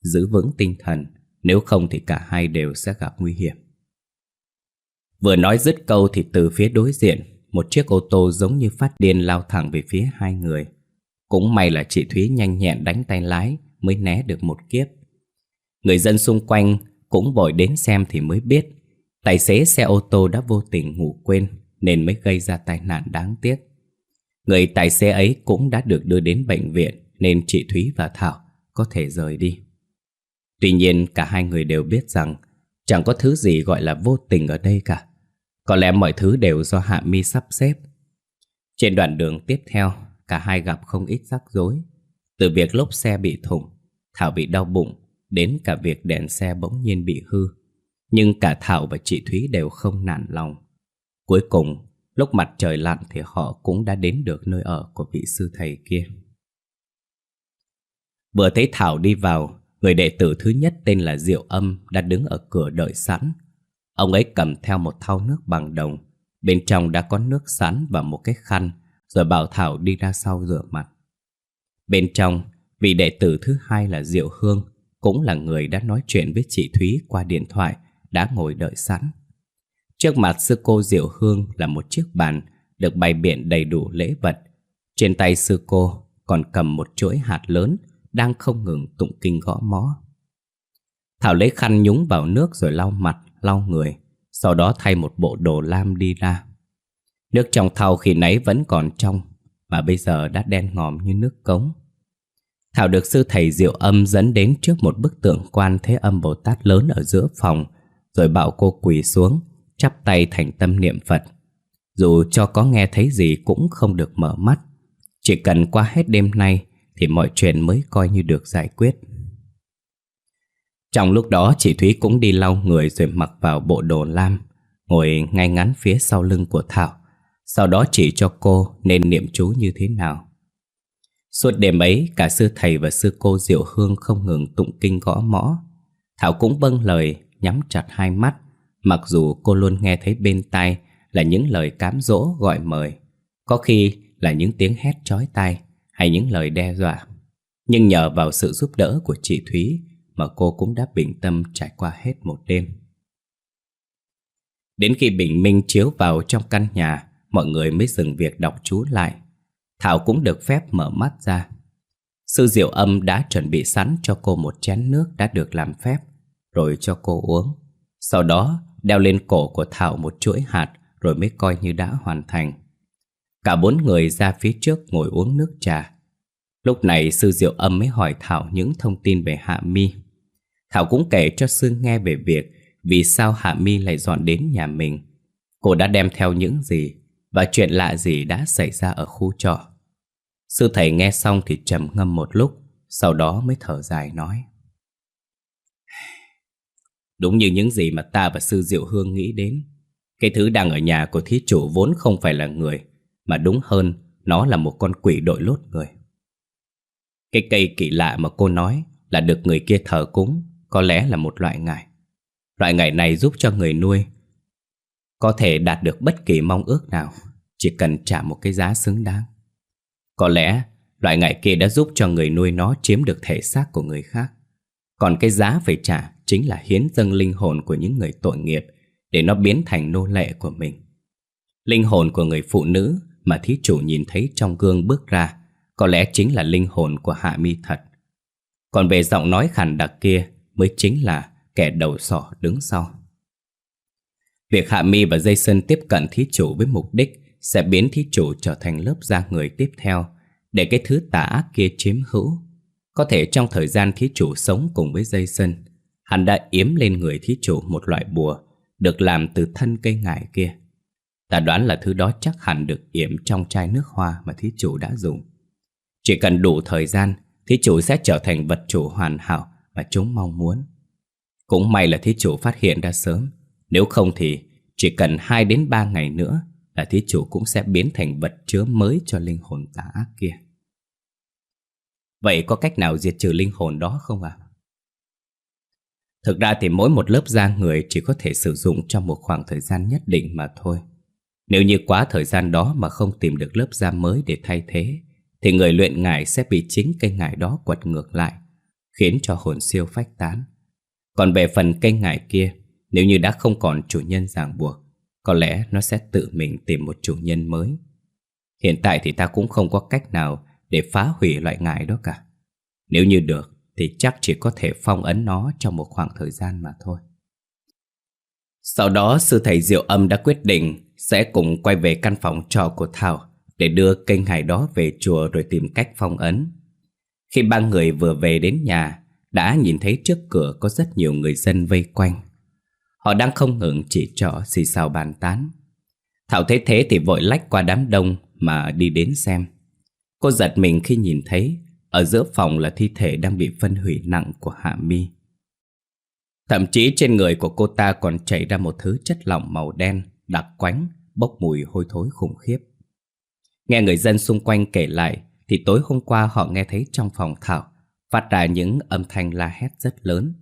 Speaker 1: giữ vững tinh thần, nếu không thì cả hai đều sẽ gặp nguy hiểm. Vừa nói dứt câu thì từ phía đối diện, một chiếc ô tô giống như phát điên lao thẳng về phía hai người. Cũng may là chị Thúy nhanh nhẹn đánh tay lái mới né được một kiếp. Người dân xung quanh cũng vội đến xem thì mới biết, tài xế xe ô tô đã vô tình ngủ quên nên mới gây ra tai nạn đáng tiếc. Người tài xế ấy cũng đã được đưa đến bệnh viện nên chị Thúy và Thảo có thể rời đi. Tuy nhiên cả hai người đều biết rằng chẳng có thứ gì gọi là vô tình ở đây cả. Có lẽ mọi thứ đều do Hạ Mi sắp xếp. Trên đoạn đường tiếp theo, cả hai gặp không ít rắc rối. Từ việc lốp xe bị thủng, Thảo bị đau bụng, đến cả việc đèn xe bỗng nhiên bị hư. Nhưng cả Thảo và chị Thúy đều không nản lòng. Cuối cùng, lúc mặt trời lặn thì họ cũng đã đến được nơi ở của vị sư thầy kia. Vừa thấy Thảo đi vào, người đệ tử thứ nhất tên là Diệu Âm đã đứng ở cửa đợi sẵn. Ông ấy cầm theo một thau nước bằng đồng, bên trong đã có nước sắn và một cái khăn, rồi bảo Thảo đi ra sau rửa mặt. Bên trong, vị đệ tử thứ hai là Diệu Hương, cũng là người đã nói chuyện với chị Thúy qua điện thoại, đã ngồi đợi sẵn. Trước mặt sư cô Diệu Hương là một chiếc bàn được bày biện đầy đủ lễ vật. Trên tay sư cô còn cầm một chuỗi hạt lớn đang không ngừng tụng kinh gõ mõ. Thảo lấy khăn nhúng vào nước rồi lau mặt, lau người, sau đó thay một bộ đồ lam đi ra. Nước trong thau khi nãy vẫn còn trong, mà bây giờ đã đen ngòm như nước cống. Thảo được sư thầy Diệu Âm dẫn đến trước một bức tượng quan Thế Âm Bồ Tát lớn ở giữa phòng, rồi bảo cô quỳ xuống, chắp tay thành tâm niệm Phật. Dù cho có nghe thấy gì cũng không được mở mắt, chỉ cần qua hết đêm nay thì mọi chuyện mới coi như được giải quyết. Trong lúc đó chị Thúy cũng đi lau người rồi mặc vào bộ đồ lam, ngồi ngay ngắn phía sau lưng của Thảo. Sau đó chỉ cho cô nên niệm chú như thế nào. Suốt đêm ấy, cả sư thầy và sư cô Diệu Hương không ngừng tụng kinh gõ mõ. Thảo cũng vâng lời, nhắm chặt hai mắt, mặc dù cô luôn nghe thấy bên tai là những lời cám dỗ gọi mời. Có khi là những tiếng hét chói tai hay những lời đe dọa. Nhưng nhờ vào sự giúp đỡ của chị Thúy mà cô cũng đã bình tâm trải qua hết một đêm. Đến khi bình minh chiếu vào trong căn nhà, mọi người mới dừng việc đọc chú lại. Thảo cũng được phép mở mắt ra. Sư diệu âm đã chuẩn bị sẵn cho cô một chén nước đã được làm phép, rồi cho cô uống. Sau đó đeo lên cổ của Thảo một chuỗi hạt rồi mới coi như đã hoàn thành. Cả bốn người ra phía trước ngồi uống nước trà. Lúc này sư diệu âm mới hỏi Thảo những thông tin về Hạ Mi. Thảo cũng kể cho sư nghe về việc vì sao Hạ Mi lại dọn đến nhà mình. Cô đã đem theo những gì và chuyện lạ gì đã xảy ra ở khu trọ. Sư thầy nghe xong thì trầm ngâm một lúc, sau đó mới thở dài nói. Đúng như những gì mà ta và sư Diệu Hương nghĩ đến. Cái thứ đang ở nhà của thí chủ vốn không phải là người, mà đúng hơn, nó là một con quỷ đội lốt người. Cái cây kỳ lạ mà cô nói là được người kia thờ cúng, có lẽ là một loại ngải. Loại ngải này giúp cho người nuôi có thể đạt được bất kỳ mong ước nào, chỉ cần trả một cái giá xứng đáng. Có lẽ loại ngải kia đã giúp cho người nuôi nó chiếm được thể xác của người khác. Còn cái giá phải trả chính là hiến dâng linh hồn của những người tội nghiệp để nó biến thành nô lệ của mình. Linh hồn của người phụ nữ mà thí chủ nhìn thấy trong gương bước ra có lẽ chính là linh hồn của Hạ Mi thật. Còn về giọng nói khàn đặc kia mới chính là kẻ đầu sỏ đứng sau. Việc Hạ Mi và Jason tiếp cận thí chủ với mục đích sẽ biến thí chủ trở thành lớp da người tiếp theo để cái thứ tà ác kia chiếm hữu. Có thể trong thời gian thí chủ sống cùng với Jason, hắn đã yếm lên người thí chủ một loại bùa được làm từ thân cây ngải kia. Ta đoán là thứ đó chắc hẳn được yểm trong chai nước hoa mà thí chủ đã dùng. Chỉ cần đủ thời gian, thí chủ sẽ trở thành vật chủ hoàn hảo mà chúng mong muốn. Cũng may là thí chủ phát hiện ra sớm, nếu không thì chỉ cần 2 đến 3 ngày nữa là thí chủ cũng sẽ biến thành vật chứa mới cho linh hồn tà ác kia. Vậy có cách nào diệt trừ linh hồn đó không ạ? À? Thực ra thì mỗi một lớp da người chỉ có thể sử dụng trong một khoảng thời gian nhất định mà thôi. Nếu như quá thời gian đó mà không tìm được lớp da mới để thay thế, thì người luyện ngải sẽ bị chính cây ngải đó quật ngược lại, khiến cho hồn siêu phách tán. Còn về phần cây ngải kia, nếu như đã không còn chủ nhân ràng buộc, có lẽ nó sẽ tự mình tìm một chủ nhân mới. Hiện tại thì ta cũng không có cách nào để phá hủy loại ngải đó cả. Nếu như được, thì chắc chỉ có thể phong ấn nó trong một khoảng thời gian mà thôi. Sau đó sư thầy Diệu Âm đã quyết định sẽ cùng quay về căn phòng trọ của Thảo để đưa cây ngải đó về chùa rồi tìm cách phong ấn. Khi ba người vừa về đến nhà, đã nhìn thấy trước cửa có rất nhiều người dân vây quanh. Họ đang không ngừng chỉ trỏ xì xào bàn tán. Thảo thấy thế thì vội lách qua đám đông mà đi đến xem. Cô giật mình khi nhìn thấy ở giữa phòng là thi thể đang bị phân hủy nặng của Hạ Mi. Thậm chí trên người của cô ta còn chảy ra một thứ chất lỏng màu đen, đặc quánh, bốc mùi hôi thối khủng khiếp. Nghe người dân xung quanh kể lại thì tối hôm qua họ nghe thấy trong phòng Thảo phát ra những âm thanh la hét rất lớn.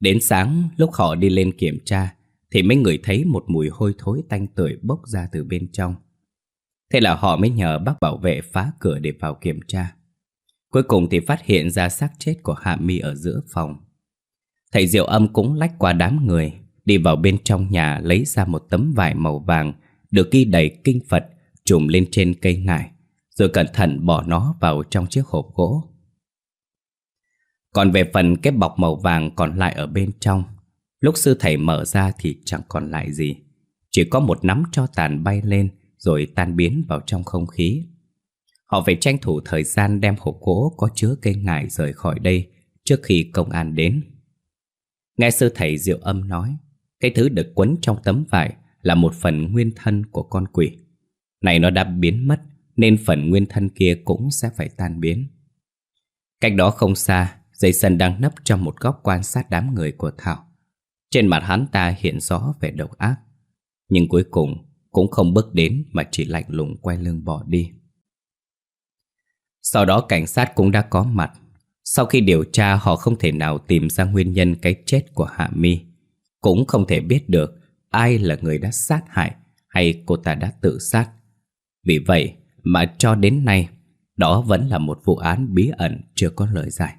Speaker 1: Đến sáng lúc họ đi lên kiểm tra thì mấy người thấy một mùi hôi thối tanh tưởi bốc ra từ bên trong. Thế là họ mới nhờ bác bảo vệ phá cửa để vào kiểm tra. Cuối cùng thì phát hiện ra xác chết của Hạ Mi ở giữa phòng. Thầy Diệu Âm cũng lách qua đám người, đi vào bên trong nhà lấy ra một tấm vải màu vàng được ghi đầy kinh Phật trùm lên trên cây ngải, rồi cẩn thận bỏ nó vào trong chiếc hộp gỗ. Còn về phần cái bọc màu vàng còn lại ở bên trong, lúc sư thầy mở ra thì chẳng còn lại gì. Chỉ có một nắm cho tàn bay lên rồi tan biến vào trong không khí. Họ phải tranh thủ thời gian đem hộp gỗ có chứa cây ngải rời khỏi đây trước khi công an đến. Nghe sư thầy Diệu Âm nói, cái thứ được quấn trong tấm vải là một phần nguyên thân của con quỷ. Này nó đã biến mất nên phần nguyên thân kia cũng sẽ phải tan biến. Cách đó không xa, dây sân đang nấp trong một góc quan sát đám người của Thảo. Trên mặt hắn ta hiện rõ vẻ độc ác. Nhưng cuối cùng cũng không bước đến mà chỉ lạnh lùng quay lưng bỏ đi. Sau đó cảnh sát cũng đã có mặt. Sau khi điều tra họ không thể nào tìm ra nguyên nhân cái chết của Hạ Mi. Cũng không thể biết được ai là người đã sát hại hay cô ta đã tự sát. Vì vậy mà cho đến nay, đó vẫn là một vụ án bí ẩn chưa có lời giải.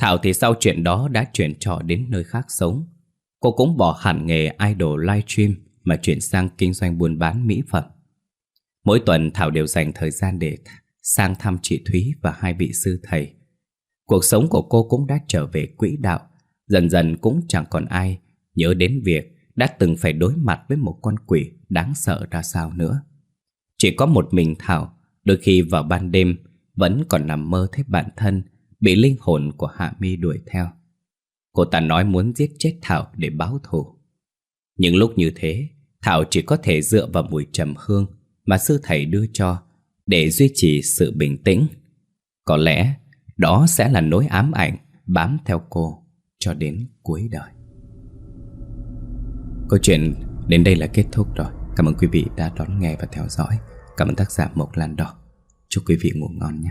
Speaker 1: Thảo thì sau chuyện đó đã chuyển trọ đến nơi khác sống. Cô cũng bỏ hẳn nghề idol livestream mà chuyển sang kinh doanh buôn bán mỹ phẩm. Mỗi tuần Thảo đều dành thời gian để sang thăm chị Thúy và hai vị sư thầy. Cuộc sống của cô cũng đã trở về quỹ đạo, dần dần cũng chẳng còn ai nhớ đến việc đã từng phải đối mặt với một con quỷ đáng sợ ra sao nữa. Chỉ có một mình Thảo, đôi khi vào ban đêm vẫn còn nằm mơ thấy bản thân bị linh hồn của Hạ Mi đuổi theo. Cô ta nói muốn giết chết Thảo để báo thù. Những lúc như thế, Thảo chỉ có thể dựa vào mùi trầm hương mà sư thầy đưa cho để duy trì sự bình tĩnh. Có lẽ đó sẽ là nỗi ám ảnh bám theo cô cho đến cuối đời. Câu chuyện đến đây là kết thúc rồi. Cảm ơn quý vị đã đón nghe và theo dõi. Cảm ơn tác giả Mộc Lan Đỏ. Chúc quý vị ngủ ngon nhé.